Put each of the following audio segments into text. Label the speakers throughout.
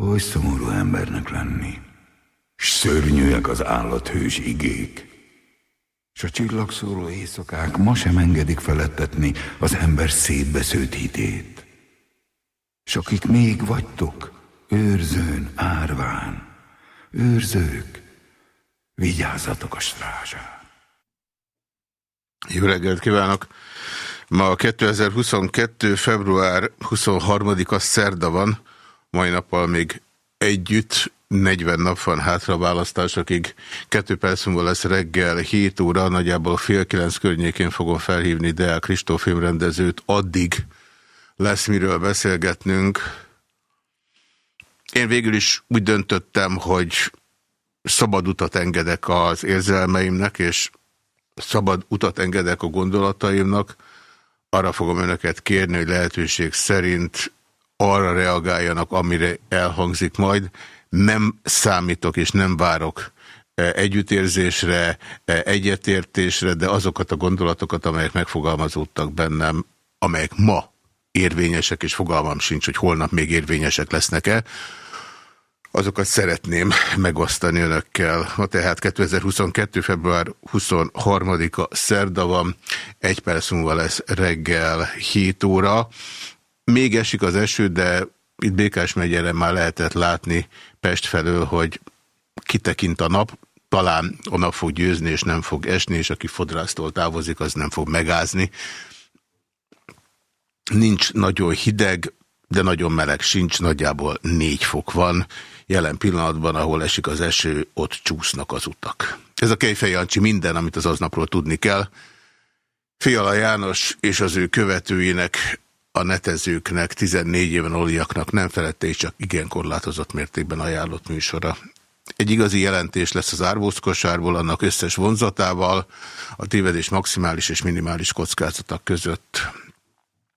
Speaker 1: Oly szomorú embernek lenni, s szörnyűek az állathős igék, s a csillagszóró éjszakák ma sem engedik felettetni az ember szétbesződt hitét. S akik még vagytok, őrzőn, árván, őrzők, vigyázzatok a strázsán.
Speaker 2: Jó reggelt kívánok! Ma 2022. február 23-a szerda van, mai nappal még együtt 40 nap van hátra választásokig. Kettő perc múlva lesz reggel 7 óra, nagyjából fél kilenc környékén fogom felhívni Deák Kristóf filmrendezőt. Addig lesz miről beszélgetnünk. Én végül is úgy döntöttem, hogy szabad utat engedek az érzelmeimnek, és szabad utat engedek a gondolataimnak. Arra fogom önöket kérni, hogy lehetőség szerint arra reagáljanak, amire elhangzik majd. Nem számítok és nem várok e, együttérzésre, e, egyetértésre, de azokat a gondolatokat, amelyek megfogalmazódtak bennem, amelyek ma érvényesek, és fogalmam sincs, hogy holnap még érvényesek lesznek-e, azokat szeretném megosztani önökkel. Ma tehát 2022. február 23-a szerda van, egy perc múlva lesz reggel 7 óra. Még esik az eső, de itt Békás megyere már lehetett látni Pest felől, hogy kitekint a nap, talán a nap fog győzni, és nem fog esni, és aki fodrásztól távozik, az nem fog megázni. Nincs nagyon hideg, de nagyon meleg sincs, nagyjából négy fok van. Jelen pillanatban, ahol esik az eső, ott csúsznak az utak. Ez a Kejfej Jancsi minden, amit az aznapról tudni kell. Fiala János és az ő követőinek a netezőknek, 14 éven oliaknak nem felette és csak igen korlátozott mértékben ajánlott műsora. Egy igazi jelentés lesz az árvózkosárból, annak összes vonzatával, a tévedés maximális és minimális kockázatok között.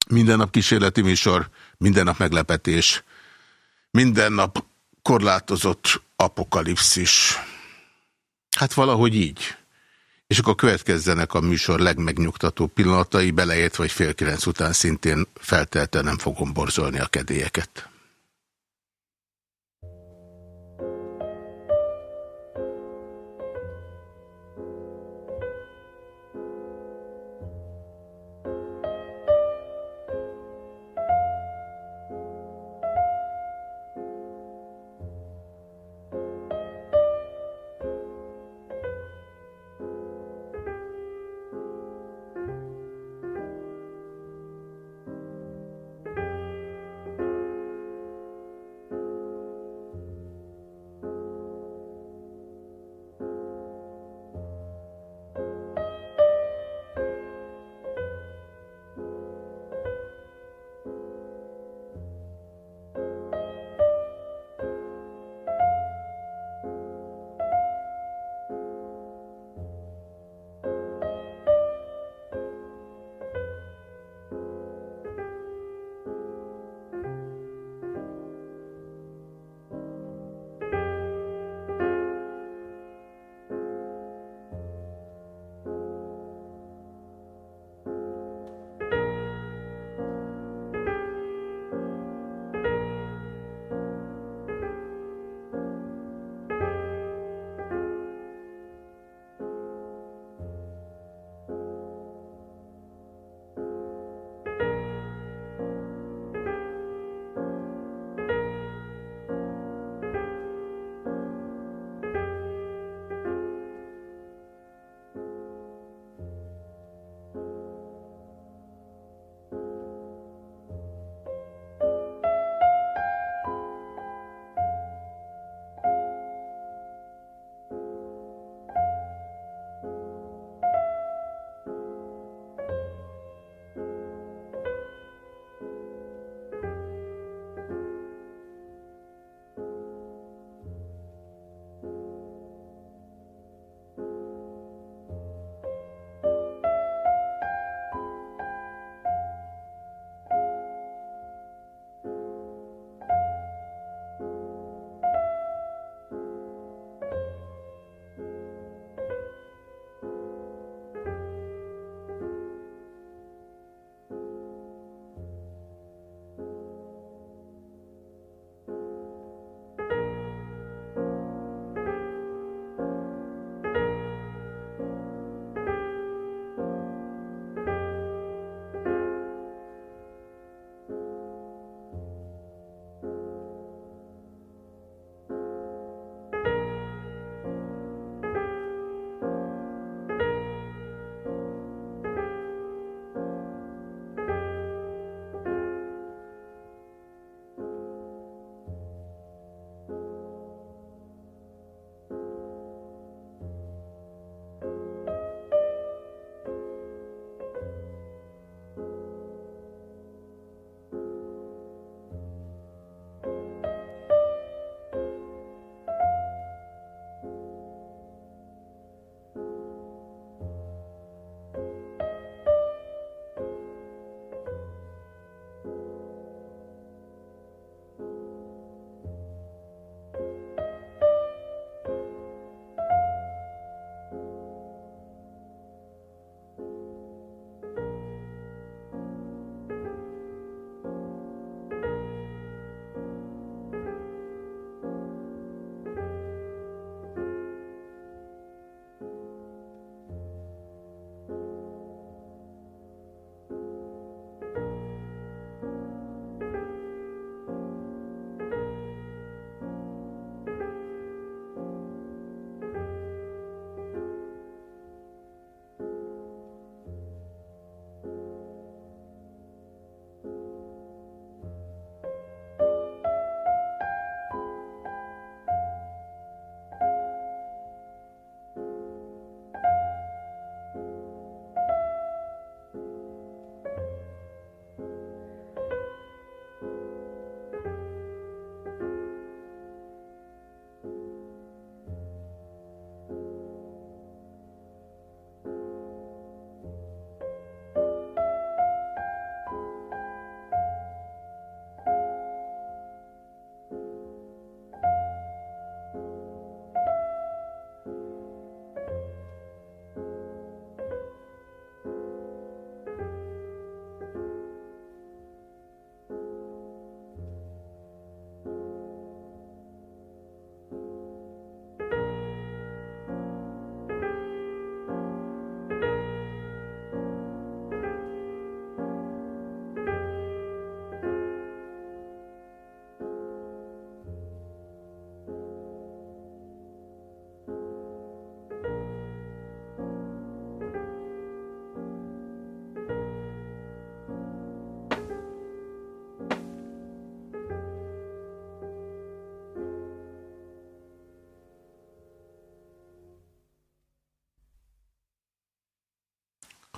Speaker 2: Minden nap kísérleti műsor, minden nap meglepetés, minden nap korlátozott apokalipszis. Hát valahogy így. És akkor következzenek a műsor legmegnyugtató pillanatai, beleért vagy fél kilenc után szintén feltelte nem fogom borzolni a kedélyeket.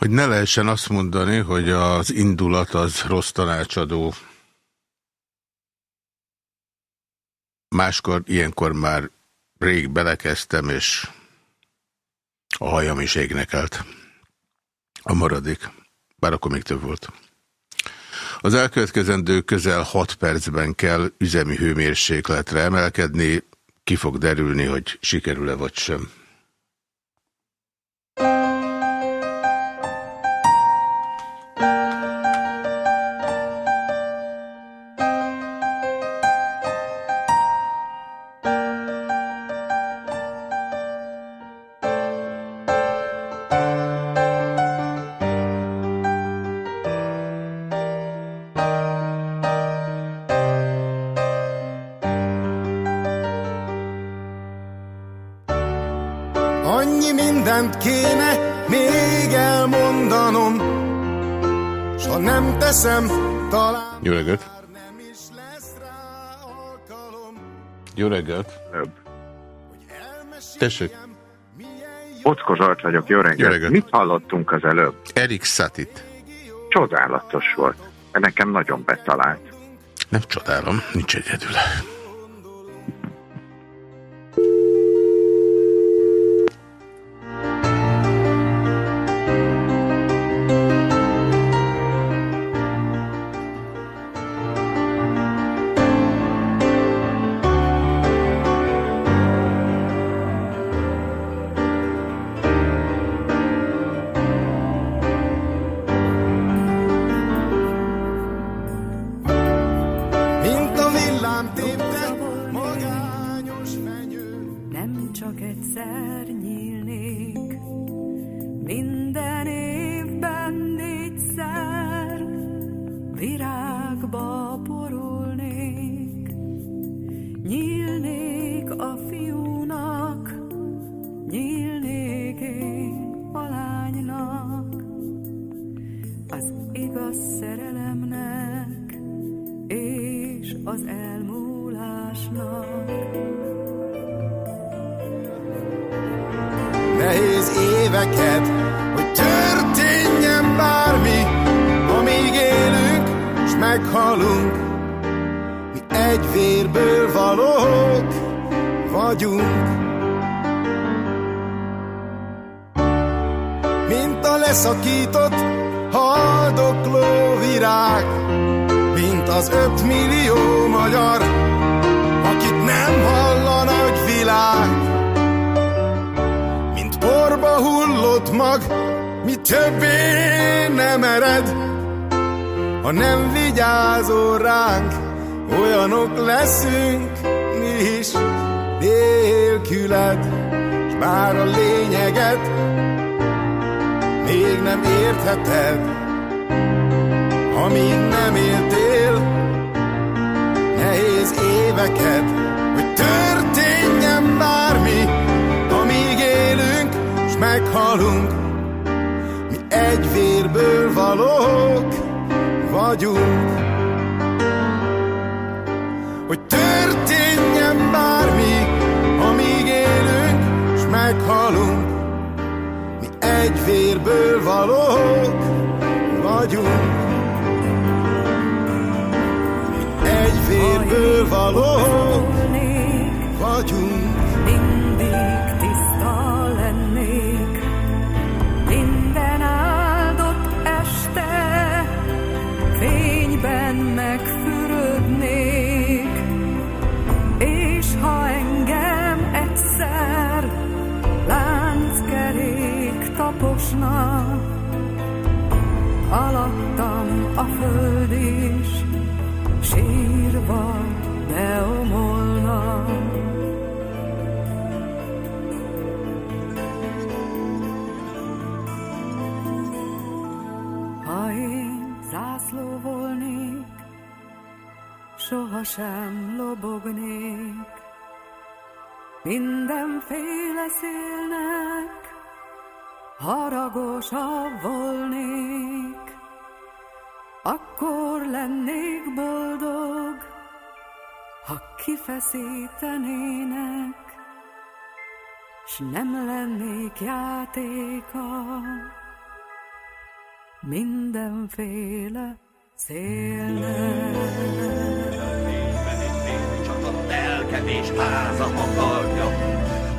Speaker 3: Hogy ne lehessen azt mondani, hogy az indulat az rossz tanácsadó. Máskor, ilyenkor már rég belekezdtem, és a hajam is égnekelt. A maradék. Bár akkor még több volt. Az elkövetkezendő közel 6 percben kell üzemi hőmérsékletre emelkedni, ki fog derülni, hogy sikerül-e vagy sem. Jó reggelt! Tessék!
Speaker 4: Bocko Zsolt vagyok, jó reggelt. jó reggelt! Mit hallottunk az előbb?
Speaker 3: Erik Satit.
Speaker 4: Csodálatos volt. Nekem nagyon betalált.
Speaker 3: Nem csodálom, nincs egyedül. egy vérből valók vagyunk. Egy vérből valók
Speaker 5: a föld is sírva beomolna. Ha én zászló volnék, sohasem lobognék, mindenféle szélnek haragosabb volnék s nem lennék játéka.
Speaker 6: mindenféle szélnek. Csak a lelkem és háza akarja,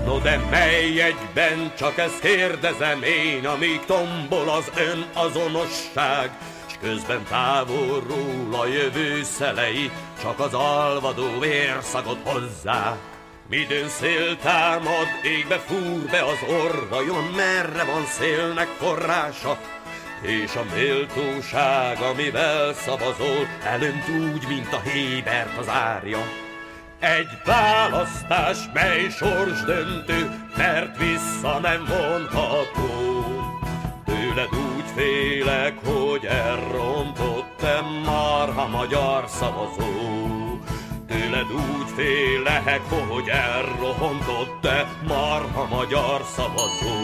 Speaker 6: No de mely egyben, csak ezt kérdezem én, amíg tombol az ön azonosság, s közben távolról a jövő szelei, csak az alvadó vérszagot hozzá. Midőn szél támad, égbe fúr be az orvajon, merre van szélnek forrása, és a méltóság, amivel szavazol, elönt úgy, mint a hébert az árja. Egy választás, mely sors döntő, mert vissza nem vonható. Tőled úgy félek, hogy elrontottam marha magyar szavazó. Tőled úgy félek, hogy elrohontott-e marha magyar szavazó.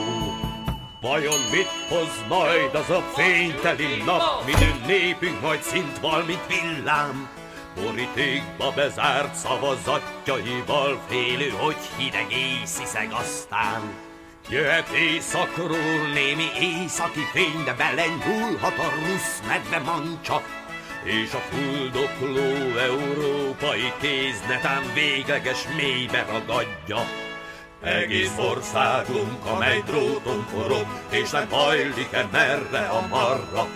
Speaker 6: Vajon mit hoz majd az a fényteli nap, midőn népünk majd szint val, mint villám? Borítékba bezárt szavazatjaival félő, hogy hideg észiszeg aztán. Jöhet éjszakról némi északi fény, de belenyúlhat a rusz medve mancsa, és a fuldokló európai kéz netán végleges mélybe ragadja. Egész országunk, amely dróton forog, és nem hajlik-e merre a marra,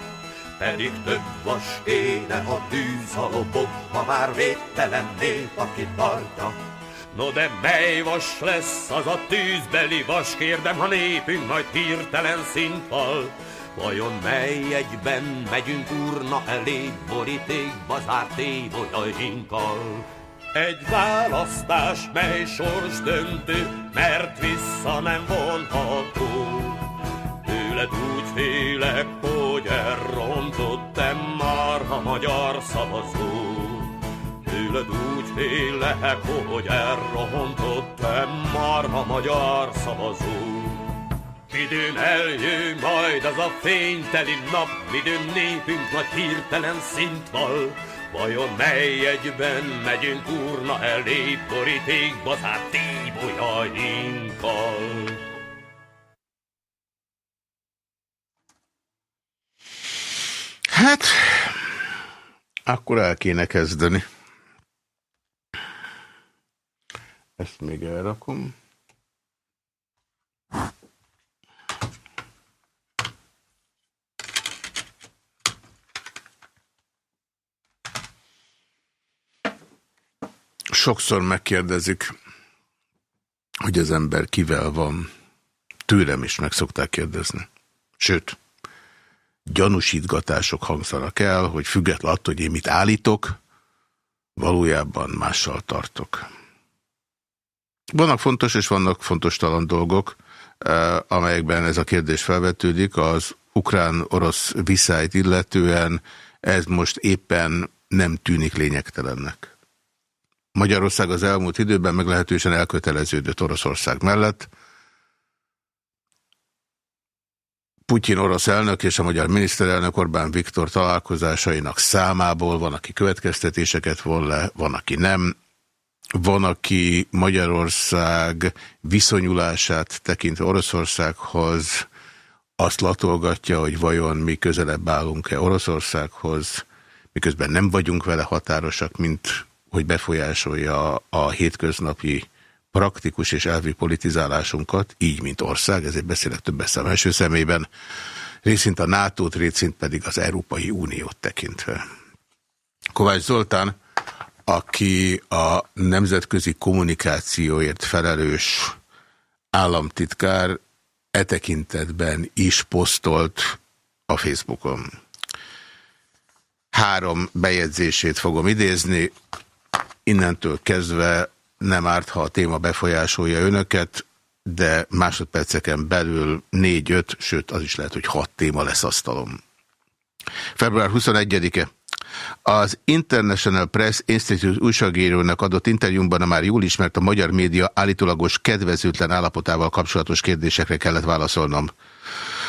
Speaker 6: pedig több vas kéne a tűz a lobog, ha már védtelen nép, aki tartja. No de mely vas lesz az a tűzbeli vas, kérdem, ha népünk majd hirtelen szintfal. Vajon mely egyben megyünk urna elé, borítékba zárt évolyainkkal? Egy választás, mely sors döntő, mert vissza nem vonható. Tőled úgy félek, hogy elrontottam már a magyar szavazó. Tőled úgy félek, hogy elrontottam már a magyar szavazó. Midőn eljön majd az a fényteli nap, midőn népünk nagy hirtelen szint val. Vajon mely egyben megyünk urna elé, borítékba zárt tíbolyainkkal?
Speaker 2: Hát, akkor el kéne kezdeni. Ezt még elrakom. Sokszor megkérdezik, hogy az ember kivel van. Tőlem is meg szokták kérdezni. Sőt, gyanúsítgatások hangzanak el, hogy független attól, hogy én mit állítok, valójában mással tartok. Vannak fontos és vannak fontos talan dolgok, eh, amelyekben ez a kérdés felvetődik. Az ukrán-orosz viszályt illetően ez most éppen nem tűnik lényegtelennek. Magyarország az elmúlt időben meglehetősen elköteleződött Oroszország mellett. Putyin orosz elnök és a magyar miniszterelnök Orbán Viktor találkozásainak számából van, aki következtetéseket von le, van, aki nem. Van, aki Magyarország viszonyulását tekintve Oroszországhoz azt latolgatja, hogy vajon mi közelebb állunk-e Oroszországhoz, miközben nem vagyunk vele határosak, mint hogy befolyásolja a hétköznapi praktikus és elvi politizálásunkat, így, mint ország, ezért beszélek többes szám első szemében, részint a NATO-t, részint pedig az Európai Uniót tekintve. Kovács Zoltán, aki a nemzetközi kommunikációért felelős államtitkár, e tekintetben is posztolt a Facebookon. Három bejegyzését fogom idézni innentől kezdve nem árt, ha a téma befolyásolja önöket, de másodperceken belül négy-öt, sőt az is lehet, hogy hat téma lesz asztalom. Február 21-e. Az International Press Institute újságírónak adott interjúmban a már jól ismert a magyar média állítólagos kedvezőtlen állapotával kapcsolatos kérdésekre kellett válaszolnom.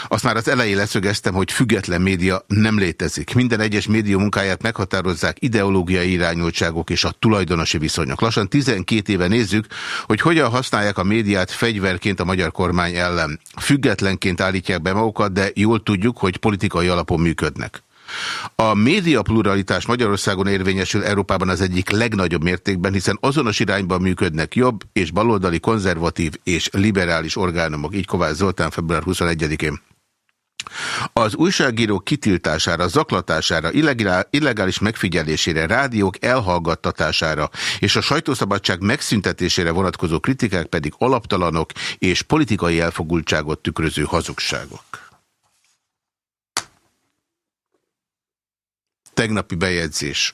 Speaker 2: Azt már az elején leszögeztem, hogy független média nem létezik. Minden egyes média munkáját meghatározzák ideológiai irányultságok és a tulajdonosi viszonyok. Lassan 12 éve nézzük, hogy hogyan használják a médiát fegyverként a magyar kormány ellen. Függetlenként állítják be magukat, de jól tudjuk, hogy politikai alapon működnek. A média pluralitás Magyarországon érvényesül Európában az egyik legnagyobb mértékben, hiszen azonos irányban működnek jobb és baloldali konzervatív és liberális orgánumok, így Kovács Zoltán február 21-én. Az újságírók kitiltására, zaklatására, illegális megfigyelésére, rádiók elhallgattatására és a sajtószabadság megszüntetésére vonatkozó kritikák pedig alaptalanok és politikai elfogultságot tükröző hazugságok. Tegnapi bejegyzés.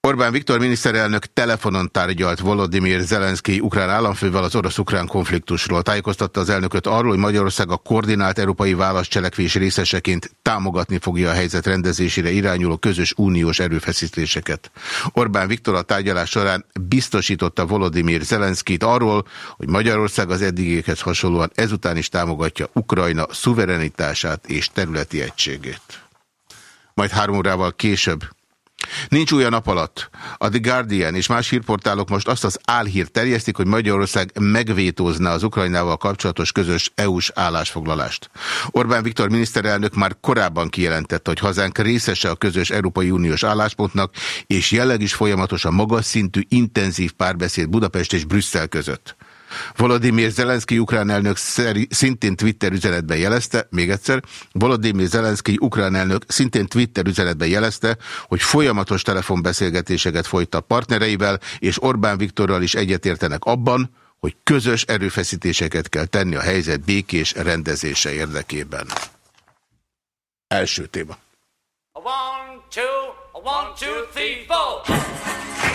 Speaker 2: Orbán Viktor miniszterelnök telefonon tárgyalt Volodymyr Zelenszky ukrán államfővel az orosz-ukrán konfliktusról. Tájékoztatta az elnököt arról, hogy Magyarország a koordinált európai válaszcselekvés részeseként támogatni fogja a helyzet rendezésére irányuló közös uniós erőfeszítéseket. Orbán Viktor a tárgyalás során biztosította Volodymyr Zelenszkyt arról, hogy Magyarország az eddigiekhez hasonlóan ezután is támogatja Ukrajna szuverenitását és területi egységét. Majd három órával később Nincs új a nap alatt. A The Guardian és más hírportálok most azt az álhírt terjesztik, hogy Magyarország megvétózna az Ukrajnával kapcsolatos közös EU-s állásfoglalást. Orbán Viktor miniszterelnök már korábban kijelentette, hogy hazánk részese a közös Európai Uniós álláspontnak, és jelleg is folyamatos a magas szintű, intenzív párbeszéd Budapest és Brüsszel között. Volodymyr Zelenszky ukrán elnök szintén Twitter üzenetben jelezte, még egyszer, Volodymyr Zelenszky ukrán elnök szintén Twitter üzenetben jelezte, hogy folyamatos telefonbeszélgetéseket folytat partnereivel, és Orbán Viktorral is egyetértenek abban, hogy közös erőfeszítéseket kell tenni a helyzet békés rendezése érdekében. Első téma. One, two, one, two, three, four.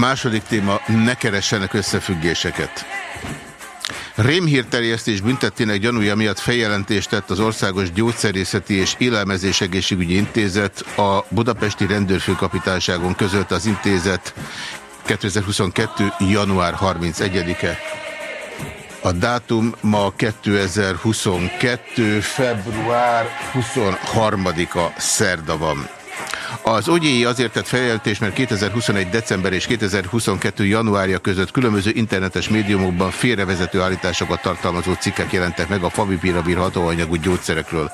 Speaker 2: Második téma, ne keressenek összefüggéseket. Rémhírterjesztés büntettének gyanúja miatt feljelentést tett az Országos Gyógyszerészeti és Élelmezés Egészségügyi Intézet a Budapesti Rendőrfőkapitányságon között az intézet 2022. január 31-e. A dátum ma 2022. február 23-a szerda van. Az ogyéi azért tett feljelentés, mert 2021. december és 2022. januárja között különböző internetes médiumokban félrevezető állításokat tartalmazó cikkek jelentek meg a favipiravir hatóanyagú gyógyszerekről.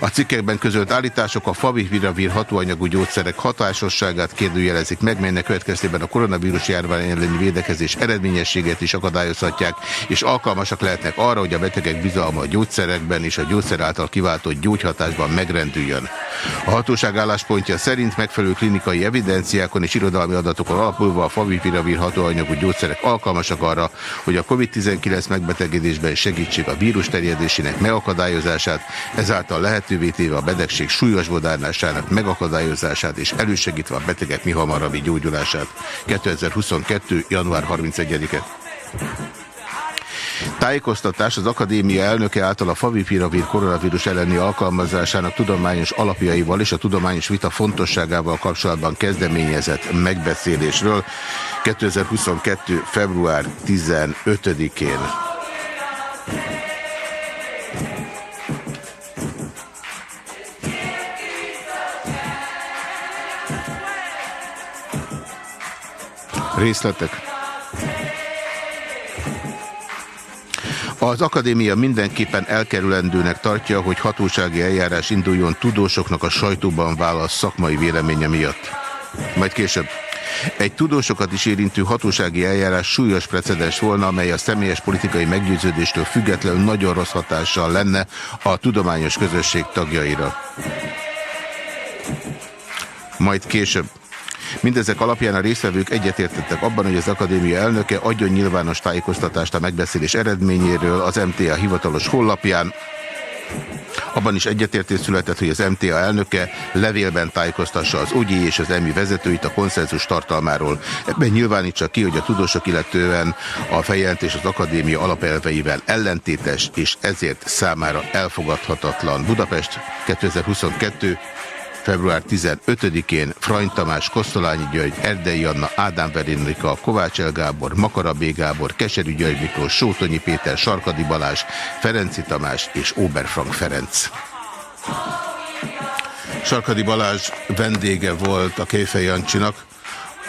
Speaker 2: A cikkekben közölt állítások a favipiravir hatóanyagú gyógyszerek hatásosságát kérdőjelezik meg, melynek következtében a koronavírus járvány elleni védekezés eredményességet is akadályozhatják, és alkalmasak lehetnek arra, hogy a betegek bizalma a gyógyszerekben és a gyógyszer által kiváltott gyógyhatásban megrendüljön. A hatóság álláspontja szerint megfelelő klinikai evidenciákon és irodalmi adatokon alapulva a favipiravir hatóanyagú gyógyszerek alkalmasak arra, hogy a COVID-19 megbetegedésben segítsék a vírus terjedésének megakadályozását, ezáltal lehetővé téve a betegség súlyosbodásának megakadályozását és elősegítve a betegek mi hamarabbi gyógyulását. 2022. január 31-e. Tájékoztatás az akadémia elnöke által a favipiravir koronavírus elleni alkalmazásának tudományos alapjaival és a tudományos vita fontosságával kapcsolatban kezdeményezett megbeszélésről 2022. február 15-én. Részletek Az akadémia mindenképpen elkerülendőnek tartja, hogy hatósági eljárás induljon tudósoknak a sajtóban válasz szakmai véleménye miatt. Majd később. Egy tudósokat is érintő hatósági eljárás súlyos precedens volna, amely a személyes politikai meggyőződéstől függetlenül nagyon rossz hatással lenne a tudományos közösség tagjaira. Majd később. Mindezek alapján a résztvevők egyetértettek abban, hogy az akadémia elnöke adjon nyilvános tájékoztatást a megbeszélés eredményéről az MTA hivatalos honlapján, abban is egyetértés született, hogy az MTA elnöke levélben tájékoztassa az UGI és az EMI vezetőit a konszenzus tartalmáról. Ebben nyilvánítsa ki, hogy a tudósok illetően a feljelentés az akadémia alapelveivel ellentétes, és ezért számára elfogadhatatlan. Budapest 2022 február 15-én Frany Tamás, Kosztolányi György, Erdei Anna, Ádám Veronika, Kovács El Gábor, Makarabé Gábor, Keserű György Miklós, Sótonyi Péter, Sarkadi Balázs, Ferenci Tamás és Oberfrank Ferenc. Sarkadi Balázs vendége volt a Kéfej Jancsinak,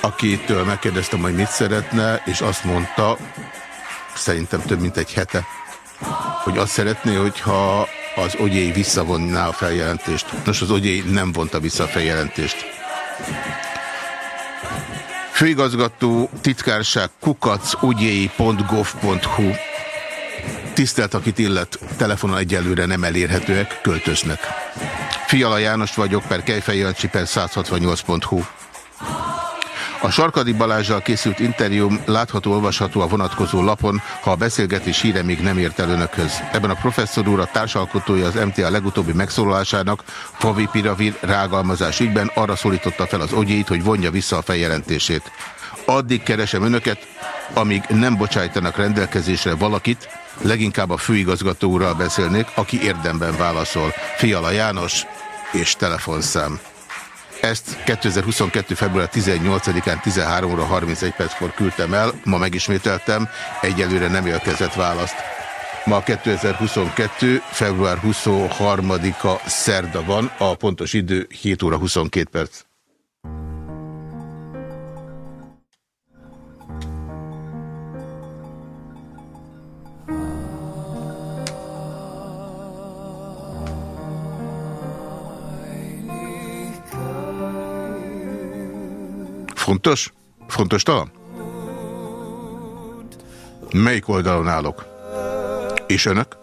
Speaker 2: akitől megkérdeztem, hogy mit szeretne, és azt mondta, szerintem több mint egy hete, hogy azt szeretné, hogyha az ogyéi visszavonná a feljelentést. Nos, az ogyéi nem vonta vissza a feljelentést. Főigazgató titkárság kukac.ogyéi.gov.hu Tisztelt, akit illet, telefonon egyelőre nem elérhetőek, költöznek. Fiala János vagyok, per Kejfej per 168.hu a Sarkadi Balázsjal készült interjúm látható, olvasható a vonatkozó lapon, ha a beszélgetés híre még nem ért el önökhöz. Ebben a professzor úr a társalkotója az MTA legutóbbi megszólalásának Favipiravir rágalmazás ügyben arra szólította fel az ogyéit, hogy vonja vissza a feljelentését. Addig keresem önöket, amíg nem bocsájtanak rendelkezésre valakit, leginkább a főigazgató úrral beszélnék, aki érdemben válaszol. Fiala János és telefonszám. Ezt 2022. február 18-án 13 óra 31 perckor küldtem el, ma megismételtem, egyelőre nem érkezett választ. Ma 2022. február 23-a szerda van, a pontos idő 7 óra 22 perc. Fontos? Fontos talán? Melyik oldalon állok? És önök?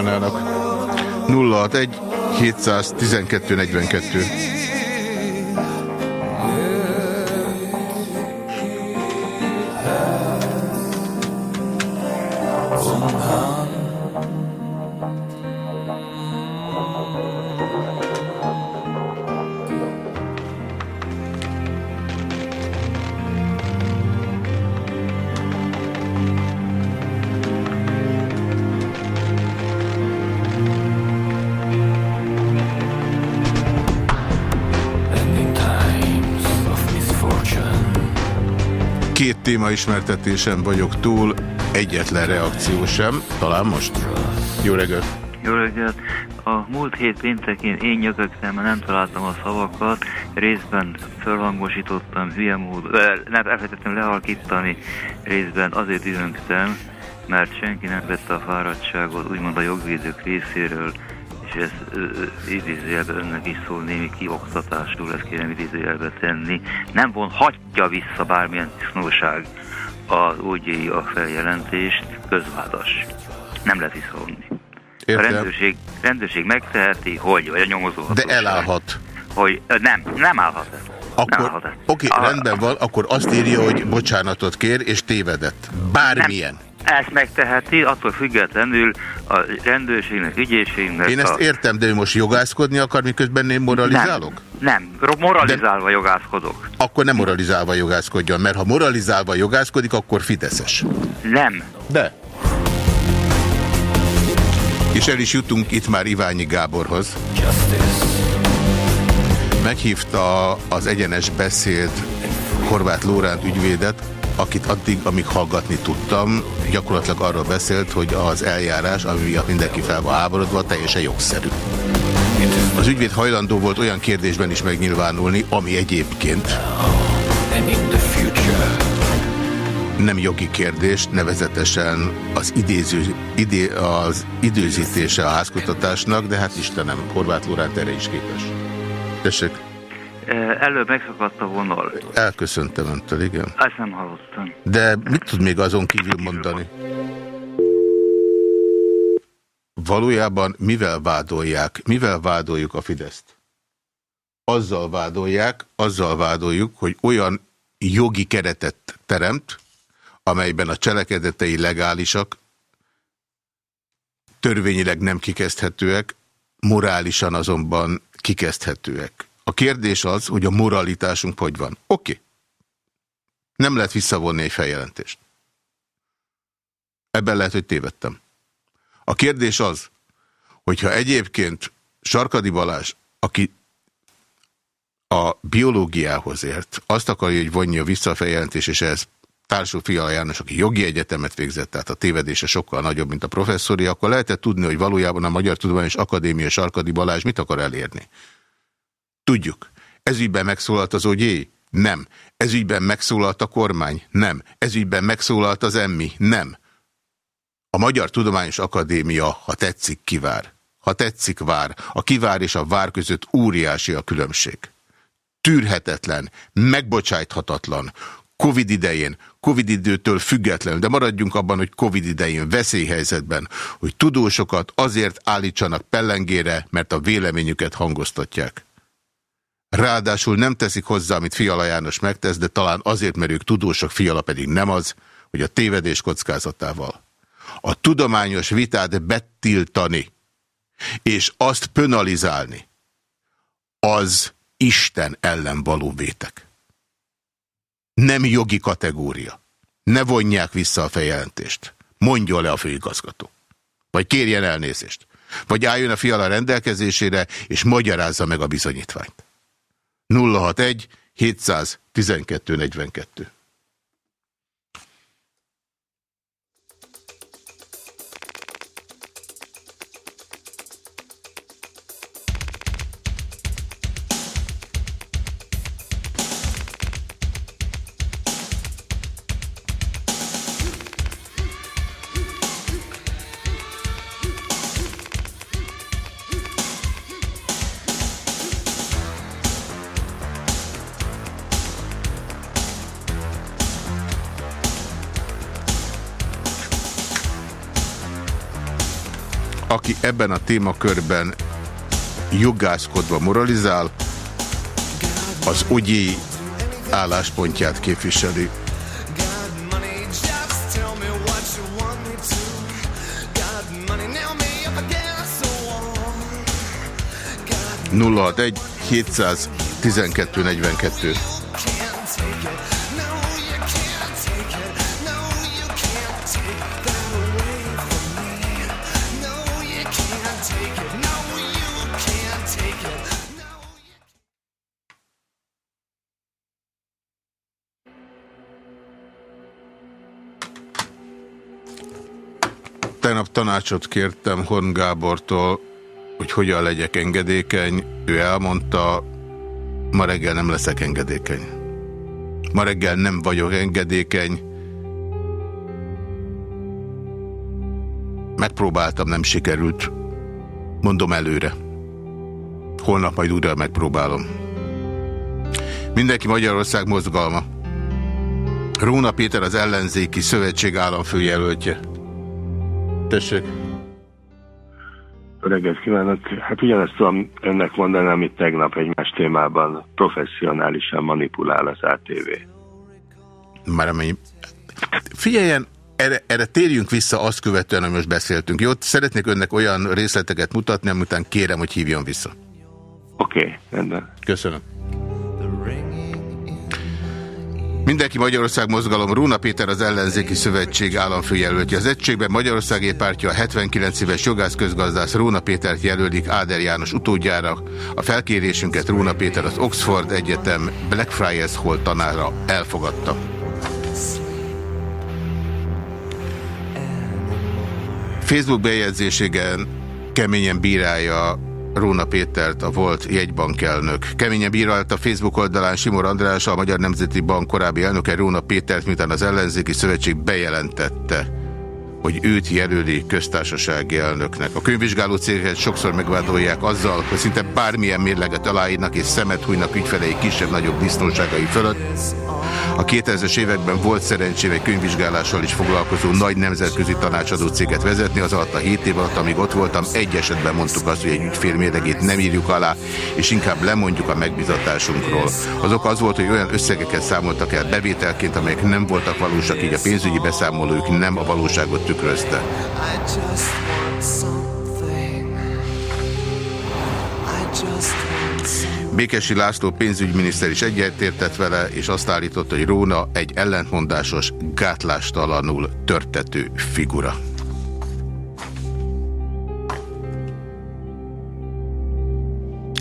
Speaker 2: Telefonálnának. 061 712 42 témaismertetésen vagyok túl, egyetlen reakció sem, talán most. Jó reggelt!
Speaker 7: Jó reggelt! A múlt hét péntekén én nyögögtem, mert nem találtam a szavakat, részben fölhangosítottam, hülye mód, nem elfelejtettem lehalkítani, részben azért időnktem, mert senki nem vette a fáradtságot, úgymond a jogvédők részéről, és ez idézőjelben önnek is szól némi kioktatásul, ezt kérem idézőjelbe tenni, nem vonhatja vissza bármilyen disznóság az úgyéi a feljelentést közvádas. Nem lehet visszavonni. A rendőrség, rendőrség megteheti, hogy, vagy a nyomozó.
Speaker 2: De elállhat.
Speaker 7: Hogy nem, nem állhat ez.
Speaker 2: Akkor, oké, okay, rendben van, akkor azt írja, hogy bocsánatot kér, és tévedett. Bármilyen.
Speaker 7: Nem Ezt megteheti, attól függetlenül a rendőrségnek, ügyészségnek...
Speaker 2: Én ezt
Speaker 7: a...
Speaker 2: értem, de ő most jogászkodni akar, miközben én moralizálok?
Speaker 7: Nem, nem. moralizálva de... jogászkodok.
Speaker 2: Akkor nem moralizálva jogászkodjon, mert ha moralizálva jogászkodik, akkor fideszes.
Speaker 7: Nem.
Speaker 2: De. És el is jutunk itt már Iványi Gáborhoz. Meghívta az egyenes beszéd Horváth Lóránt ügyvédet, akit addig, amíg hallgatni tudtam, gyakorlatilag arról beszélt, hogy az eljárás, ami miatt mindenki fel van háborodva, teljesen jogszerű. Az ügyvéd hajlandó volt olyan kérdésben is megnyilvánulni, ami egyébként nem jogi kérdés, nevezetesen az, idéző, idé, az időzítése a házkutatásnak, de hát Istenem, Horváth Lóránt erre is képes. Tessék.
Speaker 7: Előbb megszakadt a vonal.
Speaker 2: Elköszöntem öntől, igen.
Speaker 7: Ezt nem hallottam.
Speaker 2: De mit tud még azon kívül mondani? Valójában mivel vádolják, mivel vádoljuk a Fideszt? Azzal vádolják, azzal vádoljuk, hogy olyan jogi keretet teremt, amelyben a cselekedetei legálisak, törvényileg nem kikezdhetőek, morálisan azonban kikezdhetőek. A kérdés az, hogy a moralitásunk hogy van. Oké. Okay. Nem lehet visszavonni egy feljelentést. Ebben lehet, hogy tévedtem. A kérdés az, hogyha egyébként Sarkadi Balázs, aki a biológiához ért, azt akarja, hogy vonja vissza a feljelentés, és ez társul Fiala János, aki jogi egyetemet végzett, tehát a tévedése sokkal nagyobb, mint a professzori, akkor lehetett tudni, hogy valójában a Magyar Tudományos Akadémia Sarkadi Balázs mit akar elérni. Tudjuk. Ezügyben megszólalt az OGI? Nem. Ezügyben megszólalt a kormány? Nem. Ezügyben megszólalt az emmi? Nem. A Magyar Tudományos Akadémia, ha tetszik, kivár. Ha tetszik, vár. A kivár és a vár között óriási a különbség. Tűrhetetlen, megbocsájthatatlan, Covid idején, Covid időtől függetlenül, de maradjunk abban, hogy Covid idején veszélyhelyzetben, hogy tudósokat azért állítsanak pellengére, mert a véleményüket hangoztatják. Ráadásul nem teszik hozzá, amit Fiala János megtesz, de talán azért, mert ők tudósok, Fiala pedig nem az, hogy a tévedés kockázatával. A tudományos vitát betiltani, és azt penalizálni, az Isten ellen való vétek. Nem jogi kategória. Ne vonják vissza a feljelentést. Mondja le a főigazgató. Vagy kérjen elnézést. Vagy álljon a fiala rendelkezésére, és magyarázza meg a bizonyítványt. 061 712 42. ebben a témakörben jogászkodva moralizál, az ogyi álláspontját képviseli. Nulla egy 712 42 tanácsot kértem Horn Gábortól, hogy hogyan legyek engedékeny. Ő elmondta, ma reggel nem leszek engedékeny. Ma reggel nem vagyok engedékeny. Megpróbáltam, nem sikerült. Mondom előre. Holnap majd újra megpróbálom. Mindenki Magyarország mozgalma. Róna Péter az ellenzéki szövetség államfőjelöltje. Tessék.
Speaker 8: Reggelt kívánok! Hát ugyanezt tudom önnek mondani, amit tegnap egy más témában professzionálisan manipulál az ATV.
Speaker 2: Már amennyi... Figyeljen, erre, erre térjünk vissza azt követően, amit most beszéltünk. Jó, szeretnék önnek olyan részleteket mutatni, amitán kérem, hogy hívjon vissza.
Speaker 8: Oké, okay, rendben.
Speaker 2: Köszönöm. Mindenki Magyarország mozgalom, Róna Péter az ellenzéki szövetség államfőjelöltje. Az egységben Magyarországi pártja a 79 éves jogász közgazdász Róna Pétert jelölik Áder János utódjára. A felkérésünket Róna Péter az Oxford Egyetem Blackfriars Hall tanára elfogadta. Facebook bejegyzéségen keményen bírálja Róna Pétert, a volt jegybankelnök. Keményen bírálta Facebook oldalán Simor András, a Magyar Nemzeti Bank korábbi elnöke Róna Pétert, miután az ellenzéki szövetség bejelentette, hogy őt jelöli köztársasági elnöknek. A könyvvizsgáló cégeket sokszor megvádolják azzal, hogy szinte bármilyen mérleget aláírnak és szemet hújnak ügyfelei kisebb-nagyobb biztonságai fölött. A 2000-es években volt szerencsém egy könyvvizsgálással is foglalkozó nagy nemzetközi tanácsadó céget vezetni, az alatt a 7 év alatt, amíg ott voltam, egy esetben mondtuk azt, hogy egy ügyfél mérlegét nem írjuk alá, és inkább lemondjuk a megbizatásunkról. Azok az volt, hogy olyan összegeket számoltak el bevételként, amelyek nem voltak valósak, így a pénzügyi beszámolójuk nem a valóságot tükrözte. Békesi László pénzügyminiszter is egyetértett vele, és azt állította, hogy Róna egy ellentmondásos, gátlástalanul törtető figura.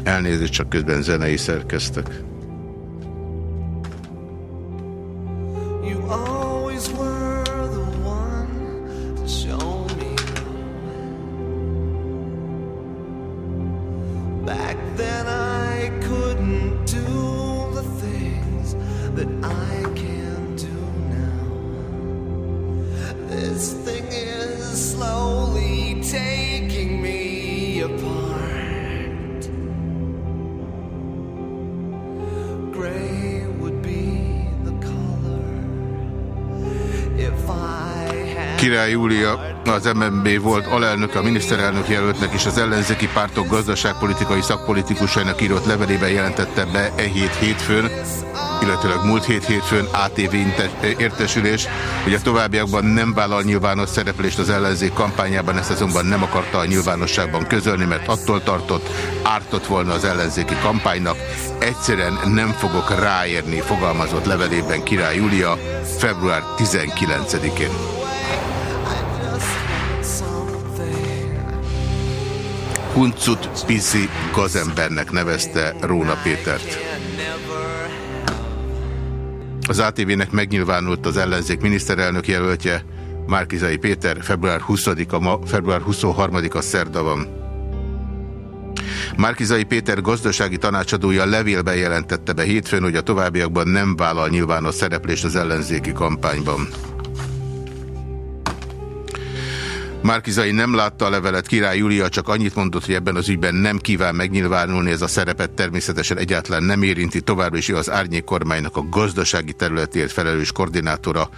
Speaker 2: Elnézést, csak közben zenei szerkeztek. Az MNB volt alelnök, a miniszterelnök jelöltnek és az ellenzéki pártok gazdaságpolitikai szakpolitikusainak írott levelében jelentette be e hét hétfőn, illetőleg múlt hét hétfőn ATV értesülés, hogy a továbbiakban nem vállal nyilvános szereplést az ellenzék kampányában, ezt azonban nem akarta a nyilvánosságban közölni, mert attól tartott, ártott volna az ellenzéki kampánynak. Egyszerűen nem fogok ráérni, fogalmazott levelében Király Júlia február 19-én. Huncut Piszi gazembernek nevezte Róna Pétert. Az ATV-nek megnyilvánult az ellenzék miniszterelnök jelöltje, Márkizai Péter, február 20-a ma, február 23-a szerda van. Márkizai Péter gazdasági tanácsadója levélben jelentette be hétfőn, hogy a továbbiakban nem vállal nyilvános szereplést az ellenzéki kampányban. Márkizai nem látta a levelet, király Júlia csak annyit mondott, hogy ebben az ügyben nem kíván megnyilvánulni, ez a szerepet természetesen egyáltalán nem érinti, továbbra is ő az árnyék kormánynak a gazdasági területért felelős koordinátora.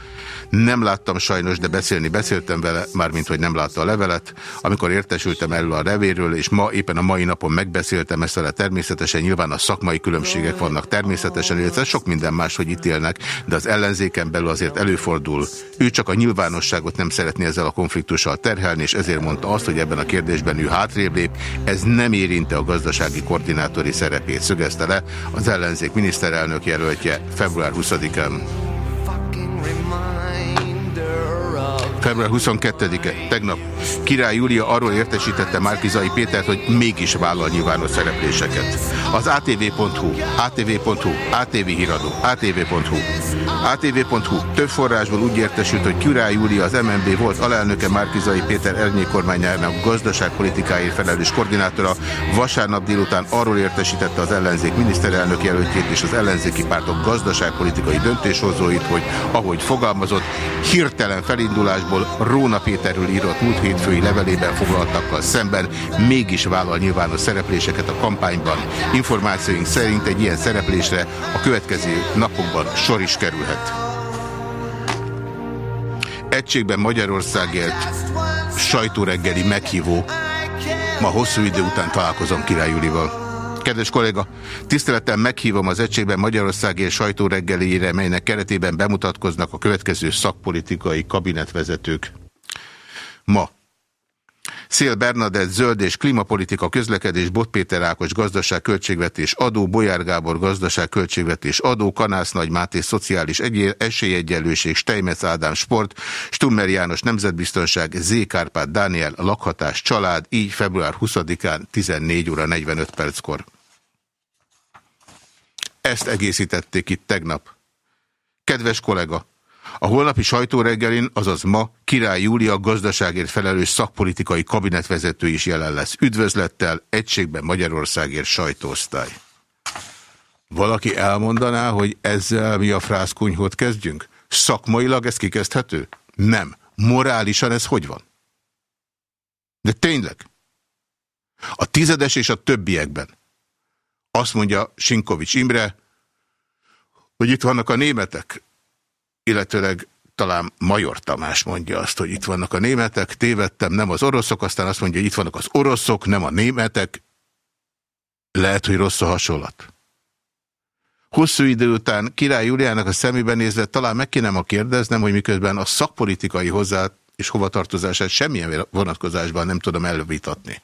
Speaker 2: Nem láttam sajnos, de beszélni beszéltem vele, mármint hogy nem látta a levelet. Amikor értesültem erről a levéről, és ma éppen a mai napon megbeszéltem ezt vele, természetesen nyilván a szakmai különbségek vannak természetesen, illetve sok minden más, hogy ítélnek, de az ellenzéken belül azért előfordul. Ő csak a nyilvánosságot nem szeretné ezzel a konfliktussal terhelni, és ezért mondta azt, hogy ebben a kérdésben ő hátrébb lép. Ez nem érinte a gazdasági koordinátori szerepét, szögezte le az ellenzék miniszterelnök jelöltje február 20-án. Február 22-e, tegnap Király Júlia arról értesítette Márkizai Pétert, hogy mégis vállal nyilvános szerepléseket. Az atv.hu, atv.hu, ATV híradó, atv.hu. ATV.hu több forrásból úgy értesült, hogy Király Júlia az MNB volt alelnöke Márkizai Péter Ernyé kormányának gazdaságpolitikáért felelős koordinátora. Vasárnap délután arról értesítette az ellenzék miniszterelnök jelöltjét és az ellenzéki pártok gazdaságpolitikai döntéshozóit, hogy ahogy fogalmazott, hirtelen felindulásból igazából Róna Péterről írott múlt hétfői levelében foglaltakkal szemben mégis vállal nyilvános szerepléseket a kampányban. Információink szerint egy ilyen szereplésre a következő napokban sor is kerülhet. Egységben Magyarországért sajtóreggeli meghívó. Ma hosszú idő után találkozom Király Julival. Kedves kolléga, tisztelettel meghívom az egységben Magyarországi sajtó reggelére, melynek keretében bemutatkoznak a következő szakpolitikai kabinetvezetők. Ma Szél Bernadett, zöld és klímapolitika, közlekedés, Bot Péter Ákos, gazdaság, költségvetés, adó, Bolyár Gábor, gazdaság, költségvetés, adó, Kanász Nagy Máté, szociális esélyegyenlőség, Steinmetz Ádám, sport, Stummer János, nemzetbiztonság, Z. Kárpát, Dániel, lakhatás, család, így február 20-án 14 óra 45 perckor. Ezt egészítették itt tegnap. Kedves kollega! A holnapi sajtóreggelin, azaz ma Király Júlia gazdaságért felelős szakpolitikai kabinetvezető is jelen lesz. Üdvözlettel, egységben Magyarországért sajtóosztály. Valaki elmondaná, hogy ezzel mi a frászkunyhót kezdjünk? Szakmailag ez kikezdhető? Nem. Morálisan ez hogy van? De tényleg. A tizedes és a többiekben. Azt mondja Sinkovics Imre, hogy itt vannak a németek, illetőleg talán Major Tamás mondja azt, hogy itt vannak a németek, tévedtem, nem az oroszok, aztán azt mondja, hogy itt vannak az oroszok, nem a németek. Lehet, hogy rossz a hasonlat. Hosszú idő után Király Juliának a szemébe nézve talán meg kéne ma kérdeznem, hogy miközben a szakpolitikai hozzá és hovatartozását semmilyen vonatkozásban nem tudom elvitatni.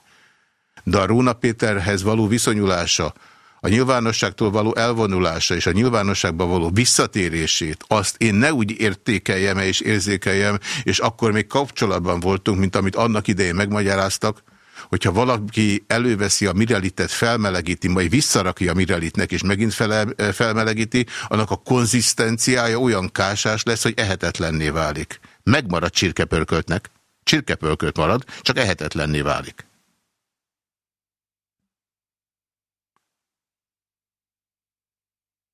Speaker 2: De a Róna Péterhez való viszonyulása, a nyilvánosságtól való elvonulása és a nyilvánosságba való visszatérését, azt én ne úgy értékeljem -e és érzékeljem, és akkor még kapcsolatban voltunk, mint amit annak idején megmagyaráztak, hogyha valaki előveszi a mirelitet, felmelegíti, majd visszarakja a mirelitnek, és megint fele, felmelegíti, annak a konzisztenciája olyan kásás lesz, hogy ehetetlenné válik. Megmarad csirkepörköltnek. Csirkepörkölt marad, csak ehetetlenné válik.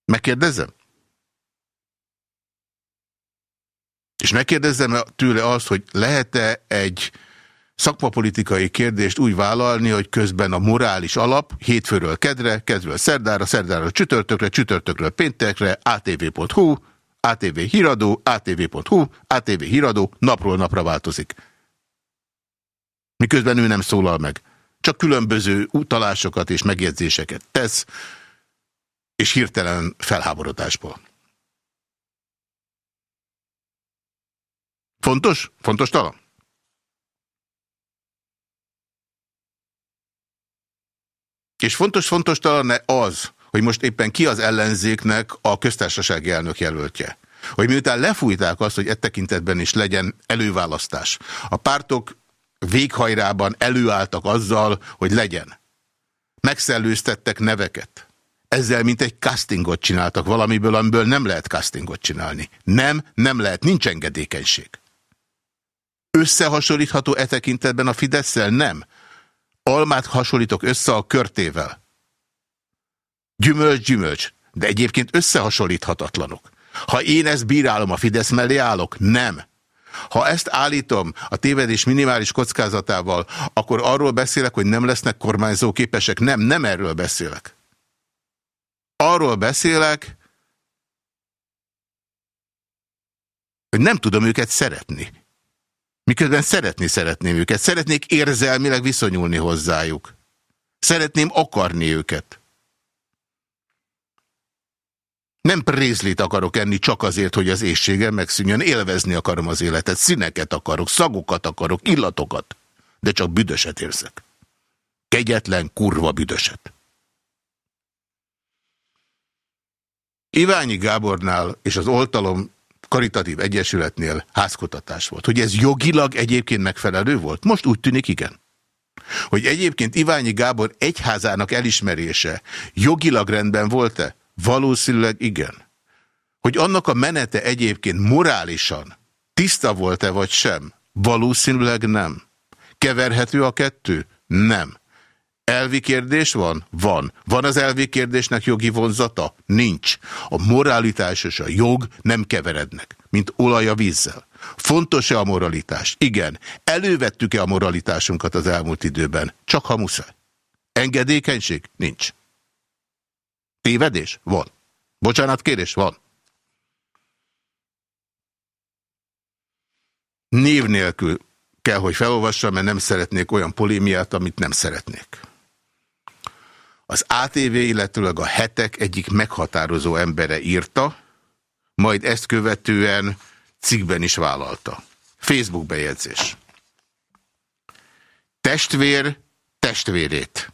Speaker 2: Megkérdezem? És megkérdezem tőle azt, hogy lehet-e egy szakmapolitikai kérdést úgy vállalni, hogy közben a morális alap hétfőről kedre, kedről szerdára, szerdára csütörtökre, csütörtökről péntekre, atv.hu, ATV híradó, atv.hu, ATV híradó napról napra változik. Miközben ő nem szólal meg. Csak különböző utalásokat és megjegyzéseket tesz, és hirtelen felháborodásból. Fontos? Fontos talán? És fontos-fontos talán az, hogy most éppen ki az ellenzéknek a köztársasági elnök jelöltje. Hogy miután lefújták azt, hogy e tekintetben is legyen előválasztás. A pártok véghajrában előálltak azzal, hogy legyen. Megszellőztettek neveket ezzel mint egy castingot csináltak valamiből, amiből nem lehet castingot csinálni. Nem, nem lehet, nincs engedékenység. Összehasonlítható e tekintetben a fidesz Nem. Almát hasonlítok össze a körtével. Gyümölcs, gyümölcs, de egyébként összehasonlíthatatlanok. Ha én ezt bírálom, a Fidesz mellé állok? Nem. Ha ezt állítom a tévedés minimális kockázatával, akkor arról beszélek, hogy nem lesznek kormányzó képesek? Nem, nem erről beszélek. Arról beszélek, hogy nem tudom őket szeretni. Miközben szeretni szeretném őket. Szeretnék érzelmileg viszonyulni hozzájuk. Szeretném akarni őket. Nem prézlit akarok enni csak azért, hogy az éjségem megszűnjön. Élvezni akarom az életet. Színeket akarok, szagokat akarok, illatokat. De csak büdöset érzek. Kegyetlen, kurva büdöset. Iványi Gábornál és az Oltalom Karitatív Egyesületnél házkutatás volt. Hogy ez jogilag egyébként megfelelő volt? Most úgy tűnik igen. Hogy egyébként Iványi Gábor egyházának elismerése jogilag rendben volt-e? Valószínűleg igen. Hogy annak a menete egyébként morálisan tiszta volt-e vagy sem? Valószínűleg nem. Keverhető a kettő? Nem. Elvi kérdés van? Van. Van az elvi kérdésnek jogi vonzata? Nincs. A moralitás és a jog nem keverednek, mint olaj a vízzel. Fontos-e a moralitás? Igen. Elővettük-e a moralitásunkat az elmúlt időben? Csak ha muszáj. Engedékenység? Nincs. Tévedés? Van. Bocsánat, kérés? Van. Név nélkül kell, hogy felolvassam, mert nem szeretnék olyan polémiát, amit nem szeretnék. Az ATV, illetőleg a hetek egyik meghatározó embere írta, majd ezt követően cikkben is vállalta. Facebook bejegyzés. Testvér testvérét.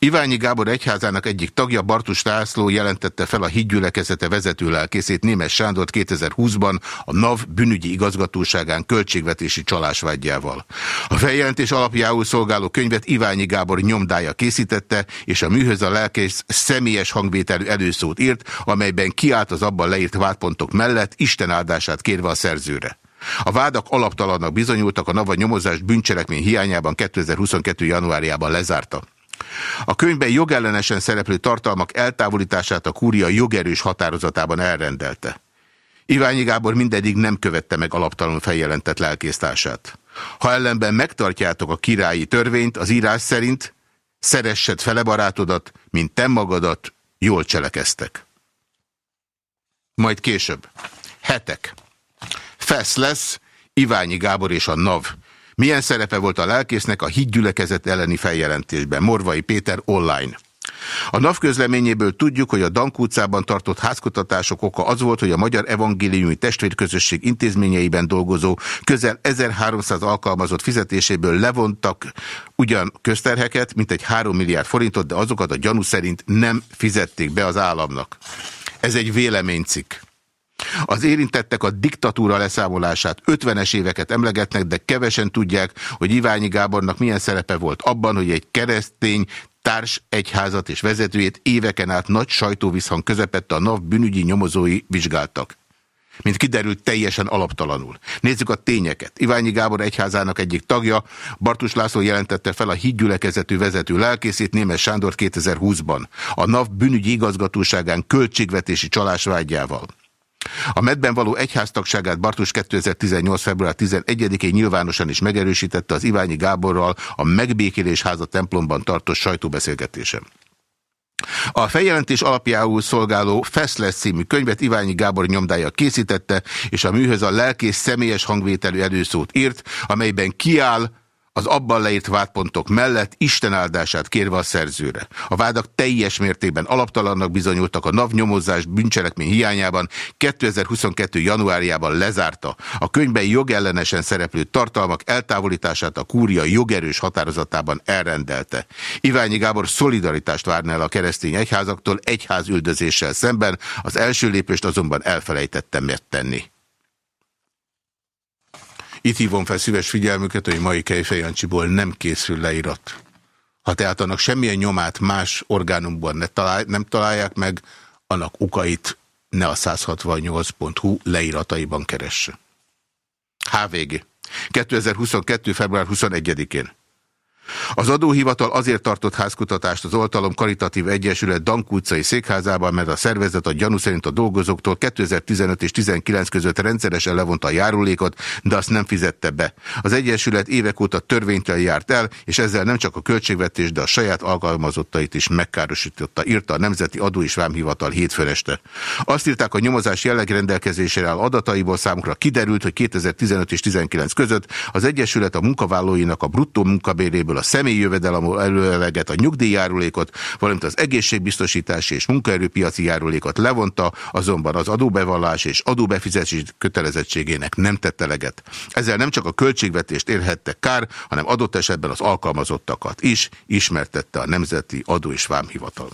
Speaker 2: Iványi Gábor egyházának egyik tagja Bartus László jelentette fel a hídgyülekezete vezető lelkészét Némes Sándort 2020-ban a NAV bűnügyi igazgatóságán költségvetési csalásvágyjával. A feljelentés alapjául szolgáló könyvet Iványi Gábor nyomdája készítette, és a műhöz a lelkész személyes hangvételű előszót írt, amelyben kiállt az abban leírt vádpontok mellett Isten áldását kérve a szerzőre. A vádak alaptalannak bizonyultak, a NAV a nyomozást bűncselekmény hiányában 2022. januárjában lezárta. A könyvben jogellenesen szereplő tartalmak eltávolítását a kúria jogerős határozatában elrendelte. Iványi Gábor mindedig nem követte meg alaptalanul feljelentett lelkésztársát. Ha ellenben megtartjátok a királyi törvényt, az írás szerint szeressed fele barátodat, mint te magadat, jól cselekeztek. Majd később. Hetek. Fesz lesz, Iványi Gábor és a NAV. Milyen szerepe volt a lelkésznek a hídgyülekezet elleni feljelentésben? Morvai Péter online. A NAV közleményéből tudjuk, hogy a Dank utcában tartott házkutatások oka az volt, hogy a Magyar Evangéliumi Testvérközösség intézményeiben dolgozó közel 1300 alkalmazott fizetéséből levontak ugyan közterheket, mint egy 3 milliárd forintot, de azokat a gyanú szerint nem fizették be az államnak. Ez egy véleménycikk. Az érintettek a diktatúra leszámolását 50-es éveket emlegetnek, de kevesen tudják, hogy Iványi Gábornak milyen szerepe volt abban, hogy egy keresztény társ egyházat és vezetőjét éveken át nagy sajtóviszhang közepette a NAV bűnügyi nyomozói vizsgáltak. Mint kiderült, teljesen alaptalanul. Nézzük a tényeket. Iványi Gábor egyházának egyik tagja, Bartus László jelentette fel a hídgyülekezetű vezető lelkészét Némes Sándor 2020-ban. A NAV bűnügyi igazgatóságán költségvetési csalásvágyával. A medben való egyháztagságát Bartus 2018. február 11-én nyilvánosan is megerősítette az Iványi Gáborral a Megbékélés háza templomban tartott sajtóbeszélgetésem. A feljelentés alapjául szolgáló Feszles című könyvet Iványi Gábor nyomdája készítette, és a műhöz a lelkész személyes hangvételű előszót írt, amelyben kiáll, az abban leírt vádpontok mellett Isten áldását kérve a szerzőre. A vádak teljes mértékben alaptalannak bizonyultak a NAV nyomozás bűncselekmény hiányában 2022. januárjában lezárta. A könyvben jogellenesen szereplő tartalmak eltávolítását a kúria jogerős határozatában elrendelte. Iványi Gábor szolidaritást várna el a keresztény egyházaktól egyház üldözéssel szemben, az első lépést azonban elfelejtettem megtenni. Itt hívom fel szíves figyelmüket, hogy mai Kejfej Jancsiból nem készül leírat. Ha tehát annak semmilyen nyomát más orgánumban ne talál, nem találják meg, annak ukait ne a 168.hu leírataiban keresse. HVG. 2022. február 21-én. Az adóhivatal azért tartott házkutatást az Oltalom Karitatív Egyesület Dank utcai székházában, mert a szervezet a gyanú szerint a dolgozóktól 2015 és 19 között rendszeresen levonta a járulékot, de azt nem fizette be. Az Egyesület évek óta törvénytel járt el, és ezzel nem csak a költségvetés, de a saját alkalmazottait is megkárosította, írta a Nemzeti Adó és Vámhivatal hétfőn este. Azt írták, a nyomozás jelleg rendelkezésére áll adataiból számukra kiderült, hogy 2015 és 19 között az Egyesület a munkavállalóinak a bruttó munkabéréből a személyi jövedelem előleget, a nyugdíjjárulékot, valamint az egészségbiztosítási és munkaerőpiaci járulékot levonta, azonban az adóbevallás és adóbefizetési kötelezettségének nem tette leget. Ezzel nem csak a költségvetést érhette kár, hanem adott esetben az alkalmazottakat is, ismertette a Nemzeti Adó és Vámhivatal.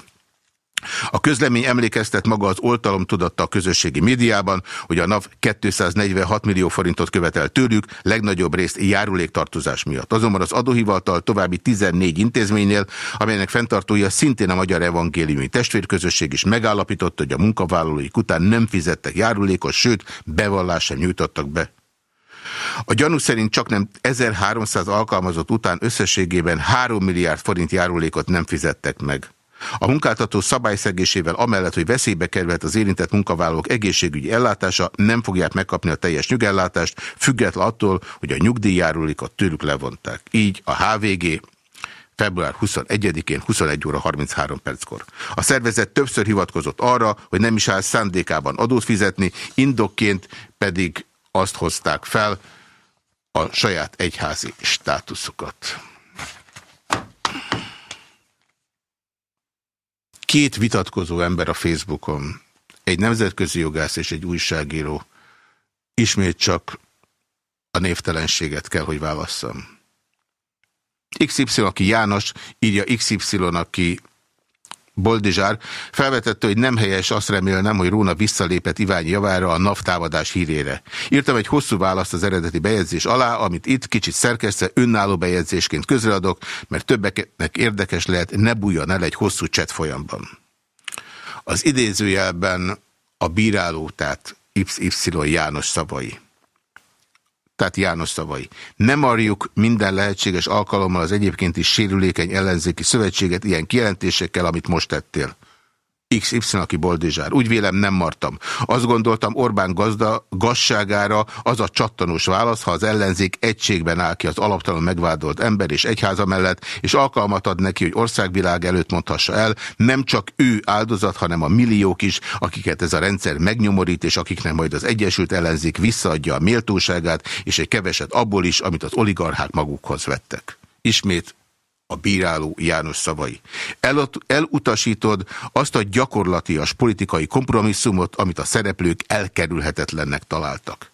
Speaker 2: A közlemény emlékeztet maga az oltalom tudatta a közösségi médiában, hogy a NAV 246 millió forintot követel tőlük, legnagyobb részt járuléktartozás miatt. Azonban az adóhivatal további 14 intézménynél, amelynek fenntartója szintén a Magyar Evangéliumi Testvérközösség is megállapította, hogy a munkavállalóik után nem fizettek járulékot, sőt, bevallás sem nyújtottak be. A gyanú szerint csak nem 1300 alkalmazott után összességében 3 milliárd forint járulékot nem fizettek meg. A munkáltató szabályszegésével amellett, hogy veszélybe kerülhet az érintett munkavállalók egészségügyi ellátása, nem fogják megkapni a teljes nyugellátást, független attól, hogy a nyugdíjjárulékot tőlük levonták. Így a HVG február 21-én 21 óra 33 perckor. A szervezet többször hivatkozott arra, hogy nem is áll szándékában adót fizetni, indokként pedig azt hozták fel a saját egyházi státuszukat. Két vitatkozó ember a Facebookon, egy nemzetközi jogász és egy újságíró, ismét csak a névtelenséget kell, hogy válasszam. XY, aki János, írja XY, aki Boldizsár felvetette, hogy nem helyes azt remélnem, hogy Róna visszalépett Iványi javára a NAV támadás hírére. Írtam egy hosszú választ az eredeti bejegyzés alá, amit itt kicsit szerkesztve önálló bejegyzésként közreadok, mert többeknek érdekes lehet, ne bújjon el egy hosszú cset folyamban. Az idézőjelben a bíráló, tehát XY János szavai tehát János szavai. Nem arjuk minden lehetséges alkalommal az egyébként is sérülékeny ellenzéki szövetséget ilyen kijelentésekkel, amit most tettél. XY, aki boldizsár. Úgy vélem nem martam. Azt gondoltam Orbán gazda gazságára az a csattanós válasz, ha az ellenzék egységben áll ki az alaptalan megvádolt ember és egyháza mellett, és alkalmat ad neki, hogy országvilág előtt mondhassa el, nem csak ő áldozat, hanem a milliók is, akiket ez a rendszer megnyomorít, és akiknek majd az Egyesült Ellenzék visszaadja a méltóságát, és egy keveset abból is, amit az oligarchák magukhoz vettek. Ismét a bíráló János szavai. elutasítod azt a gyakorlatias politikai kompromisszumot, amit a szereplők elkerülhetetlennek találtak.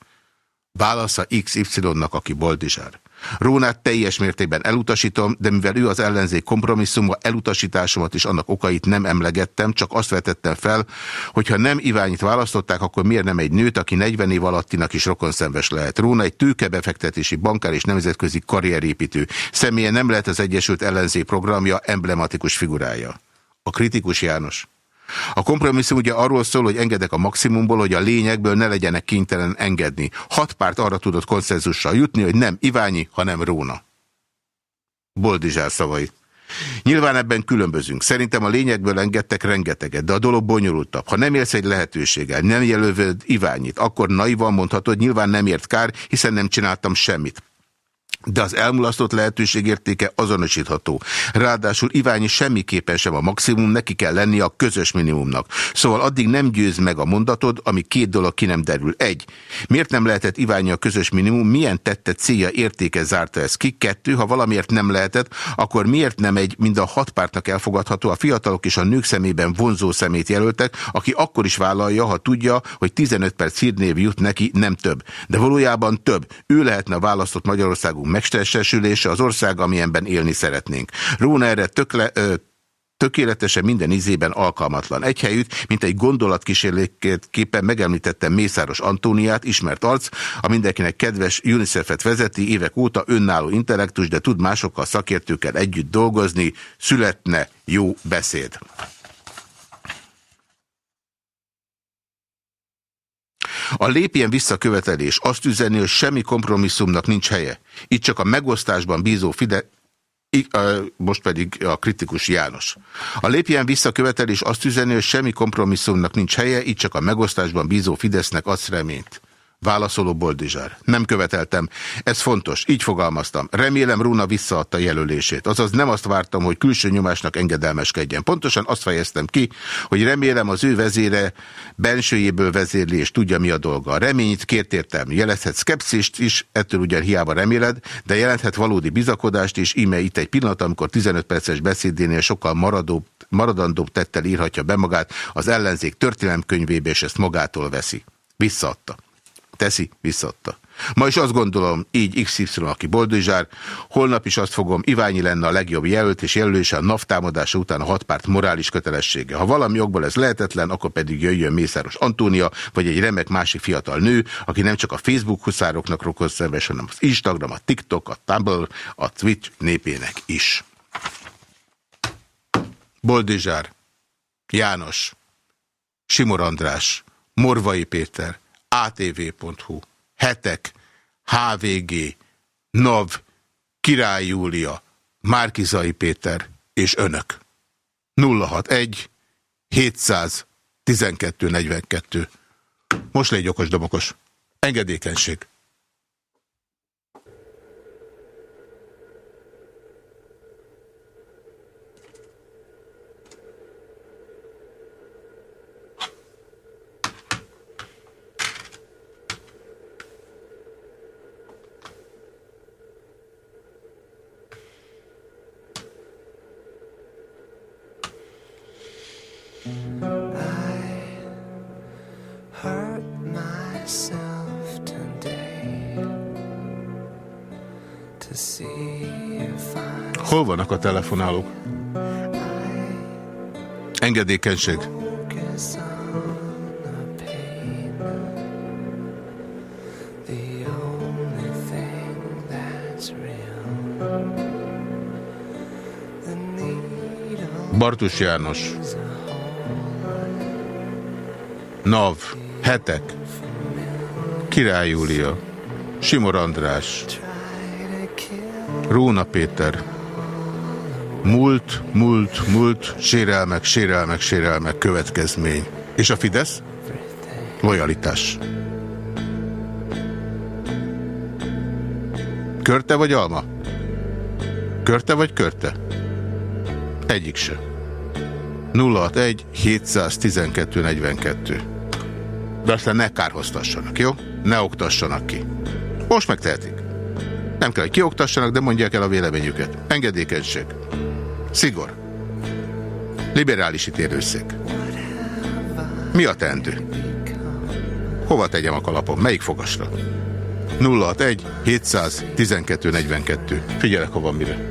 Speaker 2: Válasza XY-nak, aki boldizsár. Rónát teljes mértékben elutasítom, de mivel ő az ellenzék kompromisszuma, elutasításomat és annak okait nem emlegettem, csak azt vetettem fel, hogyha nem Iványit választották, akkor miért nem egy nőt, aki 40 év alattinak is rokonszenves lehet. Róna egy tőkebefektetési bankár és nemzetközi karrierépítő. Személye nem lehet az Egyesült Ellenzék programja emblematikus figurája. A kritikus János. A kompromisszum ugye arról szól, hogy engedek a maximumból, hogy a lényegből ne legyenek kénytelen engedni. Hat párt arra tudott konszenzussal jutni, hogy nem Iványi, hanem Róna. Boldizsár szavai. Nyilván ebben különbözünk. Szerintem a lényegből engedtek rengeteget, de a dolog bonyolultabb. Ha nem élsz egy lehetőséggel, nem jelölvöd Iványit, akkor naivan mondhatod, nyilván nem ért kár, hiszen nem csináltam semmit de az elmulasztott lehetőség értéke azonosítható. Ráadásul Iványi semmiképpen sem a maximum, neki kell lenni a közös minimumnak. Szóval addig nem győz meg a mondatod, ami két dolog ki nem derül. Egy. Miért nem lehetett Iványi a közös minimum? Milyen tette célja értéke zárta ez ki? Kettő. Ha valamiért nem lehetett, akkor miért nem egy mind a hat pártnak elfogadható, a fiatalok és a nők szemében vonzó szemét jelöltek, aki akkor is vállalja, ha tudja, hogy 15 perc hírnév jut neki, nem több. De valójában több. Ő lehetne a választott Magyarországunk megstessesülése az ország, amilyenben élni szeretnénk. Róna erre tökle, ö, tökéletesen minden izében alkalmatlan. Egy helyütt, mint egy gondolatkísérléképpen megemlítettem Mészáros Antóniát, ismert arc, a mindenkinek kedves UNICEF-et vezeti, évek óta önálló intellektus, de tud másokkal szakértőkkel együtt dolgozni, születne jó beszéd. A lépjen visszakövetelés azt üzeni, hogy semmi kompromisszumnak nincs helye. Itt csak a megosztásban bízó Fide most pedig a kritikus János. A lépjen visszakövetelés azt üzeni, hogy semmi kompromisszumnak nincs helye, itt csak a megosztásban bízó Fidesznek adsz reményt. Válaszoló Boldizsár. Nem követeltem. Ez fontos. Így fogalmaztam. Remélem Runa visszaadta jelölését. Azaz nem azt vártam, hogy külső nyomásnak engedelmeskedjen. Pontosan azt fejeztem ki, hogy remélem az ő vezére bensőjéből vezérli és tudja mi a dolga. Reményt kért értem. Jelezhet szkepszist is, ettől ugyan hiába reméled, de jelenthet valódi bizakodást is. Íme itt egy pillanat, amikor 15 perces beszédénél sokkal maradóbb, maradandóbb tettel írhatja be magát az ellenzék történelemkönyvébe, és ezt magától veszi. Visszaadta teszi, visszadta. Ma is azt gondolom, így XY, aki boldizsár, holnap is azt fogom, Iványi lenne a legjobb jelölt, és jelölése a NAV támadása után a hatpárt morális kötelessége. Ha valami okból ez lehetetlen, akkor pedig jöjjön Mészáros Antónia, vagy egy remek másik fiatal nő, aki nem csak a Facebook huszároknak rokon szerves, hanem az Instagram, a TikTok, a Tumblr, a Twitch népének is. Boldizsár, János, Simor András, Morvai Péter, atv.hu, hetek, HVG, NAV, Király Júlia, Márkizai Péter és önök. 061 712 42. Most légy okos dobokos. Engedékenység. Hol vannak a telefonálók? Engedékenység. Bartus János. Nav. Hetek. Király Júlia. Simor András. Róna Péter. Múlt, múlt, múlt, sérelmek, sérelmek, sérelmek, következmény. És a Fidesz? Lojalitás. Körte vagy alma? Körte vagy körte? Egyik se. 061 712 42. De aztán ne kárhoztassanak, jó? Ne oktassanak ki. Most megtehetik. Nem kell, hogy kioktassanak, de mondják el a véleményüket. Engedékenység. Szigor. Liberális ítélőszék. Mi a teendő? Hova tegyem a kalapom? Melyik fogasra? 061 712 42. Figyelek, ha van mire.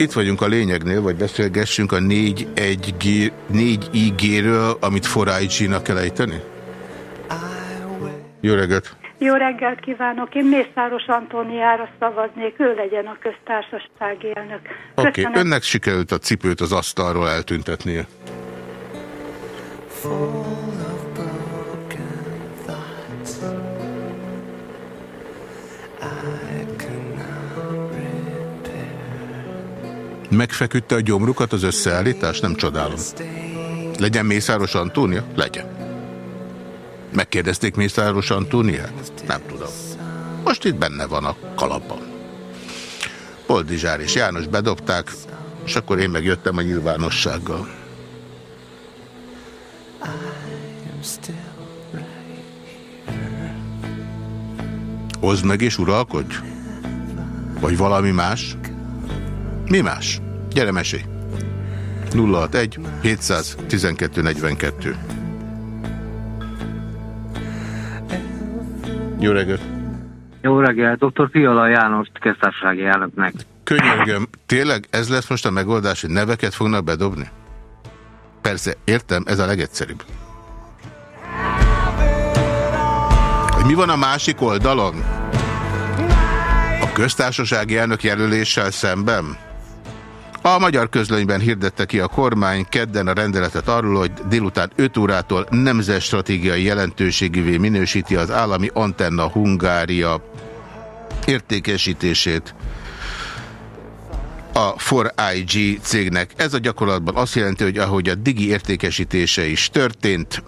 Speaker 2: Itt vagyunk a lényegnél, vagy beszélgessünk a 4-1G-ről, amit 4IG-nak kell ejteni? Jó reggelt!
Speaker 9: Jó reggelt kívánok! Én Mészáros Antóniára szavaznék, ő legyen a köztársasági elnök.
Speaker 2: Oké, okay. önnek sikerült a cipőt az asztalról eltüntetnie. Megfeküdte a gyomrukat az összeállítás? Nem csodálom. Legyen Mészáros Antónia? Legyen. Megkérdezték Mészáros Antóniát? Nem tudom. Most itt benne van a kalapban. Boldizsár és János bedobták, és akkor én megjöttem a nyilvánossággal. Hozd meg és uralkodj? Vagy valami más? Mi más? Gyere, mesélj! 061 712 42 Jó reggelt!
Speaker 10: Jó reggelt, dr. Fiala János köztársasági elnöknek.
Speaker 2: Könyörgöm, tényleg ez lesz most a megoldás, hogy neveket fognak bedobni? Persze, értem, ez a legegyszerűbb. Hogy mi van a másik oldalon? A köztársasági elnök jelöléssel szemben? A magyar közlönyben hirdette ki a kormány kedden a rendeletet arról, hogy délután 5 órától nemzetstratégiai jelentőségűvé minősíti az állami antenna Hungária értékesítését a 4IG cégnek. Ez a gyakorlatban azt jelenti, hogy ahogy a digi értékesítése is történt,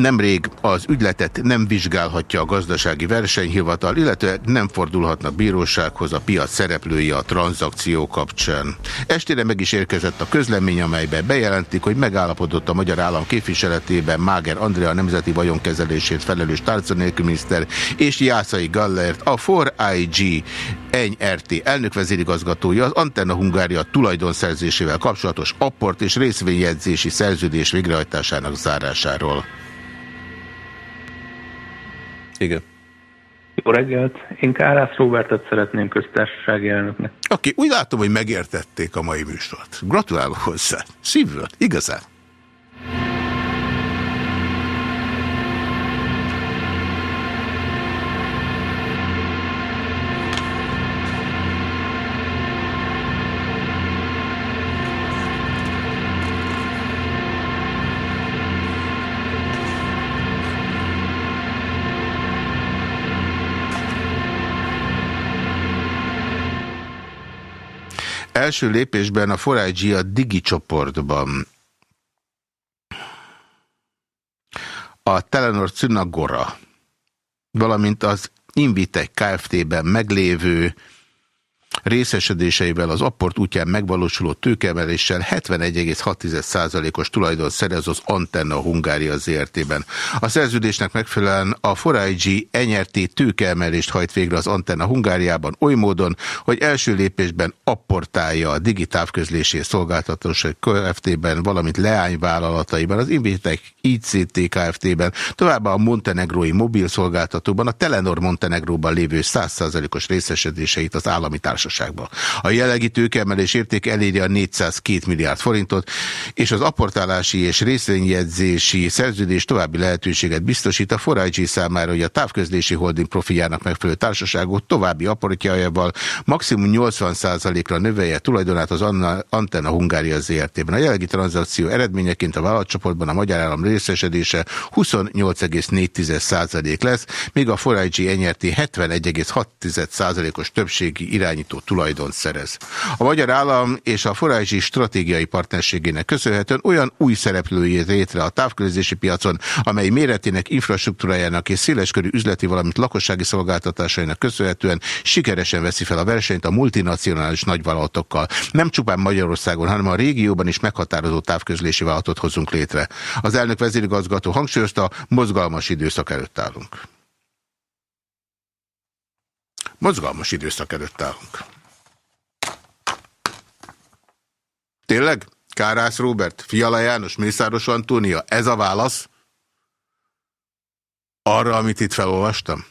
Speaker 2: Nemrég az ügyletet nem vizsgálhatja a gazdasági versenyhivatal, illetve nem fordulhatnak bírósághoz a piac szereplői a tranzakció kapcsán. Estére meg is érkezett a közlemény, amelyben bejelentik, hogy megállapodott a magyar állam képviseletében Máger Andrea nemzeti vagyonkezelését felelős tárcanélküminiszter és Jászai Gallert, a 4IG NRT elnökvezérigazgatója az Antenna Hungária tulajdonszerzésével kapcsolatos apport és részvényjegyzési szerződés végrehajtásának zárásáról. Igen.
Speaker 11: Jó reggelt! Én Kárász Robertet szeretném köztársasági elnöknek.
Speaker 2: Oké, okay, úgy látom, hogy megértették a mai műsort. Gratulálok hozzá. Szívből, igazán. Első lépésben a Forágyi Digi csoportban. A Telenor Cunagora, valamint az Invitek Kft-ben meglévő részesedéseivel az apport útján megvalósuló tőkemeléssel 71,6%-os tulajdon szerez az Antenna Hungária ZRT-ben. A szerződésnek megfelelően a Foraigi enyerti tőkeemelést hajt végre az Antenna Hungáriában oly módon, hogy első lépésben apportálja a digitávközlési szolgáltatós Kft-ben, valamint leányvállalataiban, az Invitek ICT Kft-ben, továbbá a montenegrói mobil szolgáltatóban, a Telenor Montenegróban lévő 100%-os részesedéseit az állami társaságban. A jellegi tőkeemelés érték eléri a 402 milliárd forintot, és az apportálási és részvényjegyzési szerződés további lehetőséget biztosít a Forágyi számára, hogy a távközlési holding profiának megfelelő társaságot további apportjaival maximum 80%-ra növelje tulajdonát az Antenna Hungária ZRT-ben. A jellegi tranzakció eredményeként a vállalatcsoportban a magyar állam részesedése 28,4% lesz, míg a Forágyi enyerti 71,6%-os többségi irányító tulajdon szerez. A magyar állam és a Forágyi stratégiai partnerségének köszönhetően olyan új szereplői létre a távközlési piacon, amely méretének, infrastruktúrájának és széleskörű üzleti, valamint lakossági szolgáltatásainak köszönhetően sikeresen veszi fel a versenyt a multinacionális nagyvállalatokkal. Nem csupán Magyarországon, hanem a régióban is meghatározó távközlési vállalatot hozunk létre. Az elnök vezérigazgató hangsúlyozta, mozgalmas időszak előtt állunk. Mozgalmas időszak előtt állunk. Tényleg? Kárász Róbert, Fiala János, Mészáros Antónia, ez a válasz? Arra, amit itt felolvastam?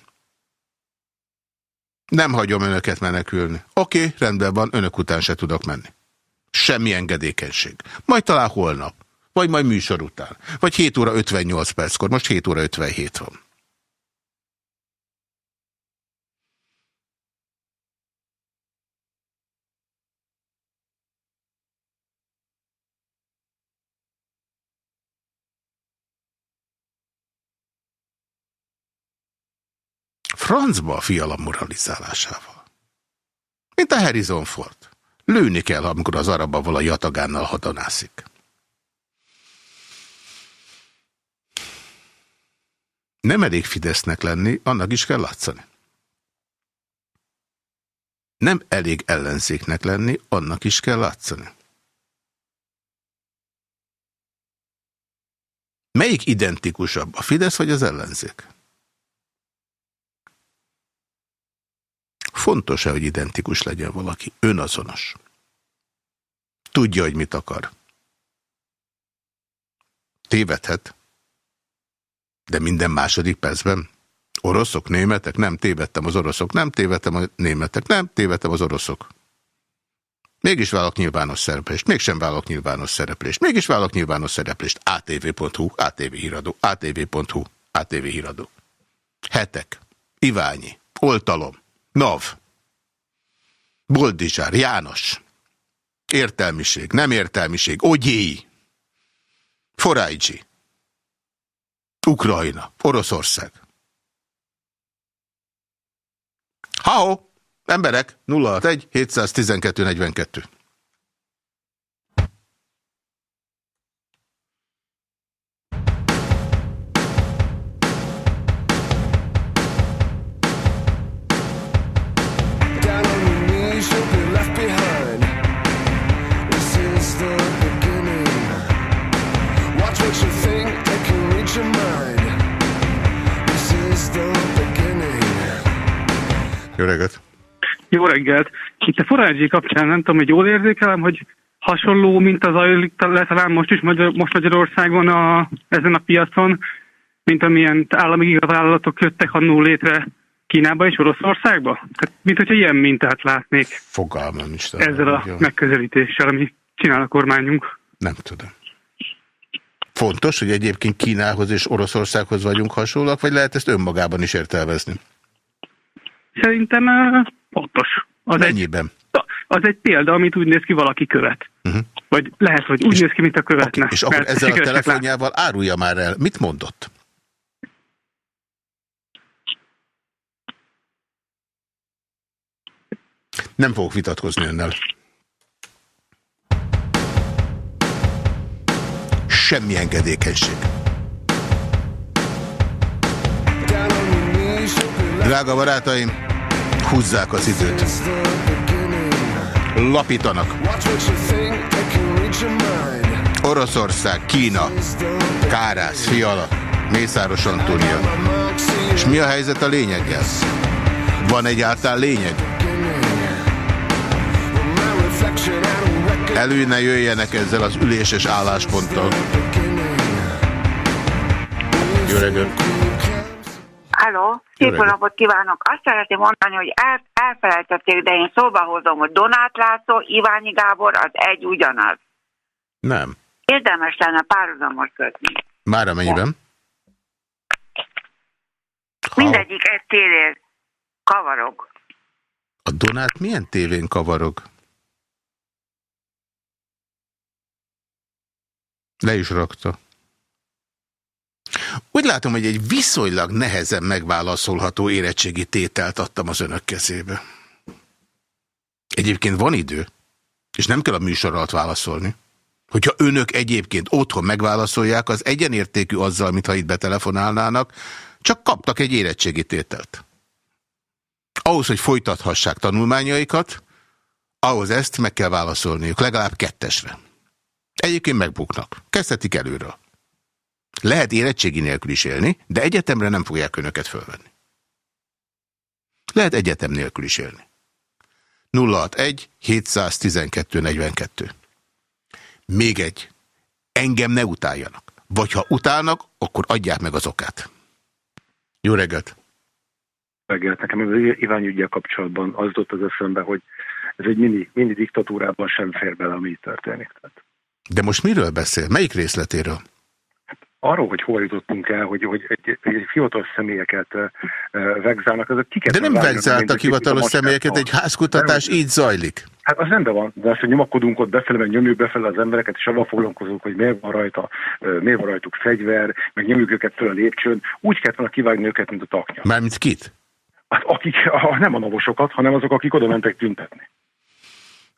Speaker 2: Nem hagyom önöket menekülni. Oké, rendben van, önök után se tudok menni. Semmi engedékenység. Majd talán holnap. Vagy majd műsor után. Vagy 7 óra 58 perckor. Most 7 óra 57 van. Francba a fiala moralizálásával. Mint a Harrison Ford. Lőni kell, amikor az arabba vala jatagánnal hadonászik. Nem elég Fidesznek lenni, annak is kell látszani. Nem elég ellenzéknek lenni, annak is kell látszani. Melyik identikusabb, a Fidesz vagy az ellenzék? Fontos-e, hogy identikus legyen valaki? Önazonos. Tudja, hogy mit akar. Tévedhet. De minden második percben? Oroszok, németek? Nem, tévedtem az oroszok. Nem, tévedtem a németek. Nem, tévedtem az oroszok. Mégis vállalok nyilvános szereplést, mégsem vállalok nyilvános szereplést, mégis vállalok nyilvános szereplést. ATV.hu, ATV híradó, ATV.hu, ATV híradó. Hetek, Iványi, Oltalom, NAV, Boldizsár, János, értelmiség, nem értelmiség, Ogyéi, Forágyi, Ukrajna, Oroszország. Hao, emberek, 061 712 42. Jó reggelt!
Speaker 12: Jó reggelt! Itt a forrágyi kapcsán nem tudom, hogy jól érzékelem, hogy hasonló, mint az ajlik le talán most is Magyar, most Magyarországon a, ezen a piacon, mint amilyen állami vállalatok jöttek annó létre Kínába és Oroszországba? Tehát, mint hogyha ilyen mintát látnék.
Speaker 2: Fogalmam is.
Speaker 12: Ezzel a jó. megközelítéssel, ami csinál a kormányunk.
Speaker 2: Nem tudom. Fontos, hogy egyébként Kínához és Oroszországhoz vagyunk hasonlóak, vagy lehet ezt önmagában is értelmezni?
Speaker 12: Szerintem pontos. Az
Speaker 2: Mennyiben?
Speaker 12: Egy, az egy példa, amit úgy néz ki valaki követ. Uh -huh. Vagy lehet, hogy úgy és, néz ki, mint a követne. Okay,
Speaker 2: és akkor ezzel a telefonjával lát. árulja már el. Mit mondott? Nem fogok vitatkozni önnel. Semmi engedékenység. Drága barátaim! Húzzák az időt. Lapítanak. Oroszország, Kína, Kárász, Fiala, Mészáros Antónia. És mi a helyzet a lényeggel? Van egyáltalán lényeg? Elő ne jöjjenek ezzel az üléses állásponttal. Jó reggelt!
Speaker 13: Szép napot kívánok! Azt szeretném mondani, hogy el, elfelejtették, de én szóba hozom, hogy Donát László, Iványi Gábor az egy ugyanaz.
Speaker 2: Nem.
Speaker 13: Érdemes lenne párhuzamos kötni.
Speaker 2: Már amennyiben?
Speaker 13: Mindegyik egy térél kavarog.
Speaker 2: A Donát milyen tévén kavarog? Le is rakta. Úgy látom, hogy egy viszonylag nehezen megválaszolható érettségi tételt adtam az önök kezébe. Egyébként van idő, és nem kell a műsor alatt válaszolni. Hogyha önök egyébként otthon megválaszolják, az egyenértékű azzal, mintha itt betelefonálnának, csak kaptak egy érettségi tételt. Ahhoz, hogy folytathassák tanulmányaikat, ahhoz ezt meg kell válaszolniuk, legalább kettesre. Egyébként megbuknak. Kezdhetik előről. Lehet érettségi nélkül is élni, de egyetemre nem fogják önöket fölvenni. Lehet egyetem nélkül is élni. 061 712 42. Még egy. Engem ne utáljanak. Vagy ha utálnak, akkor adják meg az okát. Jó reggelt!
Speaker 8: Reggelt. Nekem az Iván ügyel kapcsolatban az jutott az eszembe, hogy ez egy mini, mini diktatúrában sem fér bele, ami történik. Tehát.
Speaker 2: De most miről beszél? Melyik részletéről?
Speaker 8: Arról, hogy hol jutottunk el, hogy, hogy egy, egy fiatal személyeket vegzálnak, azok kiket
Speaker 2: De nem vegzáltak hivatalos személyeket, egy házkutatás így zajlik.
Speaker 8: Hát az rendben van, de azt, hogy nyomakodunk ott befele, meg nyomjuk befele az embereket, és avval foglalkozunk, hogy miért van rajta, miért van rajtuk fegyver, meg nyomjuk őket fel a lépcsőn, úgy kellett volna kivágni őket, mint a taknya.
Speaker 2: Mármint kit?
Speaker 8: Hát akik, nem a navosokat, hanem azok, akik oda mentek tüntetni.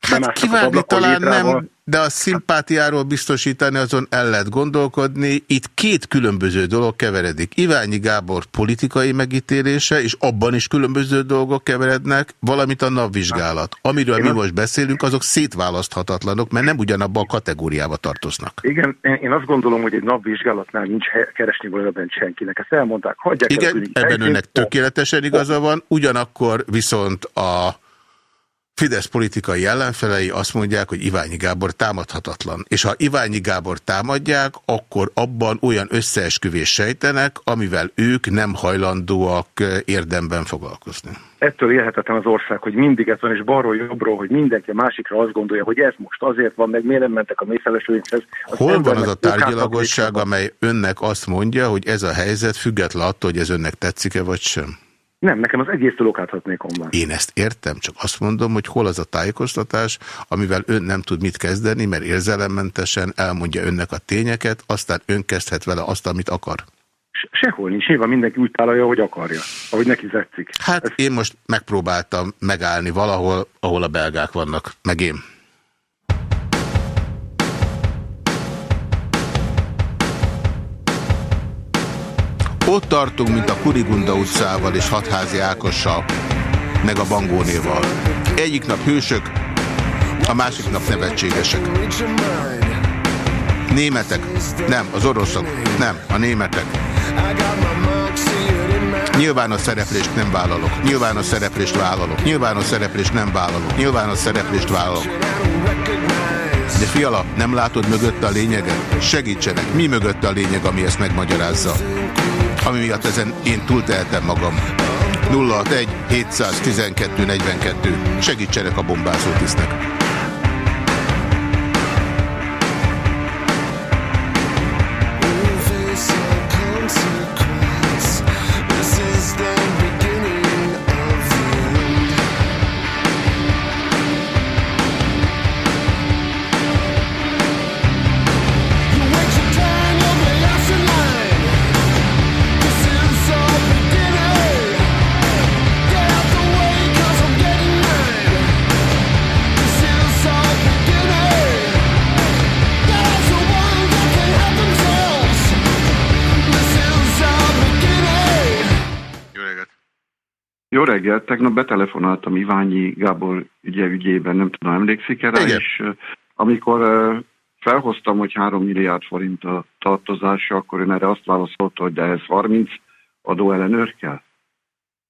Speaker 2: Hát kívánni talán nem, de a szimpátiáról biztosítani azon el lehet gondolkodni. Itt két különböző dolog keveredik. Iványi Gábor politikai megítélése, és abban is különböző dolgok keverednek, valamint a napvizsgálat. Amiről mi most beszélünk, azok szétválaszthatatlanok, mert nem ugyanabban a kategóriába tartoznak.
Speaker 8: Igen, én azt gondolom, hogy egy napvizsgálatnál nincs keresni valójában senkinek. Ezt elmondták. Hagyják
Speaker 2: Igen, el, ebben önnek tökéletesen igaza van, ugyanakkor viszont a Fidesz politikai ellenfelei azt mondják, hogy Iványi Gábor támadhatatlan. És ha Iványi Gábor támadják, akkor abban olyan összeesküvés sejtenek, amivel ők nem hajlandóak érdemben foglalkozni.
Speaker 8: Ettől élhetetlen az ország, hogy mindig ez van, és balról jobbról, hogy mindenki másikra azt gondolja, hogy ez most azért van, meg miért nem mentek a mészfelesőinkhez.
Speaker 2: Hol van az a tárgyalagosság, amely önnek azt mondja, hogy ez a helyzet független attól, hogy ez önnek tetszik-e vagy sem?
Speaker 8: Nem, nekem az egésztől okáthatnék onnan.
Speaker 2: Én ezt értem, csak azt mondom, hogy hol az a tájékoztatás, amivel ön nem tud mit kezdeni, mert érzelemmentesen elmondja önnek a tényeket, aztán ön kezdhet vele azt, amit akar.
Speaker 8: Sehol nincs, nyilván mindenki úgy találja, hogy akarja, ahogy neki tetszik.
Speaker 2: Hát Ez... én most megpróbáltam megállni valahol, ahol a belgák vannak, meg én. Ott tartunk, mint a Kurigunda utcával és Hatházi Ákossal, meg a Bangónéval. Egyik nap hősök, a másik nap nevetségesek. Németek? Nem, az oroszok. Nem, a németek. Nyilván a szereplést nem vállalok. Nyilván a szereplést vállalok. Nyilván a szereplést nem vállalok. Nyilván a szereplést vállalok. De fiala, nem látod mögött a lényeget? Segítsenek. Mi mögött a lényeg, ami ezt megmagyarázza? Ami miatt ezen én túltehetem magam. 061 712 42. Segítsenek a bombázó tisztek.
Speaker 14: Jó reggelt, tegnap betelefonáltam Iványi Gábor ügye ügyében, nem tudom, emlékszik erre, Igen. és amikor felhoztam, hogy 3 milliárd forint a tartozása, akkor ön erre azt válaszolta, hogy de ez 30 adóellenőr kell.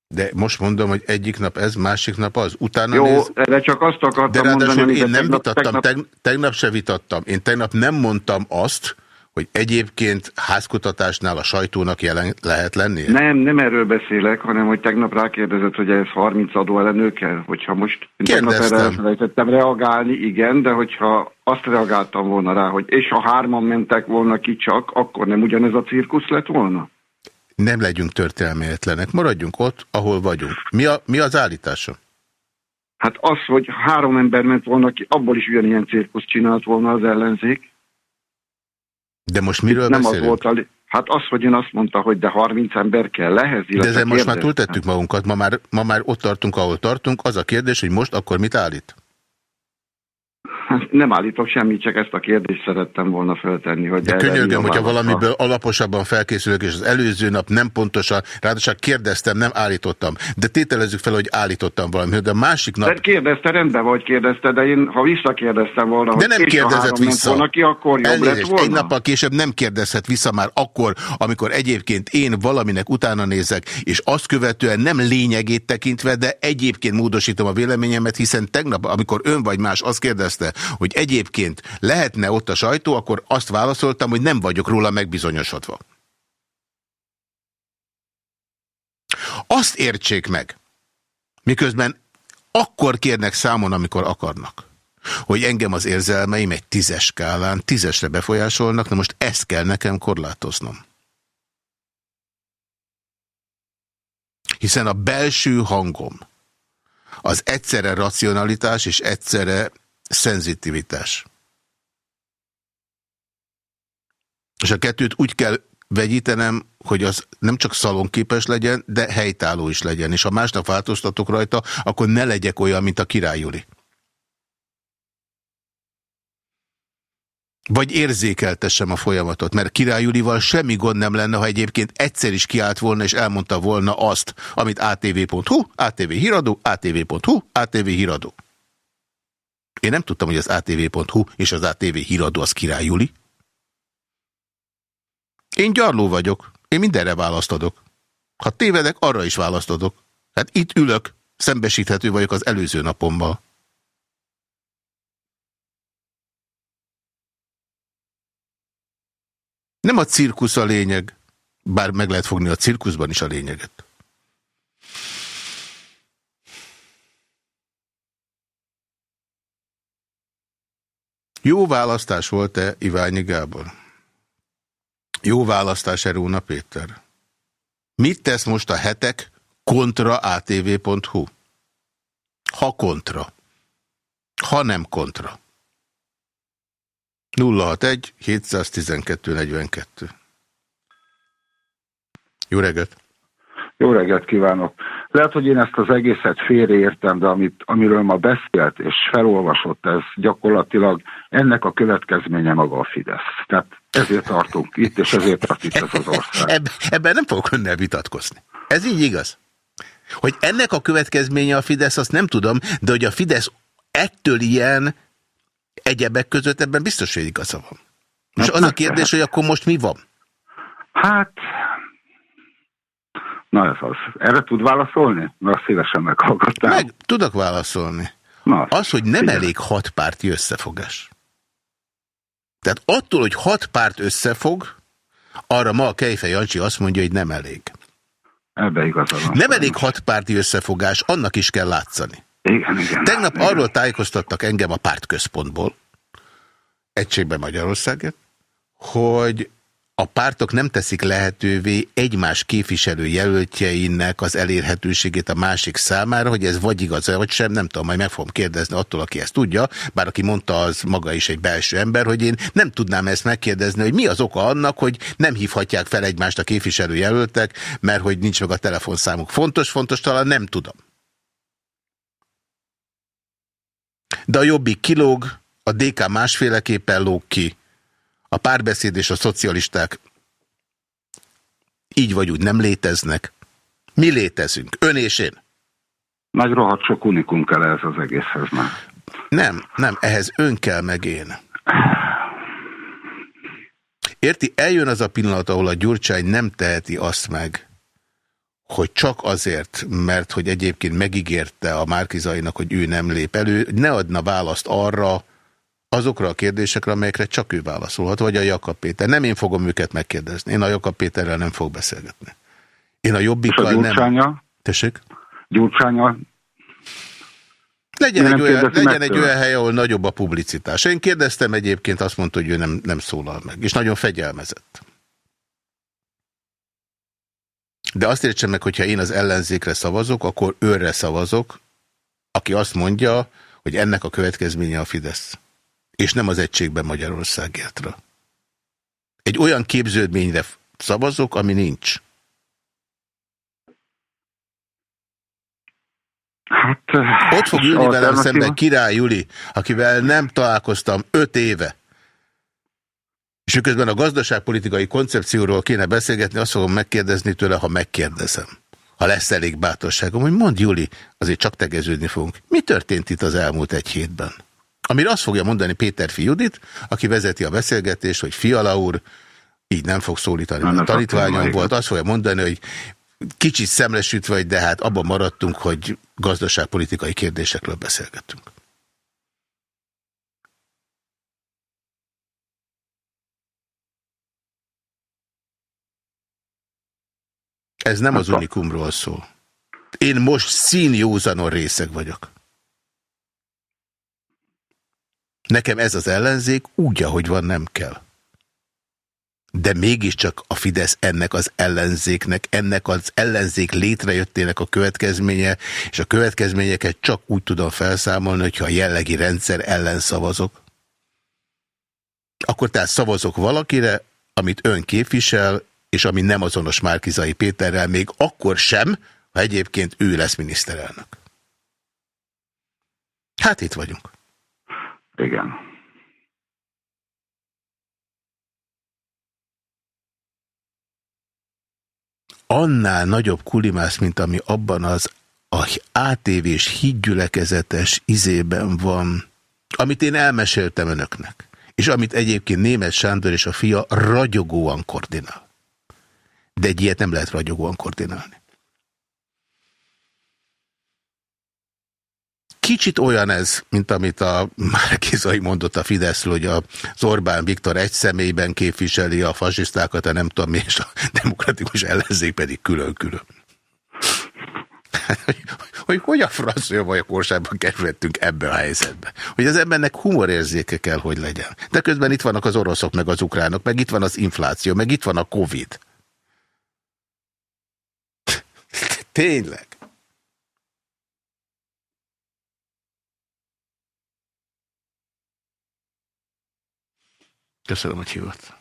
Speaker 2: De most mondom, hogy egyik nap ez, másik nap az. Utána
Speaker 14: Jó, néz... de csak azt akartam
Speaker 2: de mondani, én nem
Speaker 14: tegnap,
Speaker 2: vitattam, tegnap... tegnap se vitattam. Én tegnap nem mondtam azt, hogy egyébként házkutatásnál a sajtónak jelen lehet lenni?
Speaker 14: Nem, nem erről beszélek, hanem hogy tegnap rákérdezett, hogy ez 30 adóellenő kell. Hogyha most elfelejtettem reagálni, igen, de hogyha azt reagáltam volna rá, hogy és ha hárman mentek volna ki csak, akkor nem ugyanez a cirkusz lett volna?
Speaker 2: Nem legyünk történelméletlenek, maradjunk ott, ahol vagyunk. Mi, a, mi az állítása?
Speaker 14: Hát az, hogy három ember ment volna ki, abból is ugyanilyen cirkusz csinált volna az ellenzék.
Speaker 2: De most miről nem beszélünk? Az volt a,
Speaker 14: hát az, hogy én azt mondta, hogy de 30 ember kell lehez.
Speaker 2: De ezzel most már túltettük magunkat, ma már, ma már ott tartunk, ahol tartunk. Az a kérdés, hogy most akkor mit állít?
Speaker 14: Hát nem állítok semmit, csak ezt a kérdést szerettem volna feltenni. Hogy
Speaker 2: De könyörgöm, hogyha valamiből alaposabban felkészülök, és az előző nap nem pontosan, ráadásul kérdeztem, nem állítottam. De tételezzük fel, hogy állítottam valamit, de a másik nap...
Speaker 14: De kérdezte, rendben vagy kérdezte, de én ha visszakérdeztem volna,
Speaker 2: de nem kérdezett vissza.
Speaker 14: Volna ki, akkor jobb Elnézést, lett volna.
Speaker 2: Egy nappal később nem kérdezhet vissza már akkor, amikor egyébként én valaminek utána nézek, és azt követően nem lényegét tekintve, de egyébként módosítom a véleményemet, hiszen tegnap, amikor ön vagy más azt kérdezte, hogy egyébként lehetne ott a sajtó, akkor azt válaszoltam, hogy nem vagyok róla megbizonyosodva. Azt értsék meg, miközben akkor kérnek számon, amikor akarnak, hogy engem az érzelmeim egy tízes skálán tízesre befolyásolnak, na most ezt kell nekem korlátoznom. Hiszen a belső hangom az egyszerre racionalitás és egyszerre szenzitivitás. És a kettőt úgy kell vegyítenem, hogy az nem csak szalonképes legyen, de helytálló is legyen. És ha másnap változtatok rajta, akkor ne legyek olyan, mint a király Juli. Vagy érzékeltessem a folyamatot, mert Király Julival semmi gond nem lenne, ha egyébként egyszer is kiállt volna és elmondta volna azt, amit atv.hu, ATV híradó, atv.hu, ATV híradó. Én nem tudtam, hogy az atv.hu és az ATV híradó az Király Juli. Én gyarló vagyok. Én mindenre választ adok. Ha tévedek, arra is választ adok. Hát itt ülök, szembesíthető vagyok az előző napommal. Nem a cirkusz a lényeg, bár meg lehet fogni a cirkuszban is a lényeget. Jó választás volt-e Iványi Gábor? Jó választás Eróna Péter? Mit tesz most a hetek kontra atv.hu? Ha kontra. Ha nem kontra. 061 712 42. Jó reggelt!
Speaker 15: Jó reggelt kívánok! Lehet, hogy én ezt az egészet félreértem, de amit, amiről ma beszélt és felolvasott, ez gyakorlatilag ennek a következménye maga a Fidesz. Tehát ezért tartunk itt, és ezért tart itt ez az ország.
Speaker 2: Eb ebben nem fogok önnel vitatkozni. Ez így igaz. Hogy ennek a következménye a Fidesz, azt nem tudom, de hogy a Fidesz ettől ilyen egyebek között ebben biztos, hogy igaza van. És az a kérdés, hogy akkor most mi van?
Speaker 15: Hát, Na ez az. Erre tud válaszolni? Na szívesen meghallgattam. Meg
Speaker 2: tudok válaszolni. Na, az, hogy nem figyelj. elég hat párti összefogás. Tehát attól, hogy hat párt összefog, arra ma a Kejfej Jancsi azt mondja, hogy nem elég.
Speaker 15: Ebbe igazán.
Speaker 2: Nem elég hat párti összefogás, annak is kell látszani.
Speaker 15: Igen, igen.
Speaker 2: Tegnap
Speaker 15: igen.
Speaker 2: arról tájékoztattak engem a pártközpontból, Egységben Magyarországért, hogy a pártok nem teszik lehetővé egymás képviselő jelöltjeinek az elérhetőségét a másik számára, hogy ez vagy igaz, vagy sem, nem tudom, majd meg fogom kérdezni attól, aki ezt tudja, bár aki mondta, az maga is egy belső ember, hogy én nem tudnám ezt megkérdezni, hogy mi az oka annak, hogy nem hívhatják fel egymást a képviselő jelöltek, mert hogy nincs meg a telefonszámuk. Fontos, fontos, talán nem tudom. De a jobbik kilóg, a DK másféleképpen lóg ki, a párbeszéd és a szocialisták így vagy úgy nem léteznek. Mi létezünk, ön és én.
Speaker 15: Nagy rohadt sok unikum kell ez az egészhez már.
Speaker 2: Nem, nem, ehhez ön kell meg én. Érti, eljön az a pillanat, ahol a Gyurcsány nem teheti azt meg, hogy csak azért, mert hogy egyébként megígérte a Márkizainak, hogy ő nem lép elő, ne adna választ arra, azokra a kérdésekre, amelyekre csak ő válaszolhat, vagy a Jakab Péter. Nem én fogom őket megkérdezni. Én a Jakab Péterrel nem fog beszélgetni. Én a jobbikkal nem... Tessék?
Speaker 15: Gyurcsánya
Speaker 2: legyen, egy olyan, legyen egy olyan hely, ahol nagyobb a publicitás. Én kérdeztem egyébként, azt mondta, hogy ő nem, nem szólal meg, és nagyon fegyelmezett. De azt értsem meg, hogyha én az ellenzékre szavazok, akkor őre szavazok, aki azt mondja, hogy ennek a következménye a Fidesz. És nem az egységben Magyarországértra. Egy olyan képződményre szavazok, ami nincs.
Speaker 15: Hát,
Speaker 2: Ott fog ülni velem szemben Király Juli, akivel nem találkoztam öt éve. És miközben a gazdaságpolitikai koncepcióról kéne beszélgetni, azt fogom megkérdezni tőle, ha megkérdezem. Ha lesz elég bátorságom, hogy mond Juli, azért csak tegeződni fogunk. Mi történt itt az elmúlt egy hétben? Amire azt fogja mondani Péter Judit, aki vezeti a beszélgetést, hogy Fiala úr, így nem fog szólítani, mert a tanítványom volt, azt fogja mondani, hogy kicsit szemlesült vagy, de hát abban maradtunk, hogy gazdaságpolitikai kérdésekről beszélgettünk. Ez nem az unikumról szól. Én most színjózanon részeg vagyok. Nekem ez az ellenzék úgy, ahogy van, nem kell de mégiscsak a Fidesz ennek az ellenzéknek, ennek az ellenzék létrejöttének a következménye, és a következményeket csak úgy tudom felszámolni, hogyha a jellegi rendszer ellen szavazok. Akkor tehát szavazok valakire, amit ön képvisel, és ami nem azonos Márkizai Péterrel, még akkor sem, ha egyébként ő lesz miniszterelnök. Hát itt vagyunk.
Speaker 15: Igen.
Speaker 2: annál nagyobb kulimász, mint ami abban az a ATV-s hídgyülekezetes izében van, amit én elmeséltem önöknek, és amit egyébként német Sándor és a fia ragyogóan koordinál. De egy ilyet nem lehet ragyogóan koordinálni. Kicsit olyan ez, mint amit a Márkizai mondott a Fideszről, hogy az Orbán Viktor egy személyben képviseli a fasisztákat, a nem tudom mi, és a demokratikus ellenzék pedig külön-külön. hogy, hogy a francia vagy a korsában kerülhettünk ebbe a helyzetbe. Hogy az embernek humorérzéke kell, hogy legyen. De közben itt vannak az oroszok, meg az ukránok, meg itt van az infláció, meg itt van a Covid. Tényleg. Köszönöm, hogy hívott.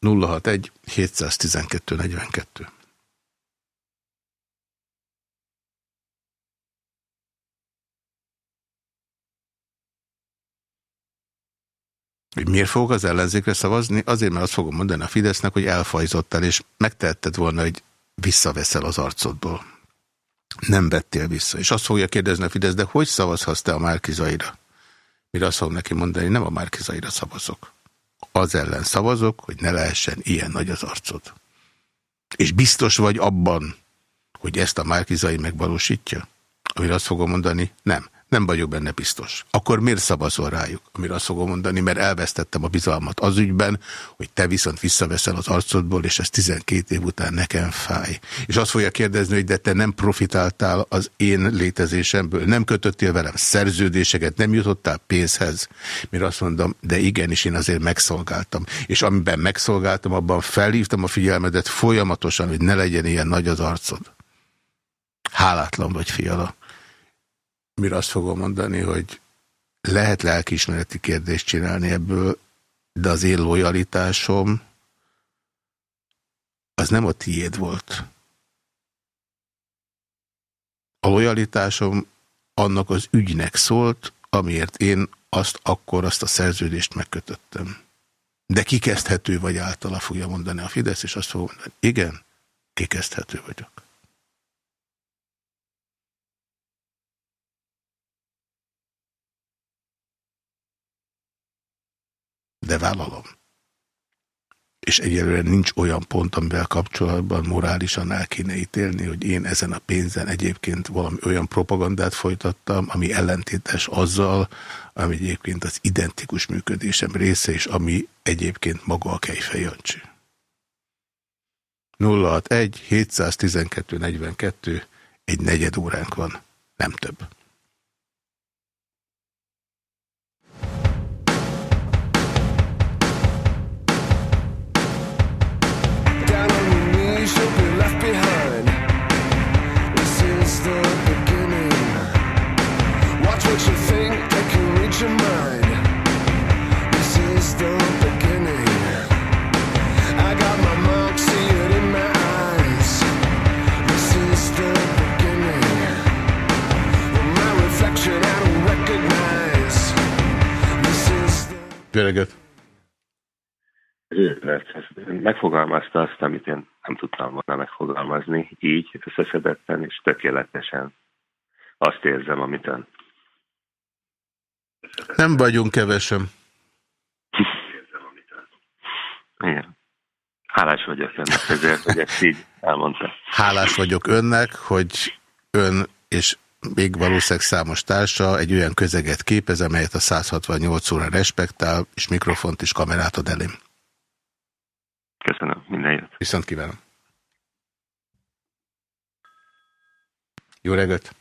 Speaker 2: 061 712 42. Hogy miért fogok az ellenzékre szavazni? Azért, mert azt fogom mondani a Fidesznek, hogy elfajzottál, és megtehetted volna, hogy visszaveszel az arcodból. Nem vettél vissza. És azt fogja kérdezni a Fidesz, de hogy szavazhatsz te a Márkizaira? Mire azt fog neki mondani, nem a Márkizaira szavazok az ellen szavazok, hogy ne lehessen ilyen nagy az arcod. És biztos vagy abban, hogy ezt a Márkizai megvalósítja? Amire azt fogom mondani, nem. Nem vagyok benne biztos. Akkor miért szavazol rájuk? Amire azt fogom mondani, mert elvesztettem a bizalmat az ügyben, hogy te viszont visszaveszel az arcodból, és ez 12 év után nekem fáj. És azt fogja kérdezni, hogy de te nem profitáltál az én létezésemből, nem kötöttél velem szerződéseket, nem jutottál pénzhez. Mire azt mondom, de igenis én azért megszolgáltam. És amiben megszolgáltam, abban felhívtam a figyelmedet folyamatosan, hogy ne legyen ilyen nagy az arcod. Hálátlan vagy, fiala mire azt fogom mondani, hogy lehet lelkiismereti kérdést csinálni ebből, de az én lojalitásom az nem a tiéd volt. A lojalitásom annak az ügynek szólt, amiért én azt akkor azt a szerződést megkötöttem. De kikezdhető vagy általa fogja mondani a Fidesz, és azt fogja mondani, igen, kikezdhető vagyok. De vállalom. És egyelőre nincs olyan pont, amivel kapcsolatban morálisan el kéne ítélni, hogy én ezen a pénzen egyébként valami olyan propagandát folytattam, ami ellentétes azzal, ami egyébként az identikus működésem része, és ami egyébként maga a Kejfej Jancsi. 061 712 42 egy negyed óránk van, nem több. Jó
Speaker 16: Megfogalmazta azt, amit én nem tudtam volna megfogalmazni, így összeszedetten és tökéletesen. Azt érzem, amit ön.
Speaker 2: Nem vagyunk kevesen.
Speaker 16: Igen. Hálás vagyok önnek ezért, hogy ezt így elmondta.
Speaker 2: Hálás vagyok önnek, hogy ön és még valószínűleg számos társa egy olyan közeget képez, amelyet a 168 óra respektál, és mikrofont és kamerát ad elém.
Speaker 16: Köszönöm, minden jót.
Speaker 2: Viszont kívánom. Jó reggelt!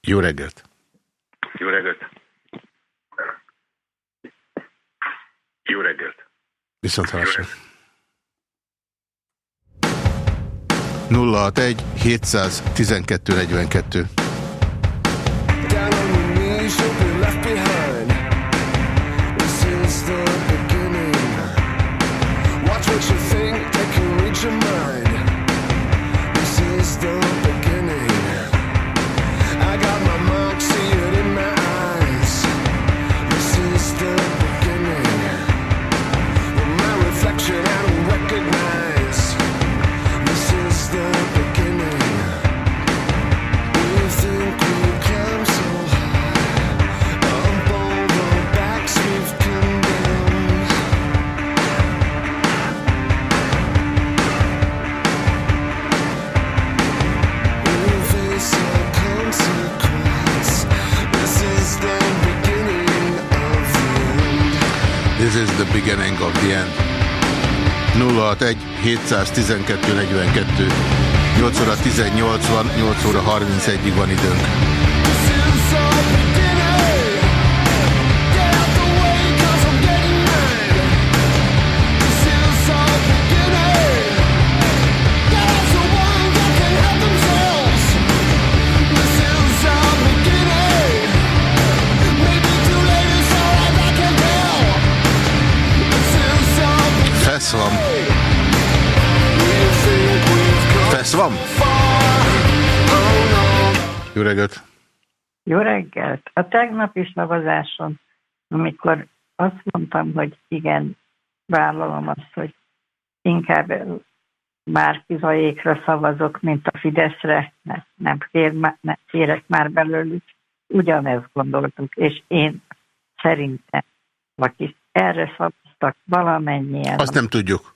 Speaker 2: Jó reggelt!
Speaker 16: Jó reggelt! Jó reggelt!
Speaker 2: Viszont hallásra. 061 712 42. 712 42 8 óra 18 van, 8 óra 31-ig van időnk. Jó reggelt!
Speaker 17: A tegnapi szavazáson, amikor azt mondtam, hogy igen, vállalom azt, hogy inkább Márkizaiékra szavazok, mint a Fideszre, ne, nem kér, ne, kérek már belőlük. Ugyanezt gondoltuk, és én szerintem, aki erre szavaztak valamennyien.
Speaker 2: Azt nem tudjuk.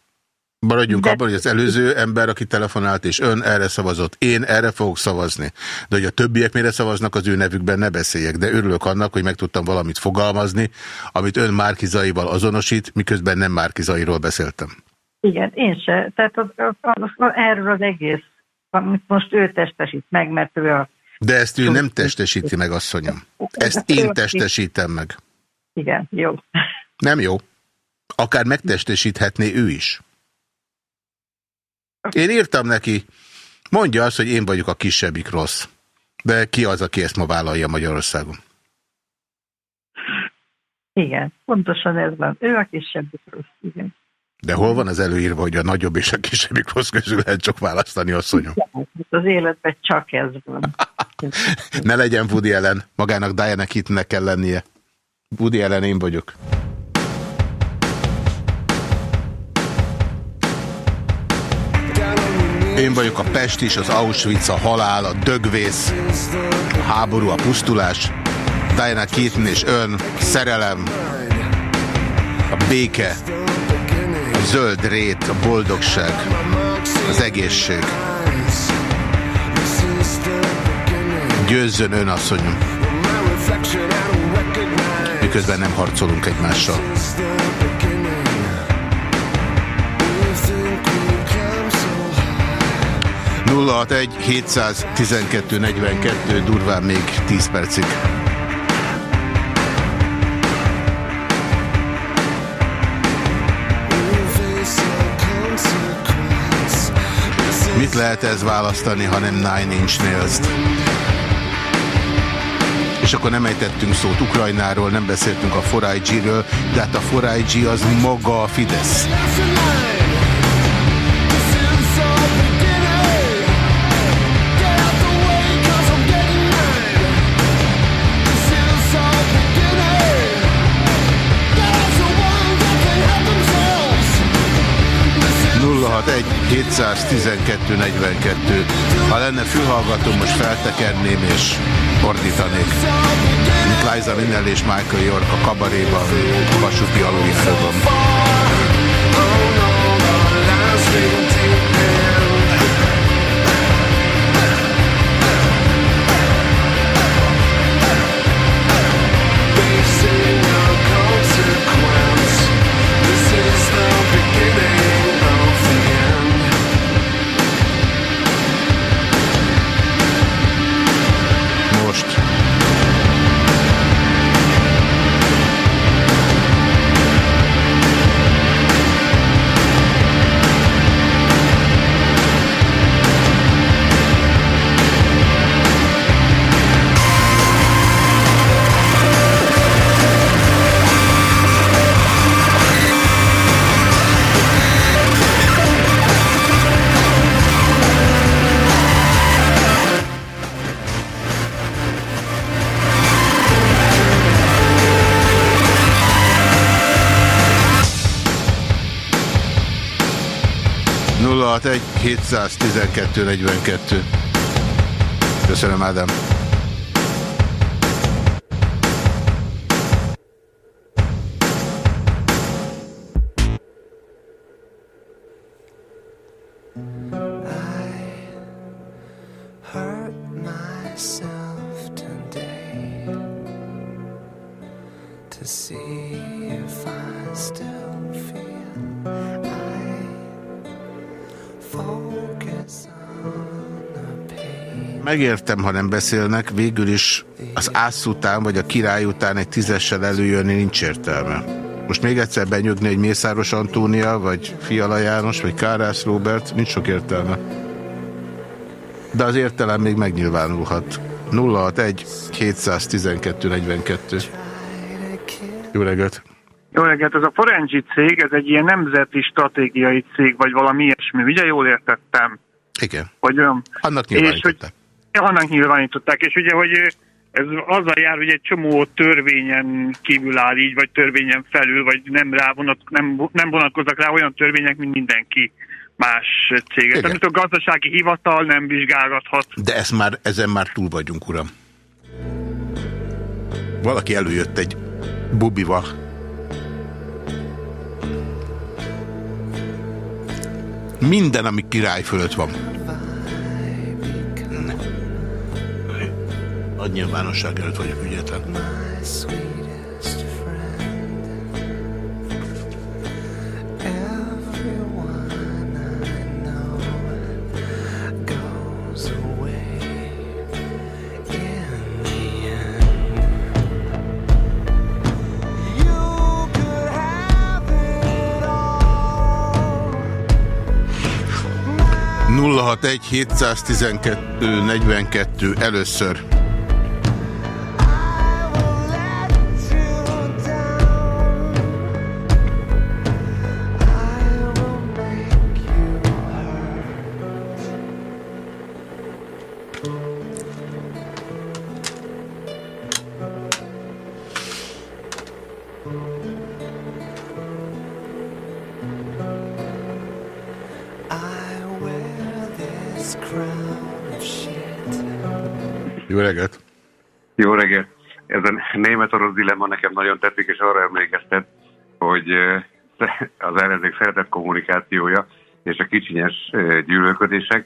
Speaker 2: Maradjunk De... abban, hogy az előző ember, aki telefonált, és ön erre szavazott. Én erre fogok szavazni. De hogy a többiek mire szavaznak, az ő nevükben ne beszéljek. De örülök annak, hogy meg tudtam valamit fogalmazni, amit ön Márkizaival azonosít, miközben nem Márkizairól beszéltem.
Speaker 17: Igen, én se. Tehát az, az, az, az, erről az egész, amit most ő testesít meg, mert ő a...
Speaker 2: De ezt ő nem testesíti meg, asszonyom. Ezt én testesítem meg.
Speaker 17: Igen, jó.
Speaker 2: Nem jó. Akár megtestesíthetné ő is. Én írtam neki, mondja azt, hogy én vagyok a kisebbik rossz. De ki az, aki ezt ma vállalja Magyarországon?
Speaker 17: Igen, pontosan ez van. Ő a kisebbik rossz, igen.
Speaker 2: De hol van az előírva, hogy a nagyobb és a kisebbik rossz közül lehet csak választani, asszonyom?
Speaker 17: Az életben csak ez van.
Speaker 2: ne legyen Woody ellen, magának Diana Hitnek kell lennie. Woody ellen én vagyok. Én vagyok a Pest is, az Auschwitz, a halál, a dögvész, a háború, a pusztulás.
Speaker 18: Diana Keaton és ön, szerelem, a béke, a zöld rét, a boldogság, az egészség. Győzzön ön, asszonyom. Miközben nem harcolunk egymással. 061 712 42 durván még 10 percig. Mit lehet ez választani, ha nem Nine Inch Nails-t? És akkor nem ejtettünk szót Ukrajnáról, nem beszéltünk a 4IG-ről, de hát a 4IG az maga a Fidesz. 712 42. Ha lenne fülhallgató, most feltekerném és ordítanék. Mint Liza Minnell és Michael York a kabaréban, a vasúti aluljáróban. Egy 712 42. Köszönöm, Ádám. Megértem, ha nem beszélnek, végül is az ász után, vagy a király után egy tízessel előjönni nincs értelme. Most még egyszer benyögni, hogy Mészáros Antónia, vagy Fiala János, vagy Kárász Róbert, nincs sok értelme. De az értelem még megnyilvánulhat. 061 712 42. Jó reggelt!
Speaker 19: Jó reggelt, ez a Forengi cég, ez egy ilyen nemzeti stratégiai cég, vagy valami ilyesmi, ugye jól értettem?
Speaker 18: Igen.
Speaker 19: Hogy olyan.
Speaker 18: Annak nyilvánították. És hogy
Speaker 19: annak nyilvánították, és ugye, hogy ez azzal jár, hogy egy csomó törvényen kívül áll így, vagy törvényen felül, vagy nem, rá vonat, nem, nem vonatkoznak rá olyan törvények, mint mindenki más céget. Amit a gazdasági hivatal nem vizsgálgathat.
Speaker 18: De ez már, ezen már túl vagyunk, uram. Valaki előjött egy bubival. Minden, ami király fölött van. A nyilvánosság előtt vagyok ügyetlen. nulla 712 42 először. reggelt! Jó reggelt!
Speaker 20: Ez a német-orosz dilemma nekem nagyon tetszik, és arra emlékeztet, hogy az ellenzék szeretett kommunikációja és a kicsinyes gyűlölködések,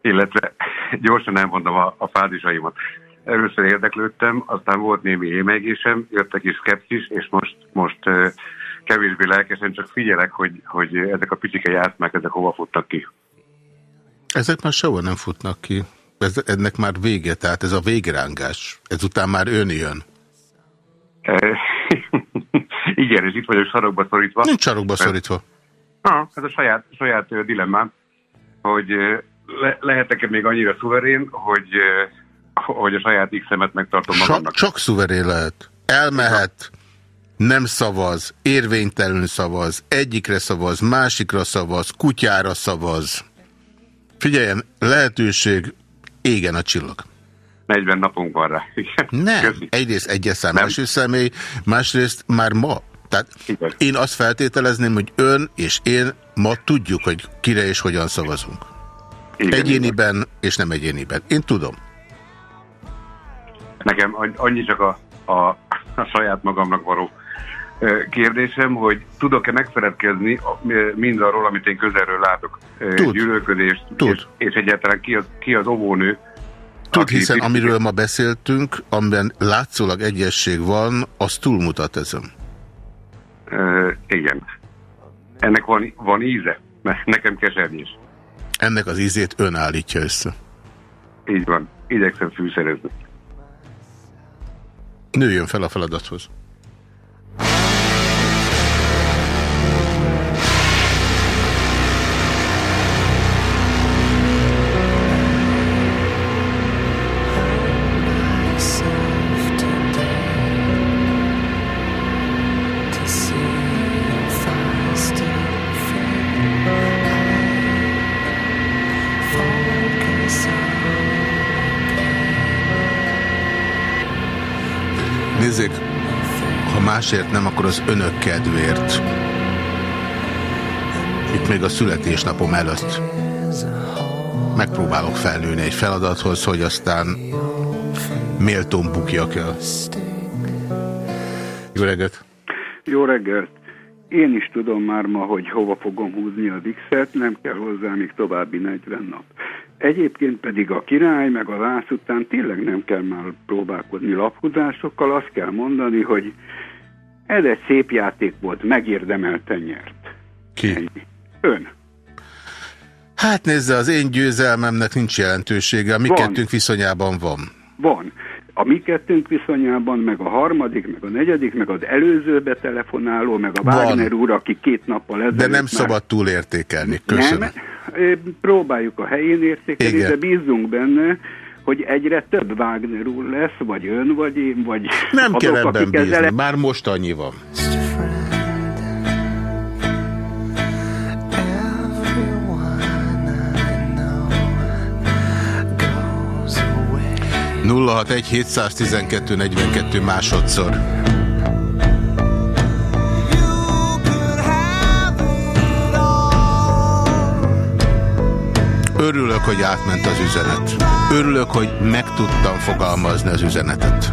Speaker 20: illetve gyorsan elmondom a, a fázisaimat. Először érdeklődtem, aztán volt némi émegésem, jöttek is szkepszis, és most, most kevésbé lelkesen csak figyelek, hogy, hogy ezek a picike játszmák, ezek hova futnak ki.
Speaker 2: Ezek már sehol nem futnak ki. Ez, ennek már vége, tehát ez a végrángás. Ezután már ön jön.
Speaker 20: Igen, és itt vagyok sarokba szorítva.
Speaker 2: Nincs sarokba szorítva.
Speaker 20: Ah, ez a saját, saját dilemmám, hogy le, lehetek-e még annyira szuverén, hogy, hogy a saját X-emet megtartom magamnak.
Speaker 2: Csak, csak szuverén lehet. Elmehet, nem szavaz, érvénytelenül szavaz, egyikre szavaz, másikra szavaz, kutyára szavaz. Figyeljen, lehetőség, égen a csillag.
Speaker 20: 40 napunk van rá.
Speaker 2: Nem, Köszi. egyrészt egyes szám első személy, másrészt már ma. Tehát Igen. én azt feltételezném, hogy ön és én ma tudjuk, hogy kire és hogyan szavazunk. Igen, Egyéniben igen. és nem egyéniben. Én tudom.
Speaker 20: Nekem annyi csak a, a, a saját magamnak való kérdésem, hogy tudok-e megfeledkezni mindarról, amit én közelről látok?
Speaker 2: Tud.
Speaker 20: Gyűlölködést,
Speaker 2: Tud.
Speaker 20: És, és egyáltalán ki az, ki az óvónő?
Speaker 2: Tud, hiszen amiről ma beszéltünk, amiben látszólag egyesség van, az túlmutat ezen.
Speaker 20: Uh, igen. Ennek van, van íze? Nekem kesernyés.
Speaker 2: Ennek az ízét ön állítja össze.
Speaker 20: Így van. Igyekszem fűszerezni.
Speaker 2: Nőjön fel a feladathoz. Másért nem, akkor az önök kedvéért. Itt még a születésnapom előtt megpróbálok felnőni egy feladathoz, hogy aztán méltón bukjak el. Jó reggelt!
Speaker 21: Jó reggelt! Én is tudom már ma, hogy hova fogom húzni a dixet, nem kell hozzá még további 40 nap. Egyébként pedig a király meg a lász után tényleg nem kell már próbálkozni laphúzásokkal, azt kell mondani, hogy ez egy szép játék volt, megérdemelten nyert.
Speaker 2: Ki? Ennyi.
Speaker 21: Ön.
Speaker 2: Hát nézze, az én győzelmemnek nincs jelentősége, a mi van. kettőnk viszonyában van.
Speaker 21: Van. A mi kettőnk viszonyában, meg a harmadik, meg a negyedik, meg az előző betelefonáló, meg a Wagner van. úr, aki két nappal ezelőtt
Speaker 2: De nem már... szabad túlértékelni. Köszönöm.
Speaker 21: Nem, próbáljuk a helyén értékelni, Igen. de bízzunk benne, hogy egyre több Wagner úr lesz, vagy ön, vagy én, vagy
Speaker 2: Nem kell ebben bízni, ezzel... már most annyi van. Nulla hat egy 712 42 másodszor. Örülök, hogy átment az üzenet. Örülök, hogy meg tudtam fogalmazni az üzenetet.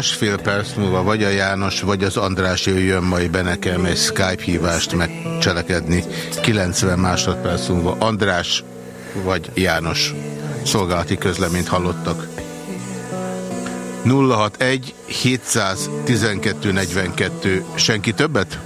Speaker 2: Másfél perc múlva vagy a János, vagy az András jöjjön majd be nekem egy Skype hívást megcselekedni. 90 másodperc múlva András vagy János szolgálati közleményt hallottak. 061 712 42. Senki többet?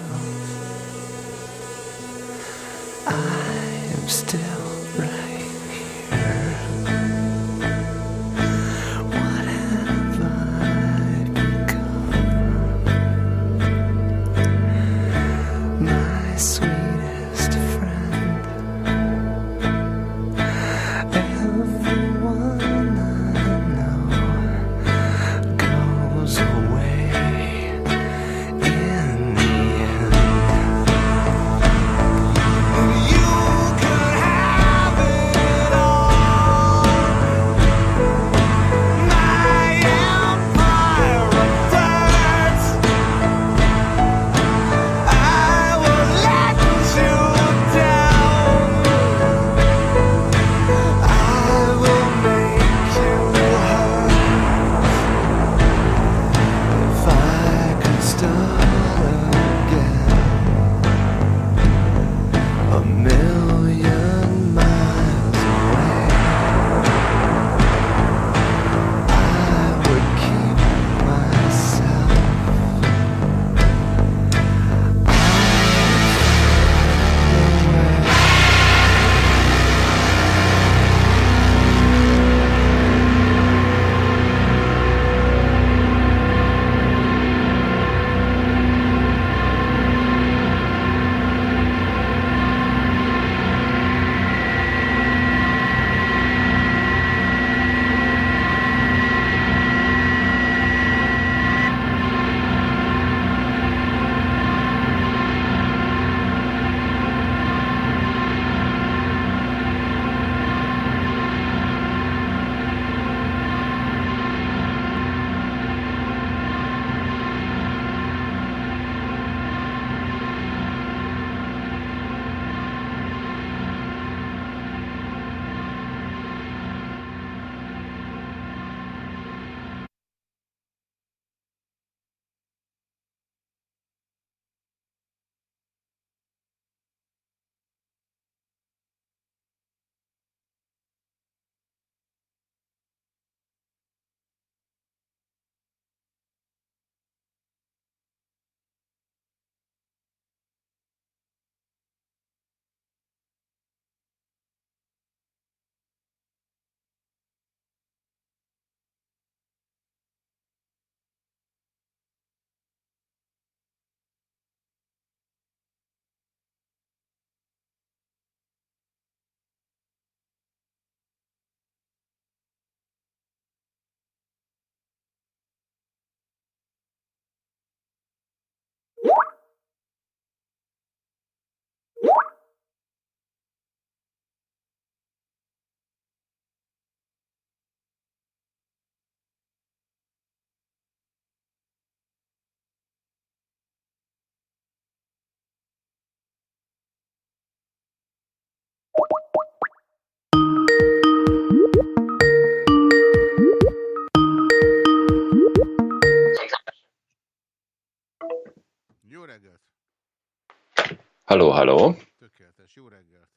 Speaker 2: Haló? Tökéletes, jó reggelt!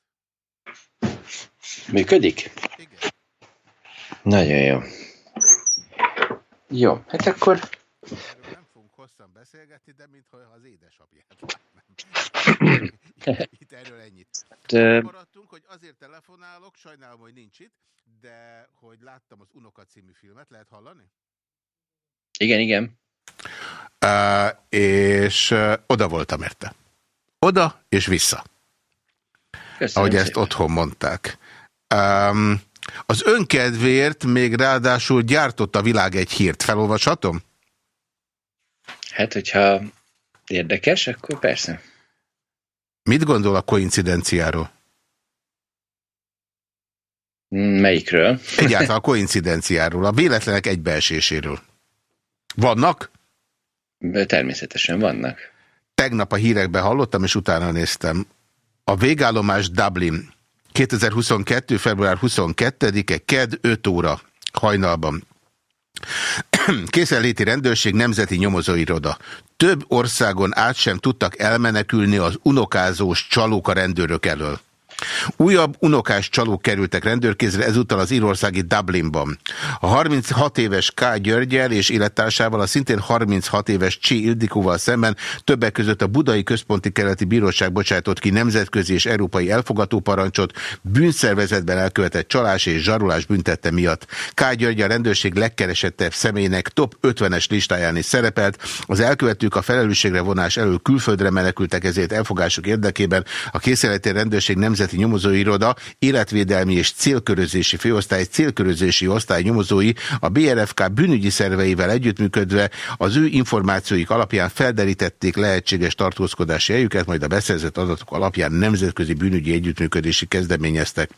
Speaker 22: Működik? Igen. Nagyon jó. Jó, hát akkor...
Speaker 2: Erről nem fogunk hosszan beszélgetni, de mintha az édesapját itt erről ennyit. Hát, de... Maradtunk, hogy azért telefonálok, sajnálom, hogy nincs itt, de hogy láttam az Unoka című filmet, lehet hallani?
Speaker 22: Igen, igen.
Speaker 2: Uh, és uh, oda voltam érte. Oda és vissza. Köszönöm ahogy szépen. ezt otthon mondták. Um, az önkedvéért még ráadásul gyártott a világ egy hírt. Felolvashatom?
Speaker 22: Hát, hogyha érdekes, akkor persze.
Speaker 2: Mit gondol a koincidenciáról?
Speaker 22: Melyikről?
Speaker 2: Egyáltalán a koincidenciáról, a véletlenek egybeeséséről. Vannak?
Speaker 22: Természetesen vannak.
Speaker 2: Tegnap a hírekben hallottam, és utána néztem. A végállomás Dublin 2022. február 22-e, KED 5 óra hajnalban. Készenléti rendőrség nemzeti nyomozóiroda. Több országon át sem tudtak elmenekülni az unokázós csalók a rendőrök elől. Újabb unokás csalók kerültek rendőrkézre, ezúttal az írországi Dublinban. A 36 éves K. Györgyel és élettársával, a szintén 36 éves Csi Ildikóval szemben többek között a Budai Központi Keleti Bíróság bocsájtott ki nemzetközi és európai elfogató parancsot bűnszervezetben elkövetett csalás és zsarulás büntette miatt. K. György a rendőrség legkeresettebb személynek top 50-es listáján is szerepelt. Az elkövetők a felelősségre vonás elől külföldre menekültek, ezért elfogások érdekében a készenléti rendőrség nemzet Nemzeti Nyomozóiroda, Életvédelmi és Célkörözési Főosztály, Célkörözési Osztály nyomozói a BRFK bűnügyi szerveivel együttműködve az ő információik alapján felderítették lehetséges tartózkodási helyüket, majd a beszerzett adatok alapján nemzetközi bűnügyi együttműködési kezdeményeztek.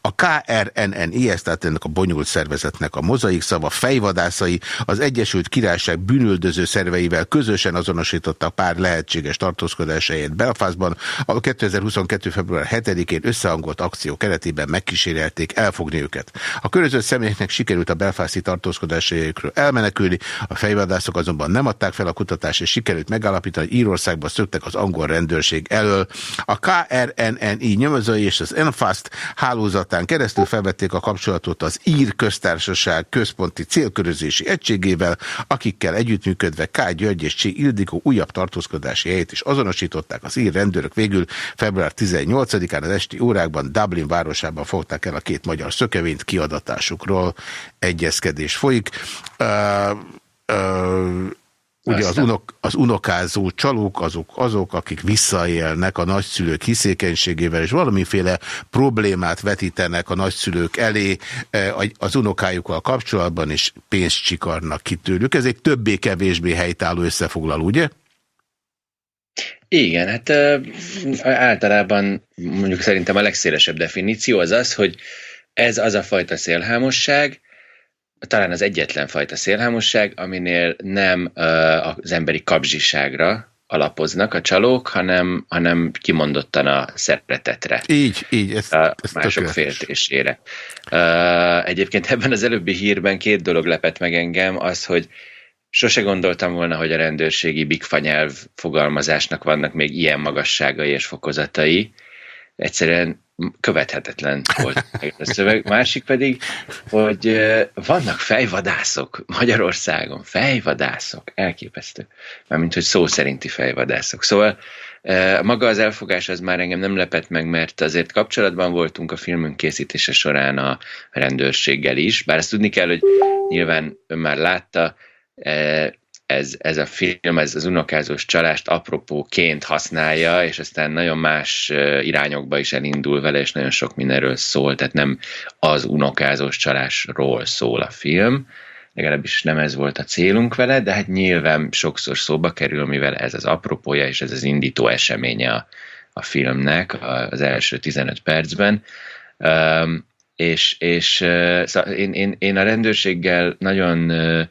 Speaker 2: A KRNNIS, tehát ennek a bonyolult szervezetnek a mozaik szava fejvadászai az Egyesült Királyság bűnöldöző szerveivel közösen azonosítottak pár lehetséges tartózkodás helyet Belfastban, a 2022. február 7-én összehangolt akció keretében megkísérelték elfogni őket. A körözött személyeknek sikerült a belfasti tartózkodás elmenekülni, a fejvadászok azonban nem adták fel a kutatást, és sikerült megállapítani, hogy Írországba szöktek az angol rendőrség elől. A KRNNI nyomozói és az Enfast hálózatán keresztül felvették a kapcsolatot az Ír köztársaság központi célkörözési egységével, akikkel együttműködve K. György és Csé Ildikó újabb tartózkodási helyét is azonosították. Az ír rendőrök végül február 18-án az esti órákban Dublin városában fogták el a két magyar szökevényt kiadatásukról. Egyezkedés folyik. Uh, uh, Ugye az, unok, az unokázó csalók azok, azok, akik visszaélnek a nagyszülők hiszékenységével, és valamiféle problémát vetítenek a nagyszülők elé e, az unokájukkal kapcsolatban, és pénzt csikarnak ki tőlük. Ez egy többé-kevésbé helytálló összefoglaló, ugye?
Speaker 22: Igen, hát általában mondjuk szerintem a legszélesebb definíció az az, hogy ez az a fajta szélhámosság, talán az egyetlen fajta szélhámosság, aminél nem az emberi kapzsiságra alapoznak a csalók, hanem, hanem kimondottan a szeretetre.
Speaker 2: Így, így. Ez,
Speaker 22: a ez mások tökéletes. féltésére. Egyébként ebben az előbbi hírben két dolog lepett meg engem, az, hogy sose gondoltam volna, hogy a rendőrségi bigfanyelv fogalmazásnak vannak még ilyen magasságai és fokozatai. Egyszerűen követhetetlen volt a szöveg. Másik pedig, hogy vannak fejvadászok Magyarországon, fejvadászok, elképesztő. Mármint, hogy szó szerinti fejvadászok. Szóval maga az elfogás az már engem nem lepett meg, mert azért kapcsolatban voltunk a filmünk készítése során a rendőrséggel is, bár azt tudni kell, hogy nyilván ön már látta, ez, ez a film, ez az unokázós csalást apropóként használja, és aztán nagyon más irányokba is elindul vele, és nagyon sok mindenről szól, tehát nem az unokázós csalásról szól a film, legalábbis nem ez volt a célunk vele, de hát nyilván sokszor szóba kerül, mivel ez az apropója, és ez az indító eseménye a, a filmnek az első 15 percben. Um, és és szóval én, én, én a rendőrséggel nagyon uh,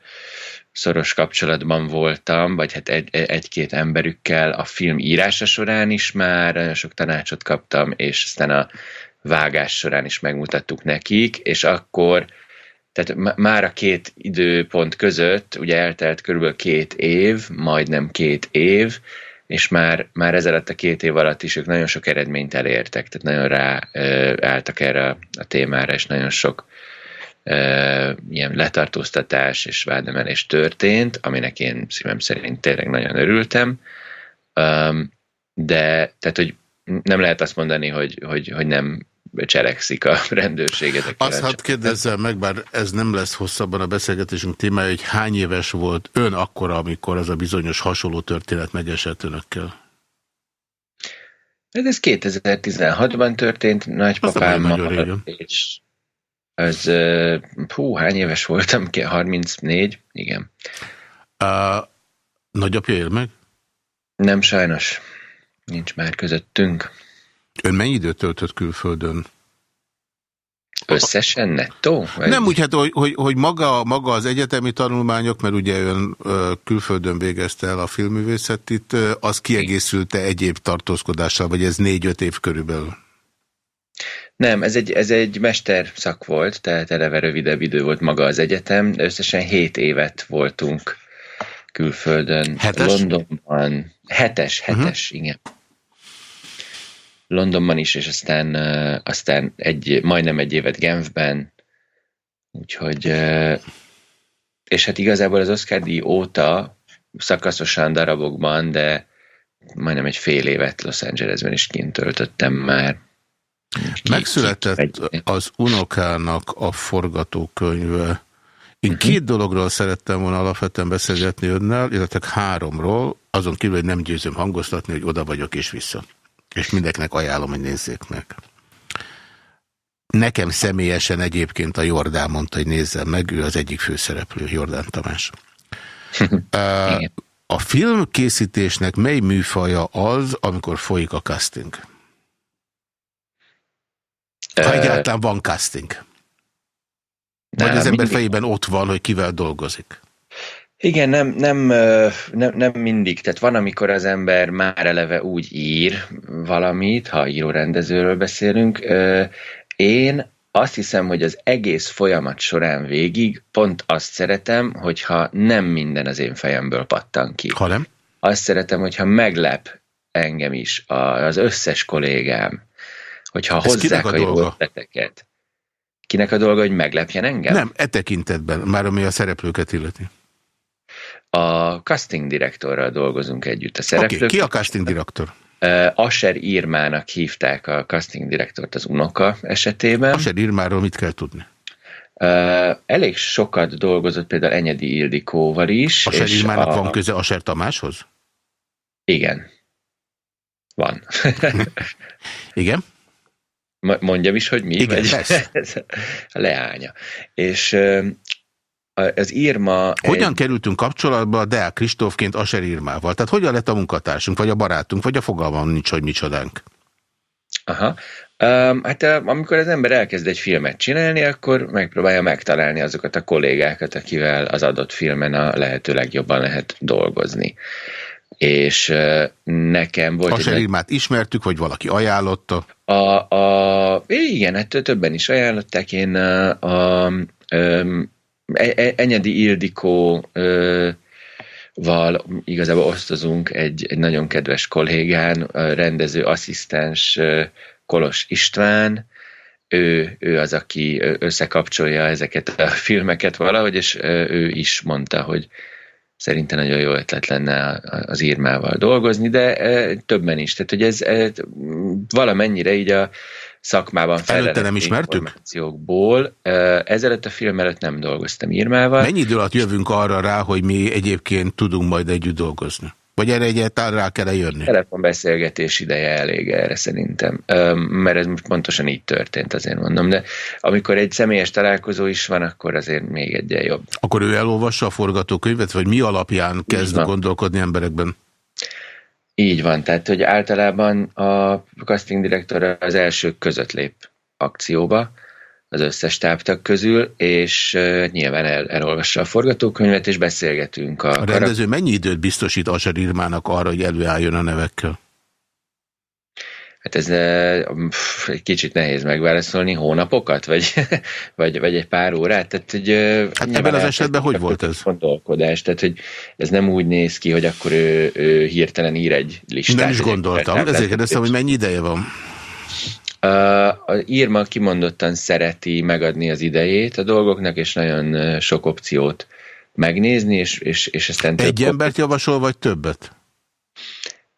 Speaker 22: szoros kapcsolatban voltam, vagy hát egy, egy-két emberükkel a film írása során is már nagyon sok tanácsot kaptam, és aztán a vágás során is megmutattuk nekik, és akkor, tehát már a két időpont között, ugye eltelt körülbelül két év, majdnem két év, és már, már ezelőtt a két év alatt is ők nagyon sok eredményt elértek, tehát nagyon rá álltak erre a témára, és nagyon sok ilyen letartóztatás és vádemelés történt, aminek én szívem szerint tényleg nagyon örültem, de tehát, hogy nem lehet azt mondani, hogy, hogy, hogy nem cselekszik a rendőrség ezekkel.
Speaker 2: Azt hadd kérdezzem meg, bár ez nem lesz hosszabban a beszélgetésünk témája, hogy hány éves volt ön akkor, amikor az a bizonyos hasonló történet megesett önökkel?
Speaker 22: Hát ez 2016-ban történt nagypapámmal, és az, hú, hány éves voltam? 34? Igen.
Speaker 2: Uh, nagyapja él meg?
Speaker 22: Nem, sajnos. Nincs már közöttünk.
Speaker 2: Ön mennyi időt töltött külföldön?
Speaker 22: Összesen nettó?
Speaker 2: Vagy? Nem úgy, hát, hogy, hogy, hogy maga, maga az egyetemi tanulmányok, mert ugye ön ö, külföldön végezte el a filmművészetit, az kiegészülte egyéb tartózkodással, vagy ez négy-öt év körülbelül?
Speaker 22: Nem, ez egy, ez egy mester szak volt, tehát eleve rövidebb idő volt maga az egyetem, de összesen hét évet voltunk külföldön.
Speaker 2: Hetes?
Speaker 22: Londonban. Hetes, hetes, uh -huh. igen. Londonban is, és aztán, aztán egy, majdnem egy évet Genfben, úgyhogy és hát igazából az Oscar díj óta szakaszosan darabokban, de majdnem egy fél évet Los Angelesben is kint töltöttem már.
Speaker 2: Megszületett az unokának a forgatókönyve. Én mhm. két dologról szerettem volna alapvetően beszélgetni önnel, illetve háromról, azon kívül, hogy nem győzöm hangoztatni, hogy oda vagyok és vissza. És mindenkinek ajánlom, hogy nézzék meg. Nekem személyesen egyébként a Jordán mondta, hogy nézzem meg, ő az egyik főszereplő, Jordán Tamás. a filmkészítésnek mely műfaja az, amikor folyik a casting? Ha egyáltalán van casting. Vagy az ember mindig... fejében ott van, hogy kivel dolgozik.
Speaker 22: Igen, nem, nem, nem, nem mindig. Tehát van, amikor az ember már eleve úgy ír valamit, ha írórendezőről beszélünk. Én azt hiszem, hogy az egész folyamat során végig pont azt szeretem, hogyha nem minden az én fejemből pattan ki.
Speaker 2: Ha nem?
Speaker 22: Azt szeretem, hogyha meglep engem is, az összes kollégám, hogyha Ez hozzák a, a jó ötleteket. Kinek a dolga, hogy meglepjen engem?
Speaker 2: Nem, e tekintetben, már ami a szereplőket illeti.
Speaker 22: A casting direktorral dolgozunk együtt. A szereplők... Okay,
Speaker 2: ki a casting direktor?
Speaker 22: Asher Irmának hívták a casting direktort az unoka esetében.
Speaker 2: Asher Irmáról mit kell tudni?
Speaker 22: Elég sokat dolgozott például Enyedi Ildikóval is.
Speaker 2: Asher Irmának a... van köze Asher Tamáshoz?
Speaker 22: Igen. Van.
Speaker 2: Igen?
Speaker 22: Mondjam is, hogy mi?
Speaker 2: Igen,
Speaker 22: a leánya. És az Irma...
Speaker 2: Hogyan egy... kerültünk kapcsolatba a Deák Kristófként Aser Irmával? Tehát hogyan lett a munkatársunk, vagy a barátunk, vagy a fogalmam nincs, hogy micsodánk?
Speaker 22: Aha. Um, hát amikor az ember elkezd egy filmet csinálni, akkor megpróbálja megtalálni azokat a kollégákat, akivel az adott filmen a lehető legjobban lehet dolgozni és nekem volt...
Speaker 2: A Serilmát ismertük, vagy valaki ajánlotta?
Speaker 22: A, a, igen, hát többen is ajánlották. Én a, a, a e, e, Enyedi Ildikó val igazából osztozunk egy, egy nagyon kedves kollégán, rendező asszisztens Kolos István, ő, ő az, aki összekapcsolja ezeket a filmeket valahogy, és ő is mondta, hogy Szerintem nagyon jó ötlet lenne az írmával dolgozni, de e, többen is. Tehát, hogy ez e, valamennyire így a szakmában
Speaker 2: Előtte nem ismertük?
Speaker 22: információkból. E, ezelőtt a film előtt nem dolgoztam írmával.
Speaker 2: Mennyi idő alatt jövünk arra rá, hogy mi egyébként tudunk majd együtt dolgozni? Vagy erre egyáltalán rá kell -e jönni?
Speaker 22: Telefonbeszélgetés ideje elég erre szerintem, mert ez most pontosan így történt, azért mondom, de amikor egy személyes találkozó is van, akkor azért még egyen jobb.
Speaker 2: Akkor ő elolvassa a forgatókönyvet, vagy mi alapján kezd gondolkodni emberekben?
Speaker 22: Így van, tehát hogy általában a casting direktor az elsők között lép akcióba, az összes táptag közül, és nyilván el, elolvassa a forgatókönyvet, és beszélgetünk. A,
Speaker 2: a rendező karak... mennyi időt biztosít Asar Irmának arra, hogy előálljon a nevekkel?
Speaker 22: Hát ez pff, egy kicsit nehéz megválaszolni, hónapokat, vagy, vagy, vagy egy pár órát. Tehát, hogy,
Speaker 2: hát ebben az esetben hogy volt ez?
Speaker 22: Gondolkodás, tehát hogy ez nem úgy néz ki, hogy akkor ő, ő hirtelen ír egy listát.
Speaker 2: Nem is gondoltam, ezért kérdeztem, hogy mennyi ideje van.
Speaker 22: A Írma kimondottan szereti megadni az idejét a dolgoknak, és nagyon sok opciót megnézni, és, és, és aztán...
Speaker 2: Egy embert javasol, vagy többet?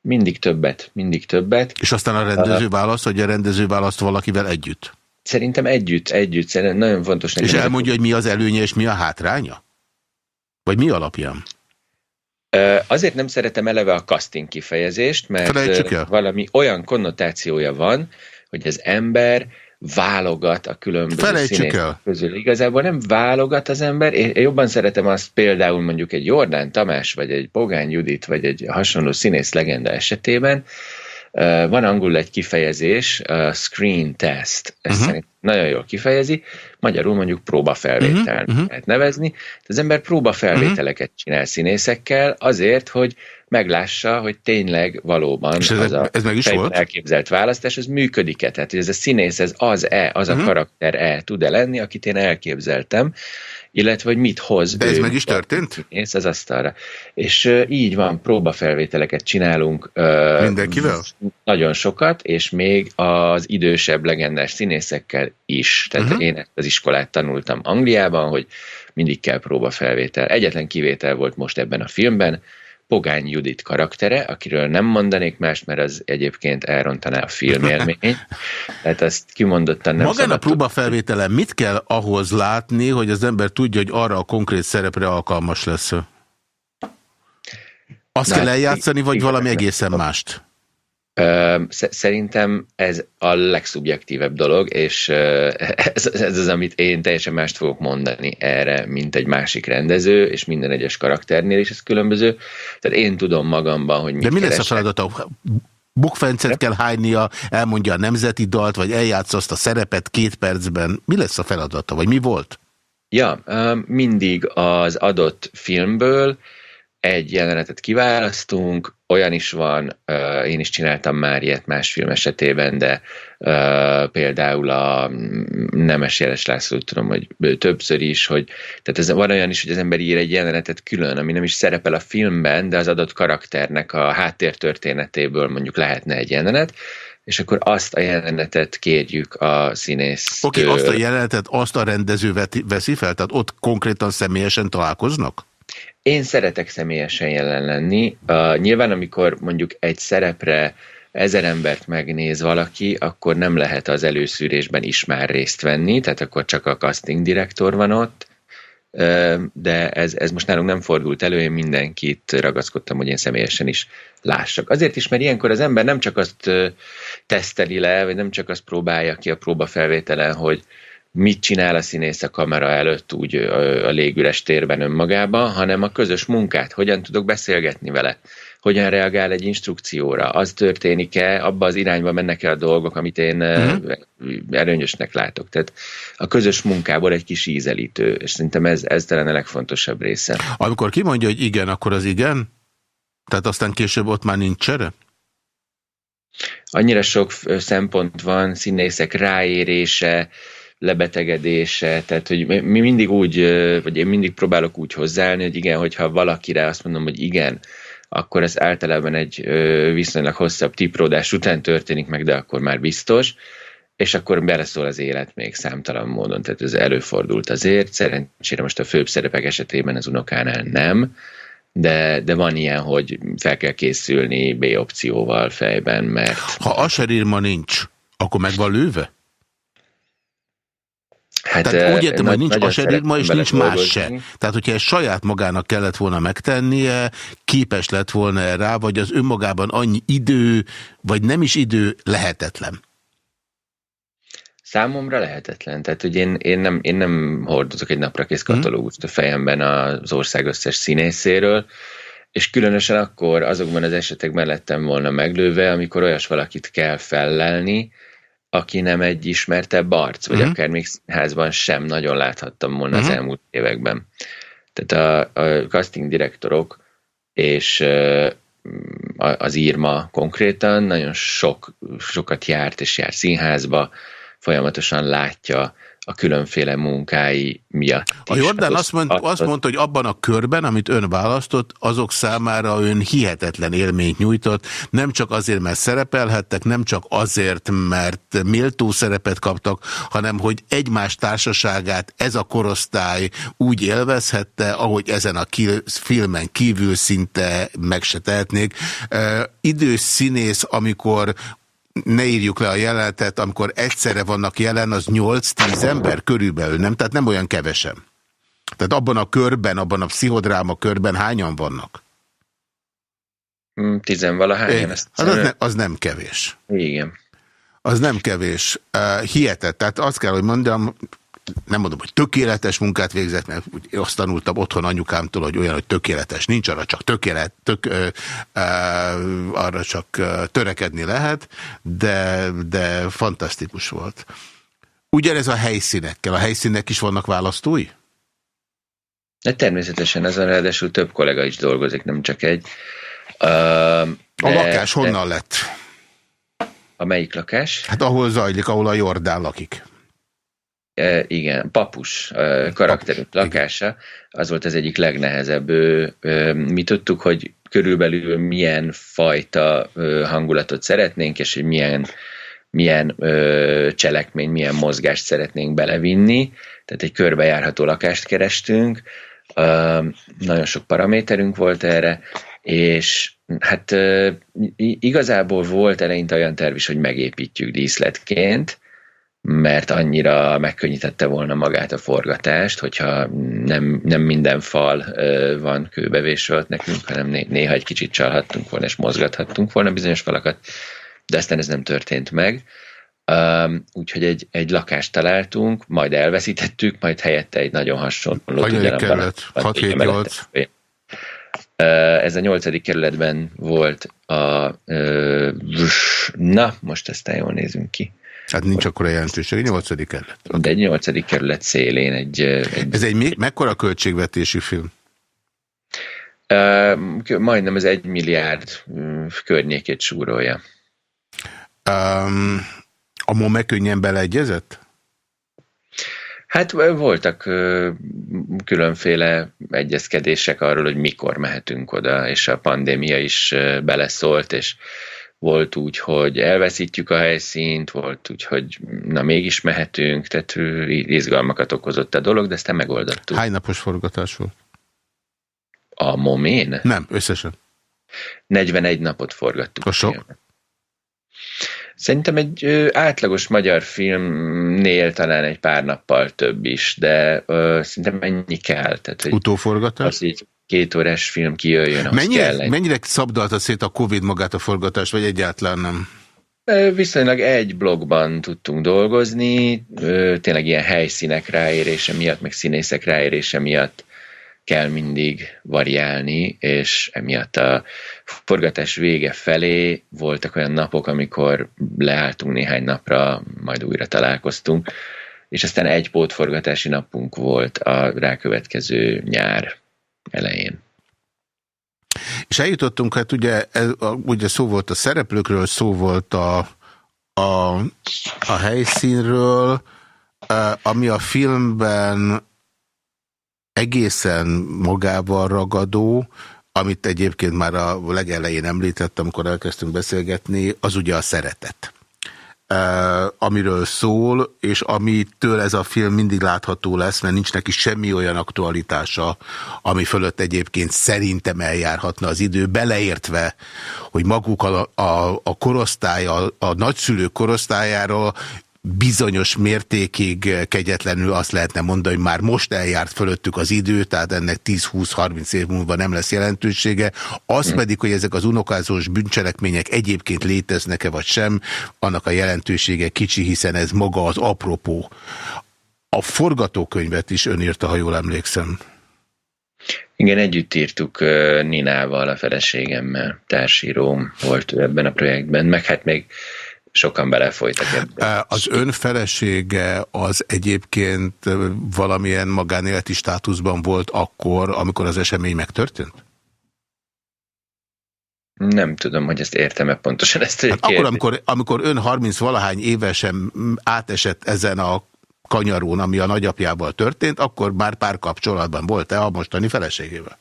Speaker 22: Mindig többet, mindig többet.
Speaker 2: És aztán a rendező választ, hogy a rendező választ valakivel együtt?
Speaker 22: Szerintem együtt, együtt. Szerintem nagyon fontos.
Speaker 2: És elmondja, hogy mi az előnye és mi a hátránya? Vagy mi alapján?
Speaker 22: Azért nem szeretem eleve a casting kifejezést, mert valami olyan konnotációja van, hogy az ember válogat a különböző színészek közül. Igazából nem válogat az ember, én jobban szeretem azt például mondjuk egy Jordán Tamás, vagy egy Pogány Judit, vagy egy hasonló színész legenda esetében, van angolul egy kifejezés, uh, screen test, ezt uh-huh. nagyon jól kifejezi, magyarul mondjuk próbafelvétel uh-huh. Lehet nevezni. Az ember próbafelvételeket uh-huh. csinál színészekkel azért, hogy meglássa, hogy tényleg valóban
Speaker 2: És ez,
Speaker 22: az a
Speaker 2: ez meg is volt?
Speaker 22: elképzelt választás, az működik-e? Tehát, hogy ez a színész, ez az-e, az uh-huh. a karakter-e tud-e lenni, akit én elképzeltem, illetve hogy mit hoz.
Speaker 2: De ez meg is történt?
Speaker 22: Színész az asztalra. És uh, így van, próbafelvételeket csinálunk.
Speaker 2: Uh, Mindenkivel?
Speaker 22: Nagyon sokat, és még az idősebb legendás színészekkel is. Tehát uh-huh. én az iskolát tanultam Angliában, hogy mindig kell próbafelvétel. Egyetlen kivétel volt most ebben a filmben, Pogány Judit karaktere, akiről nem mondanék más, mert az egyébként elrontaná a filmélményt. Tehát azt kimondottan nem
Speaker 2: Magán a próbafelvételen mit kell ahhoz látni, hogy az ember tudja, hogy arra a konkrét szerepre alkalmas lesz? Azt Na, kell hát eljátszani, vagy valami egészen mást?
Speaker 22: Szerintem ez a legszubjektívebb dolog, és ez, ez az, amit én teljesen mást fogok mondani erre, mint egy másik rendező, és minden egyes karakternél is ez különböző. Tehát én tudom magamban, hogy mit
Speaker 2: De mi lesz a feladata? Bukfencet kell hánynia, elmondja a nemzeti dalt, vagy eljátsz azt a szerepet két percben. Mi lesz a feladata, vagy mi volt?
Speaker 22: Ja, mindig az adott filmből egy jelenetet kiválasztunk, olyan is van, én is csináltam már ilyet más film esetében, de például a Nemes Jeles László, tudom, hogy többször is, hogy tehát ez, van olyan is, hogy az ember ír egy jelenetet külön, ami nem is szerepel a filmben, de az adott karakternek a háttértörténetéből mondjuk lehetne egy jelenet, és akkor azt a jelenetet kérjük a színész.
Speaker 2: Oké, okay, azt a jelenetet azt a rendező veszi fel? Tehát ott konkrétan személyesen találkoznak?
Speaker 22: Én szeretek személyesen jelen lenni. Uh, nyilván, amikor mondjuk egy szerepre ezer embert megnéz valaki, akkor nem lehet az előszűrésben is már részt venni, tehát akkor csak a casting direktor van ott, de ez, ez most nálunk nem fordult elő, én mindenkit ragaszkodtam, hogy én személyesen is lássak. Azért is, mert ilyenkor az ember nem csak azt teszteli le, vagy nem csak azt próbálja ki a próbafelvételen, hogy mit csinál a színész a kamera előtt úgy a légüres térben önmagában, hanem a közös munkát, hogyan tudok beszélgetni vele, hogyan reagál egy instrukcióra, az történik-e, abba az irányba mennek-e a dolgok, amit én uh-huh. erőnyösnek látok. Tehát a közös munkából egy kis ízelítő, és szerintem ez, ez talán a legfontosabb része.
Speaker 2: Amikor kimondja, hogy igen, akkor az igen? Tehát aztán később ott már nincs csere?
Speaker 22: Annyira sok szempont van, színészek ráérése, lebetegedése, tehát hogy mi mindig úgy, vagy én mindig próbálok úgy hozzáállni, hogy igen, hogyha valakire azt mondom, hogy igen, akkor ez általában egy viszonylag hosszabb tipródás után történik meg, de akkor már biztos, és akkor beleszól az élet még számtalan módon, tehát ez előfordult azért, szerencsére most a főbb szerepek esetében az unokánál nem, de, de van ilyen, hogy fel kell készülni B opcióval fejben, mert...
Speaker 2: Ha Aserir ma nincs, akkor meg van lőve? Hát, Tehát úgy értem, hogy nincs aseridma, és nincs más se. Tehát, hogyha ezt saját magának kellett volna megtennie, képes lett volna rá, vagy az önmagában annyi idő, vagy nem is idő, lehetetlen.
Speaker 22: Számomra lehetetlen. Tehát, hogy én, én, nem, én nem hordozok egy napra kész mhm. katalógust a fejemben az ország összes színészéről, és különösen akkor azokban az esetekben lettem volna meglőve, amikor olyas valakit kell fellelni, aki nem egy ismertebb arc, vagy uh-huh. akár még házban sem nagyon láthattam volna uh-huh. az mhm. elmúlt években. Tehát a, a casting direktorok és az írma konkrétan, nagyon sok, sokat járt és járt színházba, folyamatosan látja a különféle munkái miatt.
Speaker 2: A Jordán azt, mond, azt mondta, hogy abban a körben, amit ön választott, azok számára ön hihetetlen élményt nyújtott, nem csak azért, mert szerepelhettek, nem csak azért, mert méltó szerepet kaptak, hanem hogy egymás társaságát ez a korosztály úgy élvezhette, ahogy ezen a filmen kívül szinte meg se tehetnék. idős színész, amikor ne írjuk le a jelenetet, amikor egyszerre vannak jelen, az 8-10 ember körülbelül, nem? Tehát nem olyan kevesen. Tehát abban a körben, abban a pszichodráma körben hányan vannak?
Speaker 22: Hmm, tizenvalahányan.
Speaker 2: Az, az, ne, az nem kevés.
Speaker 22: Igen.
Speaker 2: Az nem kevés. Uh, hihetett. Tehát azt kell, hogy mondjam, nem mondom, hogy tökéletes munkát végzett, mert azt tanultam otthon anyukámtól, hogy olyan, hogy tökéletes nincs, arra csak tökélet, tök, ö, ö, arra csak törekedni lehet, de, de fantasztikus volt. Ugyanez a helyszínekkel, a helyszínek is vannak választói?
Speaker 22: De természetesen ezen ráadásul több kollega is dolgozik, nem csak egy. Uh,
Speaker 2: de, a lakás honnan de... lett?
Speaker 22: A melyik lakás?
Speaker 2: Hát ahol zajlik, ahol a Jordán lakik
Speaker 22: igen, papus karakterű lakása, az volt az egyik legnehezebb. Mi tudtuk, hogy körülbelül milyen fajta hangulatot szeretnénk, és hogy milyen, milyen cselekmény, milyen mozgást szeretnénk belevinni. Tehát egy körbejárható lakást kerestünk, nagyon sok paraméterünk volt erre, és hát igazából volt eleinte olyan terv is, hogy megépítjük díszletként, mert annyira megkönnyítette volna magát a forgatást, hogyha nem, nem minden fal van kőbevésölt nekünk, hanem néha egy kicsit csalhattunk volna, és mozgathattunk volna bizonyos falakat, de aztán ez nem történt meg. Um, úgyhogy egy, egy lakást találtunk, majd elveszítettük, majd helyette egy nagyon hasonló.
Speaker 2: Hanyadik kerület? 6-7-8?
Speaker 22: Ez a nyolcadik kerületben volt a... Na, most ezt jól nézünk ki.
Speaker 2: Hát nincs akkor a jelentőség, egy nyolcadik kerület.
Speaker 22: De egy nyolcadik kerület szélén egy... egy...
Speaker 2: Ez egy még, mekkora költségvetési film?
Speaker 22: Uh, majdnem az egy milliárd környékét súrolja.
Speaker 2: Um, a MOME könnyen beleegyezett?
Speaker 22: Hát voltak különféle egyezkedések arról, hogy mikor mehetünk oda, és a pandémia is uh, beleszólt, és volt úgy, hogy elveszítjük a helyszínt, volt úgy, hogy na mégis mehetünk, tehát izgalmakat okozott a dolog, de ezt megoldottuk.
Speaker 2: Hány napos forgatás volt?
Speaker 22: A momén?
Speaker 2: Nem, összesen.
Speaker 22: 41 napot forgattuk.
Speaker 2: A sok?
Speaker 22: Szerintem egy ö, átlagos magyar filmnél talán egy pár nappal több is, de ö, szerintem ennyi kell. Tehát, hogy
Speaker 2: Utóforgatás?
Speaker 22: Az így két órás film kijöjjön,
Speaker 2: mennyire,
Speaker 22: kell.
Speaker 2: Mennyire szabdalta szét a Covid magát a forgatást, vagy egyáltalán nem?
Speaker 22: Viszonylag egy blogban tudtunk dolgozni, tényleg ilyen helyszínek ráérése miatt, meg színészek ráérése miatt kell mindig variálni, és emiatt a forgatás vége felé voltak olyan napok, amikor leálltunk néhány napra, majd újra találkoztunk, és aztán egy pótforgatási napunk volt a rákövetkező nyár elején.
Speaker 2: És eljutottunk, hát ugye, ez, ugye szó volt a szereplőkről, szó volt a, a, a helyszínről, ami a filmben egészen magával ragadó, amit egyébként már a legelején említettem, amikor elkezdtünk beszélgetni, az ugye a szeretet amiről szól, és amitől ez a film mindig látható lesz, mert nincs neki semmi olyan aktualitása, ami fölött egyébként szerintem eljárhatna az idő, beleértve, hogy maguk a, a, a korosztály, a, a nagyszülők korosztályáról bizonyos mértékig kegyetlenül azt lehetne mondani, hogy már most eljárt fölöttük az idő, tehát ennek 10-20-30 év múlva nem lesz jelentősége. Az hmm. pedig, hogy ezek az unokázós bűncselekmények egyébként léteznek-e vagy sem, annak a jelentősége kicsi, hiszen ez maga az apropó. A forgatókönyvet is ön írta, ha jól emlékszem.
Speaker 22: Igen, együtt írtuk Ninával, a feleségemmel, társíróm volt ebben a projektben, meg hát még sokan belefolytak ebbe.
Speaker 2: Az ön felesége az egyébként valamilyen magánéleti státuszban volt akkor, amikor az esemény megtörtént?
Speaker 22: Nem tudom, hogy ezt értem-e pontosan ezt
Speaker 2: hát akkor, amikor, amikor ön 30 valahány évesen átesett ezen a kanyarón, ami a nagyapjával történt, akkor már pár kapcsolatban volt-e a mostani feleségével?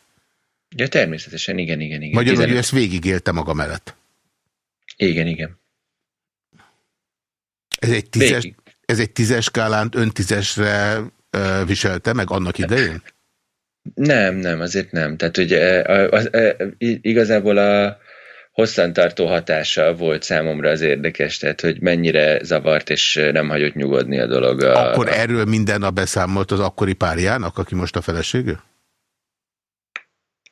Speaker 22: Ja, természetesen, igen, igen, igen.
Speaker 2: Magyarul, hogy ezt végigélte maga mellett.
Speaker 22: Igen, igen.
Speaker 2: Ez egy tízes, ez egy tízes skálán ön tízesre viselte meg annak idején?
Speaker 22: Nem, nem, azért nem. Tehát az, az, igazából a hosszantartó hatása volt számomra az érdekes, tehát hogy mennyire zavart és nem hagyott nyugodni a dolog. A,
Speaker 2: Akkor erről minden a beszámolt az akkori párjának, aki most a feleségő?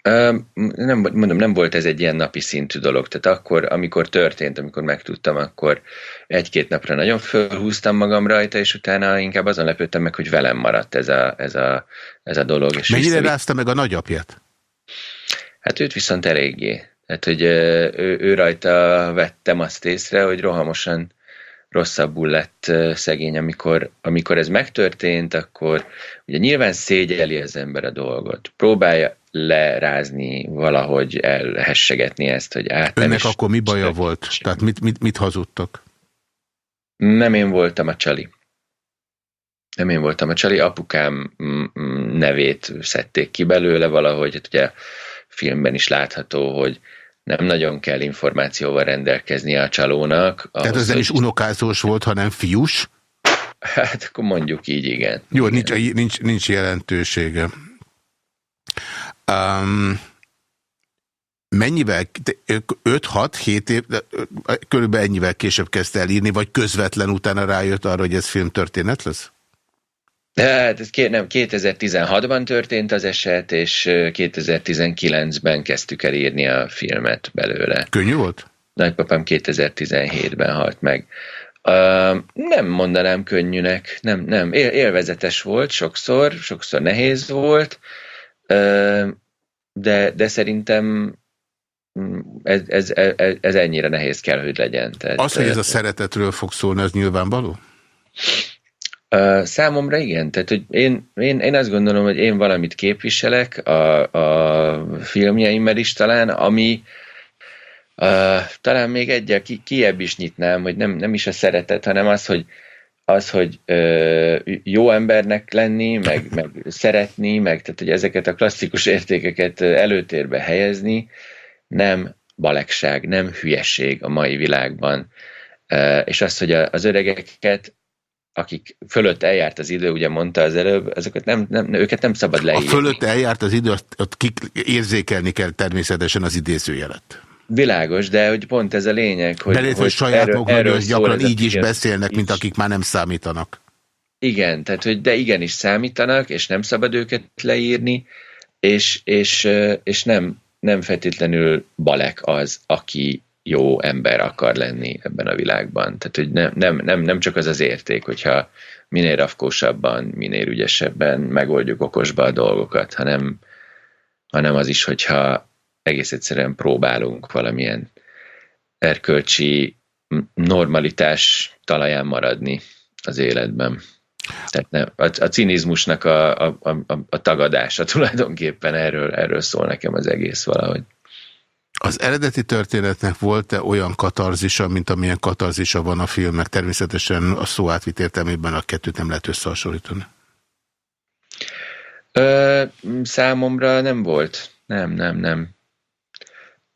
Speaker 22: Nem, mondom, nem volt ez egy ilyen napi szintű dolog. Tehát akkor, amikor történt, amikor megtudtam, akkor egy-két napra nagyon fölhúztam magam rajta, és utána inkább azon lepődtem meg, hogy velem maradt ez a, ez a, ez a dolog. És
Speaker 2: Mennyire vissza... rázta meg a nagyapját?
Speaker 22: Hát őt viszont eléggé. Tehát, hogy ő, ő rajta vettem azt észre, hogy rohamosan rosszabbul lett szegény, amikor, amikor ez megtörtént, akkor ugye nyilván szégyeli az ember a dolgot. Próbálja lerázni, valahogy elhessegetni ezt, hogy át.
Speaker 2: Önnek akkor mi baja volt? Sem. Tehát mit, mit, mit hazudtak?
Speaker 22: Nem én voltam a csali. Nem én voltam a csali, apukám mm, mm, nevét szedték ki belőle valahogy, hát ugye filmben is látható, hogy nem nagyon kell információval rendelkezni a csalónak.
Speaker 2: Tehát ez nem is unokázós volt, hanem fiús?
Speaker 22: Hát akkor mondjuk így, igen.
Speaker 2: Jó,
Speaker 22: igen.
Speaker 2: Nincs, nincs, nincs jelentősége. Um, mennyivel, 5-6-7 év, körülbelül ennyivel később kezdte el írni, vagy közvetlen utána rájött arra, hogy ez filmtörténet lesz?
Speaker 22: Hát ez nem, 2016-ban történt az eset, és 2019-ben kezdtük el írni a filmet belőle.
Speaker 2: Könnyű volt?
Speaker 22: Nagypapám 2017-ben halt meg. Uh, nem mondanám könnyűnek, nem, nem. Él, élvezetes volt sokszor, sokszor nehéz volt, uh, de, de szerintem mm, ez, ez, ez, ez ennyire nehéz kell, hogy legyen.
Speaker 2: Tehát, az, hogy ez a szeretetről fog szólni, az nyilvánvaló?
Speaker 22: Számomra igen, tehát hogy én, én, én azt gondolom, hogy én valamit képviselek a, a filmjeimmel is talán, ami uh, talán még egyel ki, kiebb is nyitnám, hogy nem, nem is a szeretet, hanem az, hogy az, hogy ö, jó embernek lenni, meg, meg szeretni, meg tehát, hogy ezeket a klasszikus értékeket előtérbe helyezni, nem balegság, nem hülyeség a mai világban. Uh, és az, hogy az öregeket akik fölött eljárt az idő, ugye mondta az előbb, ezeket nem, nem, őket nem szabad leírni.
Speaker 2: A fölött eljárt az idő, ott kik, érzékelni kell természetesen az idézőjelet.
Speaker 22: Világos, de hogy pont ez a lényeg, hogy,
Speaker 2: Belét, hogy saját magukról gyakran így is beszélnek, mint akik már nem számítanak.
Speaker 22: Igen, tehát hogy de igenis számítanak, és nem szabad őket leírni, és, és, és nem, nem feltétlenül Balek az, aki jó ember akar lenni ebben a világban. Tehát, hogy nem, nem, nem, nem csak az az érték, hogyha minél rafkósabban, minél ügyesebben megoldjuk okosba a dolgokat, hanem, hanem az is, hogyha egész egyszerűen próbálunk valamilyen erkölcsi normalitás talaján maradni az életben. Tehát nem, a, a cinizmusnak a, a, a, a tagadása tulajdonképpen erről, erről szól nekem az egész valahogy.
Speaker 2: Az eredeti történetnek volt-e olyan katarzisa, mint amilyen katarzisa van a filmnek? Természetesen a szó átvit értelmében a kettőt nem lehet összehasonlítani.
Speaker 22: Ö, számomra nem volt. Nem, nem, nem.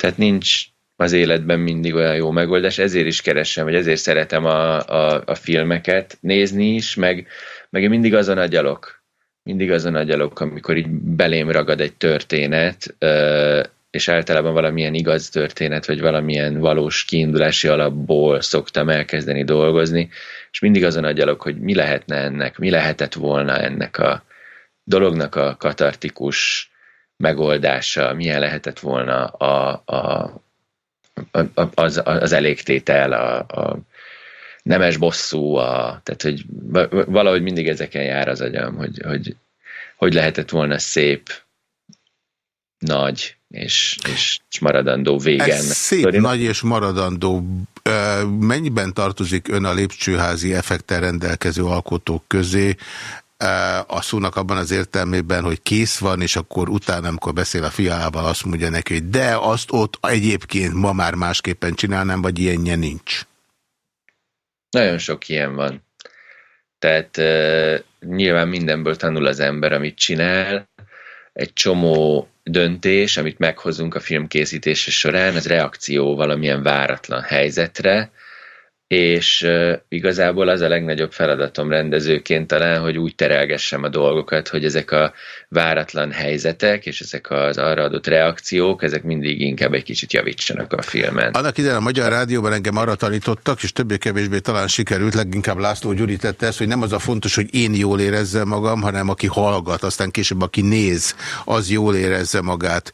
Speaker 22: Tehát nincs az életben mindig olyan jó megoldás, ezért is keresem, vagy ezért szeretem a, a, a filmeket nézni is, meg, meg én mindig azon agyalok, mindig azon agyalok, amikor így belém ragad egy történet, és általában valamilyen igaz történet, vagy valamilyen valós kiindulási alapból szoktam elkezdeni dolgozni, és mindig azon agyalok, hogy mi lehetne ennek, mi lehetett volna ennek a dolognak a katartikus megoldása, milyen lehetett volna a, a, a, az, az elégtétel, a, a nemes bosszú, a, tehát hogy valahogy mindig ezeken jár az agyam, hogy, hogy, hogy lehetett volna szép, nagy, és, és maradandó vége
Speaker 2: Ez szép, Tudom. nagy és maradandó. Mennyiben tartozik ön a lépcsőházi effektel rendelkező alkotók közé? A szónak abban az értelmében, hogy kész van, és akkor utána, amikor beszél a fiával, azt mondja neki, hogy de azt ott egyébként ma már másképpen csinálnám, vagy ilyenje nincs.
Speaker 22: Nagyon sok ilyen van. Tehát uh, nyilván mindenből tanul az ember, amit csinál. Egy csomó döntés, amit meghozunk a film készítése során, az reakció valamilyen váratlan helyzetre, és igazából az a legnagyobb feladatom rendezőként talán, hogy úgy terelgessem a dolgokat, hogy ezek a váratlan helyzetek, és ezek az arra adott reakciók, ezek mindig inkább egy kicsit javítsanak a filmen.
Speaker 2: Annak idején a Magyar Rádióban engem arra tanítottak, és többé-kevésbé talán sikerült, leginkább László Gyuri tette ezt, hogy nem az a fontos, hogy én jól érezzem magam, hanem aki hallgat, aztán később aki néz, az jól érezze magát.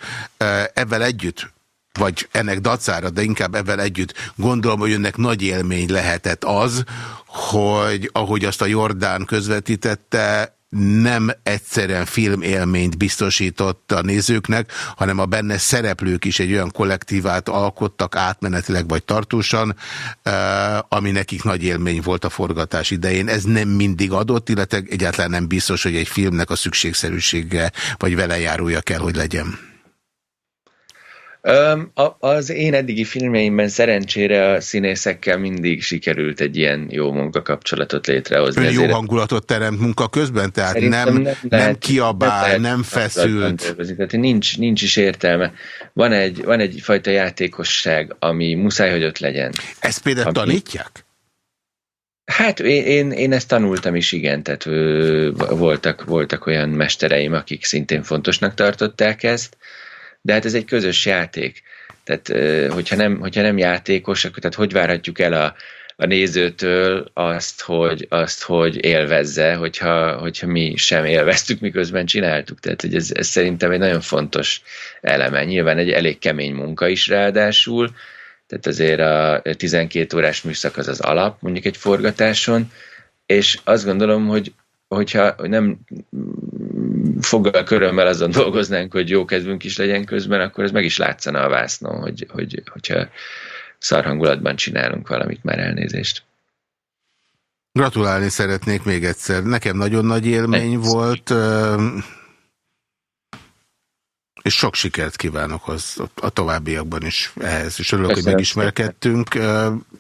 Speaker 2: Ebben együtt vagy ennek dacára, de inkább ebben együtt gondolom, hogy önnek nagy élmény lehetett az, hogy ahogy azt a Jordán közvetítette, nem egyszerűen filmélményt biztosított a nézőknek, hanem a benne szereplők is egy olyan kollektívát alkottak átmenetileg vagy tartósan, eh, ami nekik nagy élmény volt a forgatás idején. Ez nem mindig adott, illetve egyáltalán nem biztos, hogy egy filmnek a szükségszerűsége vagy velejárója kell, hogy legyen.
Speaker 22: Az én eddigi filmjeimben szerencsére a színészekkel mindig sikerült egy ilyen jó munkakapcsolatot létrehozni.
Speaker 2: Ön jó hangulatot teremt munka közben? Tehát nem, nem, lehet, nem kiabál, nem, nem feszült?
Speaker 22: Tehát nincs, nincs is értelme. Van egy, van egy fajta játékosság, ami muszáj, hogy ott legyen.
Speaker 2: Ezt például ami, tanítják?
Speaker 22: Hát én, én, én ezt tanultam is, igen, tehát ö, voltak, voltak olyan mestereim, akik szintén fontosnak tartották ezt, de hát ez egy közös játék. Tehát, hogyha nem, hogyha nem játékos, akkor tehát hogy várhatjuk el a, a nézőtől azt, hogy, azt, hogy élvezze, hogyha, hogyha mi sem élveztük, miközben csináltuk. Tehát hogy ez, ez szerintem egy nagyon fontos eleme. Nyilván egy elég kemény munka is ráadásul, tehát azért a 12 órás műszak az az alap, mondjuk egy forgatáson, és azt gondolom, hogy hogyha nem foggal körömmel azon dolgoznánk, hogy jó kedvünk is legyen közben, akkor ez meg is látszana a vásznon, hogy, hogy, hogyha szarhangulatban csinálunk valamit, már elnézést.
Speaker 2: Gratulálni szeretnék még egyszer. Nekem nagyon nagy élmény Egy volt, és sok sikert kívánok az, a továbbiakban is ehhez, és örülök, Köszönöm. hogy megismerkedtünk.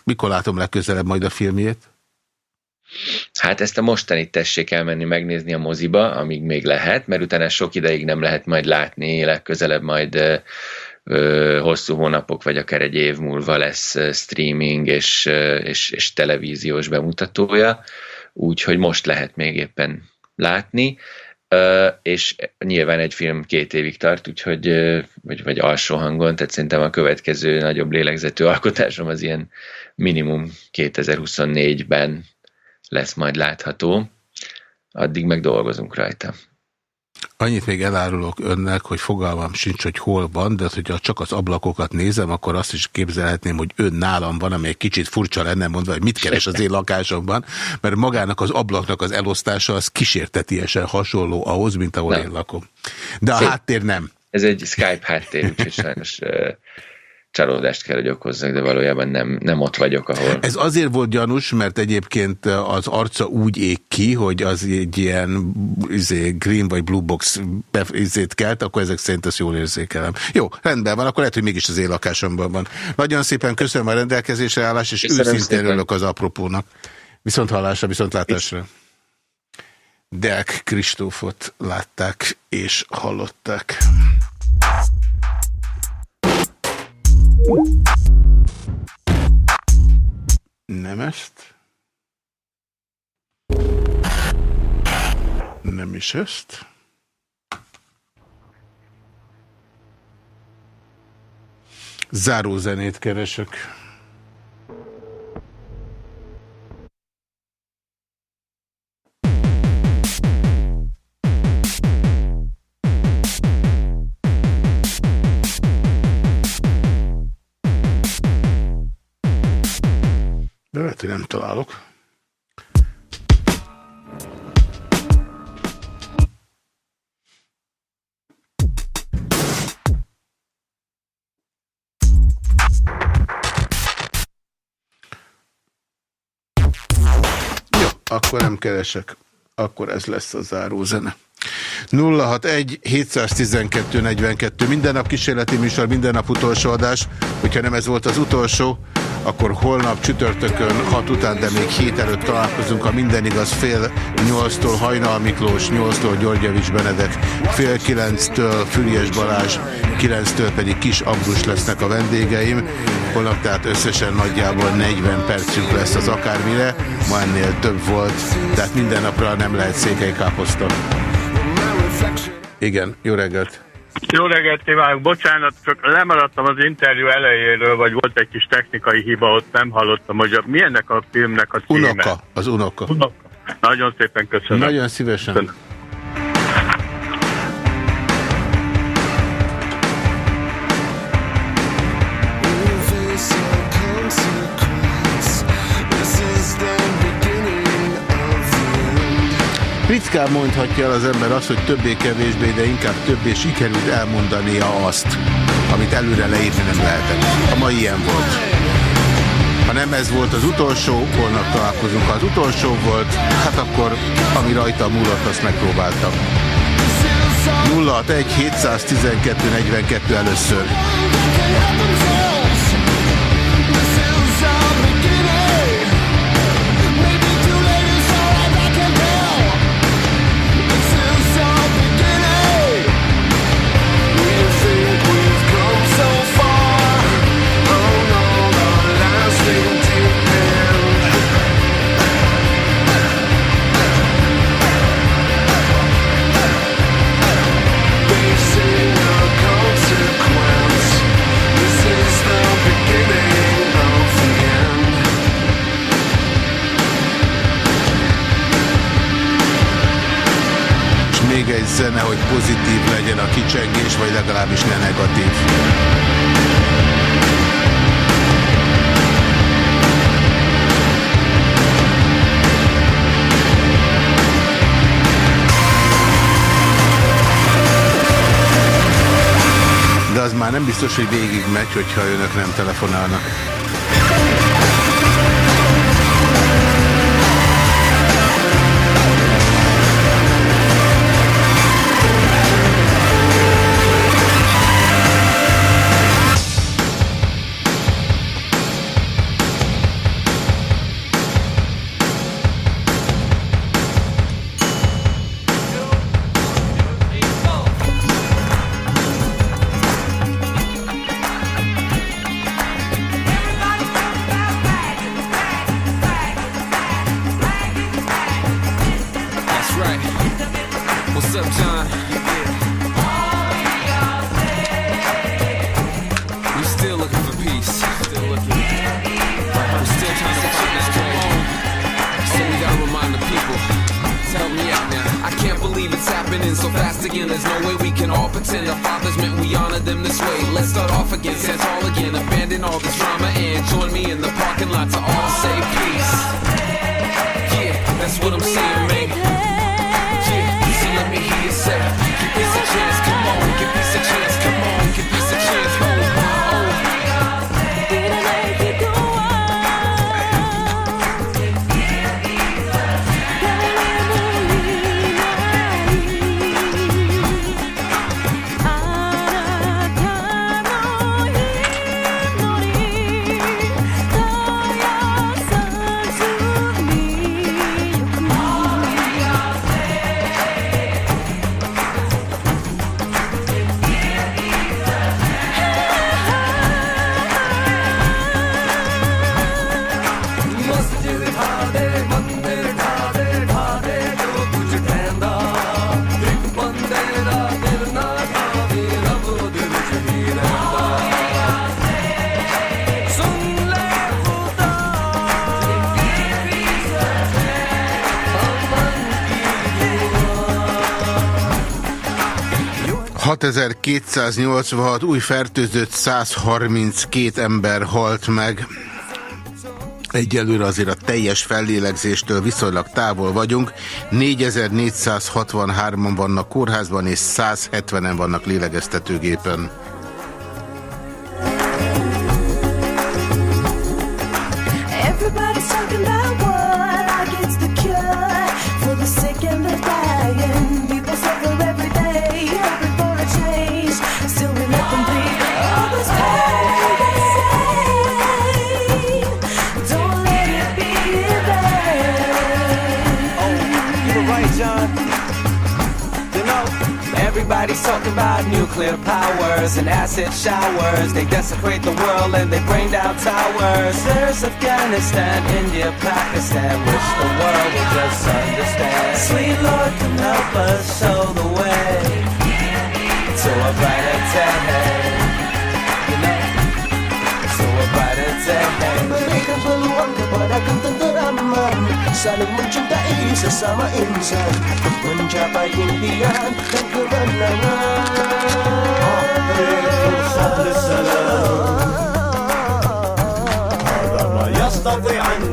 Speaker 2: Mikor látom legközelebb majd a filmjét?
Speaker 22: Hát ezt a mostani tessék elmenni megnézni a moziba, amíg még lehet, mert utána sok ideig nem lehet majd látni, legközelebb majd ö, hosszú hónapok, vagy akár egy év múlva lesz streaming és, és, és televíziós bemutatója, úgyhogy most lehet még éppen látni, ö, és nyilván egy film két évig tart, úgyhogy, vagy, vagy alsó hangon, tehát szerintem a következő nagyobb lélegzetű alkotásom az ilyen minimum 2024-ben lesz majd látható, addig meg dolgozunk rajta.
Speaker 2: Annyit még elárulok önnek, hogy fogalmam sincs, hogy hol van, de hogyha csak az ablakokat nézem, akkor azt is képzelhetném, hogy ön nálam van, ami egy kicsit furcsa lenne mondva, hogy mit keres az én lakásomban, mert magának az ablaknak az elosztása az kísértetiesen hasonló ahhoz, mint ahol nem. én lakom. De a Szép. háttér nem.
Speaker 22: Ez egy Skype háttér, úgyhogy sajnos csalódást kell, hogy okozzak, de valójában nem, nem ott vagyok, ahol...
Speaker 2: Ez azért volt gyanús, mert egyébként az arca úgy ég ki, hogy az egy ilyen izé, green vagy blue box izét kelt, akkor ezek szerint ezt jól érzékelem. Jó, rendben van, akkor lehet, hogy mégis az én lakásomban van. Nagyon szépen köszönöm a rendelkezésre állást, és köszönöm őszintén örülök az apropónak. Viszont hallásra, viszont látásra. Deák Kristófot látták és hallották. Nem ezt. Nem is ezt. Zárózenét keresek. De lehet, hogy nem találok. Jó, akkor nem keresek. akkor ez lesz a zárózene. 061 712 42 minden nap kísérleti műsor, minden nap utolsó adás. Hogyha nem ez volt az utolsó, akkor holnap csütörtökön 6 után, de még hét előtt találkozunk. A minden igaz fél 8-tól Hajnal Miklós, 8-tól Györgyevics Benedek, fél 9-től Füriás Balázs, 9-től pedig Kis Ambrus lesznek a vendégeim. Holnap tehát összesen nagyjából 40 percünk lesz az akármire, ma ennél több volt, tehát minden napra nem lehet székely káposzta. Igen, jó reggelt!
Speaker 23: Jó reggelt kívánok, bocsánat, csak lemaradtam az interjú elejéről, vagy volt egy kis technikai hiba, ott nem hallottam, hogy a, milyennek a filmnek a címe.
Speaker 2: Unoka, az unoka.
Speaker 23: unoka. Nagyon szépen köszönöm.
Speaker 2: Nagyon szívesen. Köszönöm. Ritkán mondhatja el az ember azt, hogy többé-kevésbé, de inkább többé sikerült elmondania azt, amit előre leírni nem lehetett. A mai ilyen volt. Ha nem ez volt az utolsó, holnap találkozunk. Ha az utolsó volt, hát akkor ami rajta múlott, azt megpróbáltam. 061 712 42 először. Zene, hogy pozitív legyen a kicsengés, vagy legalábbis ne negatív. De az már nem biztos, hogy végig megy, hogyha önök nem telefonálnak. Ezer 286 új fertőzött 132 ember halt meg. Egyelőre azért a teljes fellélegzéstől viszonylag távol vagyunk. 4463-an vannak kórházban, és 170-en vannak lélegeztetőgépen. Everybody's talking about
Speaker 24: nuclear powers and acid showers. They desecrate the world and they bring down towers. There's Afghanistan, India, Pakistan. Wish the world would just understand. Sweet Lord, can help us show the way to a brighter day. a brighter day. Berikan peluang kepada ketenteraman Saling mencintai sesama insan Untuk mencapai impian dan kemenangan هذا ما يستطيع أن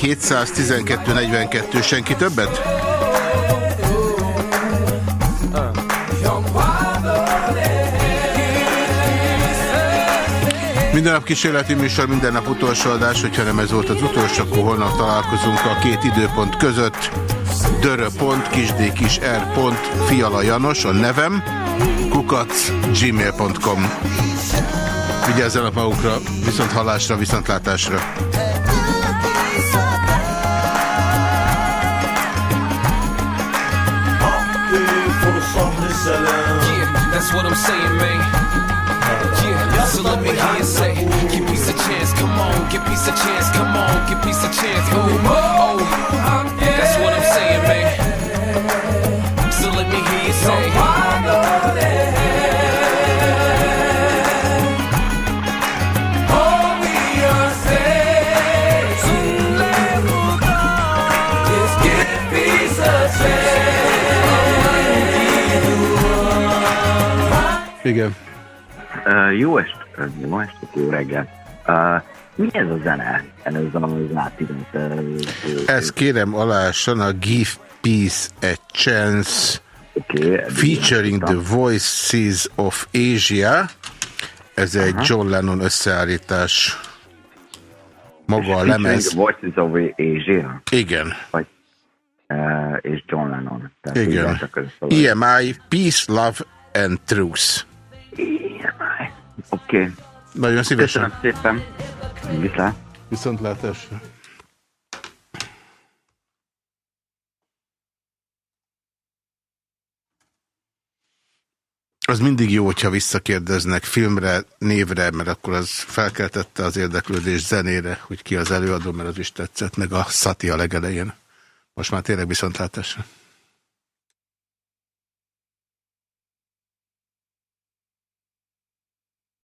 Speaker 2: 712 42 senki többet? Minden nap kísérleti műsor, minden nap utolsó adás, hogyha nem ez volt az utolsó, akkor holnap találkozunk a két időpont között. Dörö.pont, kisd kis r. pont, Fiala Janos, a nevem, kukac, gmail.com. Vigyázzanak magukra, viszont hallásra, viszontlátásra.
Speaker 24: What I'm saying, man. Yeah, so let me hear you say, give peace a chance, come on, give peace a chance, come on, give peace a chance, oh, oh, that's what I'm saying, man. So let me hear you say,
Speaker 2: Igen.
Speaker 25: Uh, jó est, jó estét, jó reggel. Uh, mi ez a zene? Ez a zátidőt.
Speaker 2: Ez kérem alássan a Give Peace a Chance
Speaker 25: okay,
Speaker 2: featuring the Voices of Asia. Ez egy
Speaker 25: Aha.
Speaker 2: John Lennon összeállítás. Maga a lemez.
Speaker 25: Voices of Asia?
Speaker 2: Igen.
Speaker 25: Vagy, és John Lennon. Tehát
Speaker 2: Igen. EMI, Peace, Love and Truth.
Speaker 25: Oké. Okay.
Speaker 2: Nagyon szívesen.
Speaker 25: Köszönöm szépen. Viszlát.
Speaker 2: Viszontlátásra. Az mindig jó, hogyha visszakérdeznek filmre, névre, mert akkor az felkeltette az érdeklődés zenére, hogy ki az előadó, mert az is tetszett, meg a Szati a legelején. Most már tényleg viszontlátásra.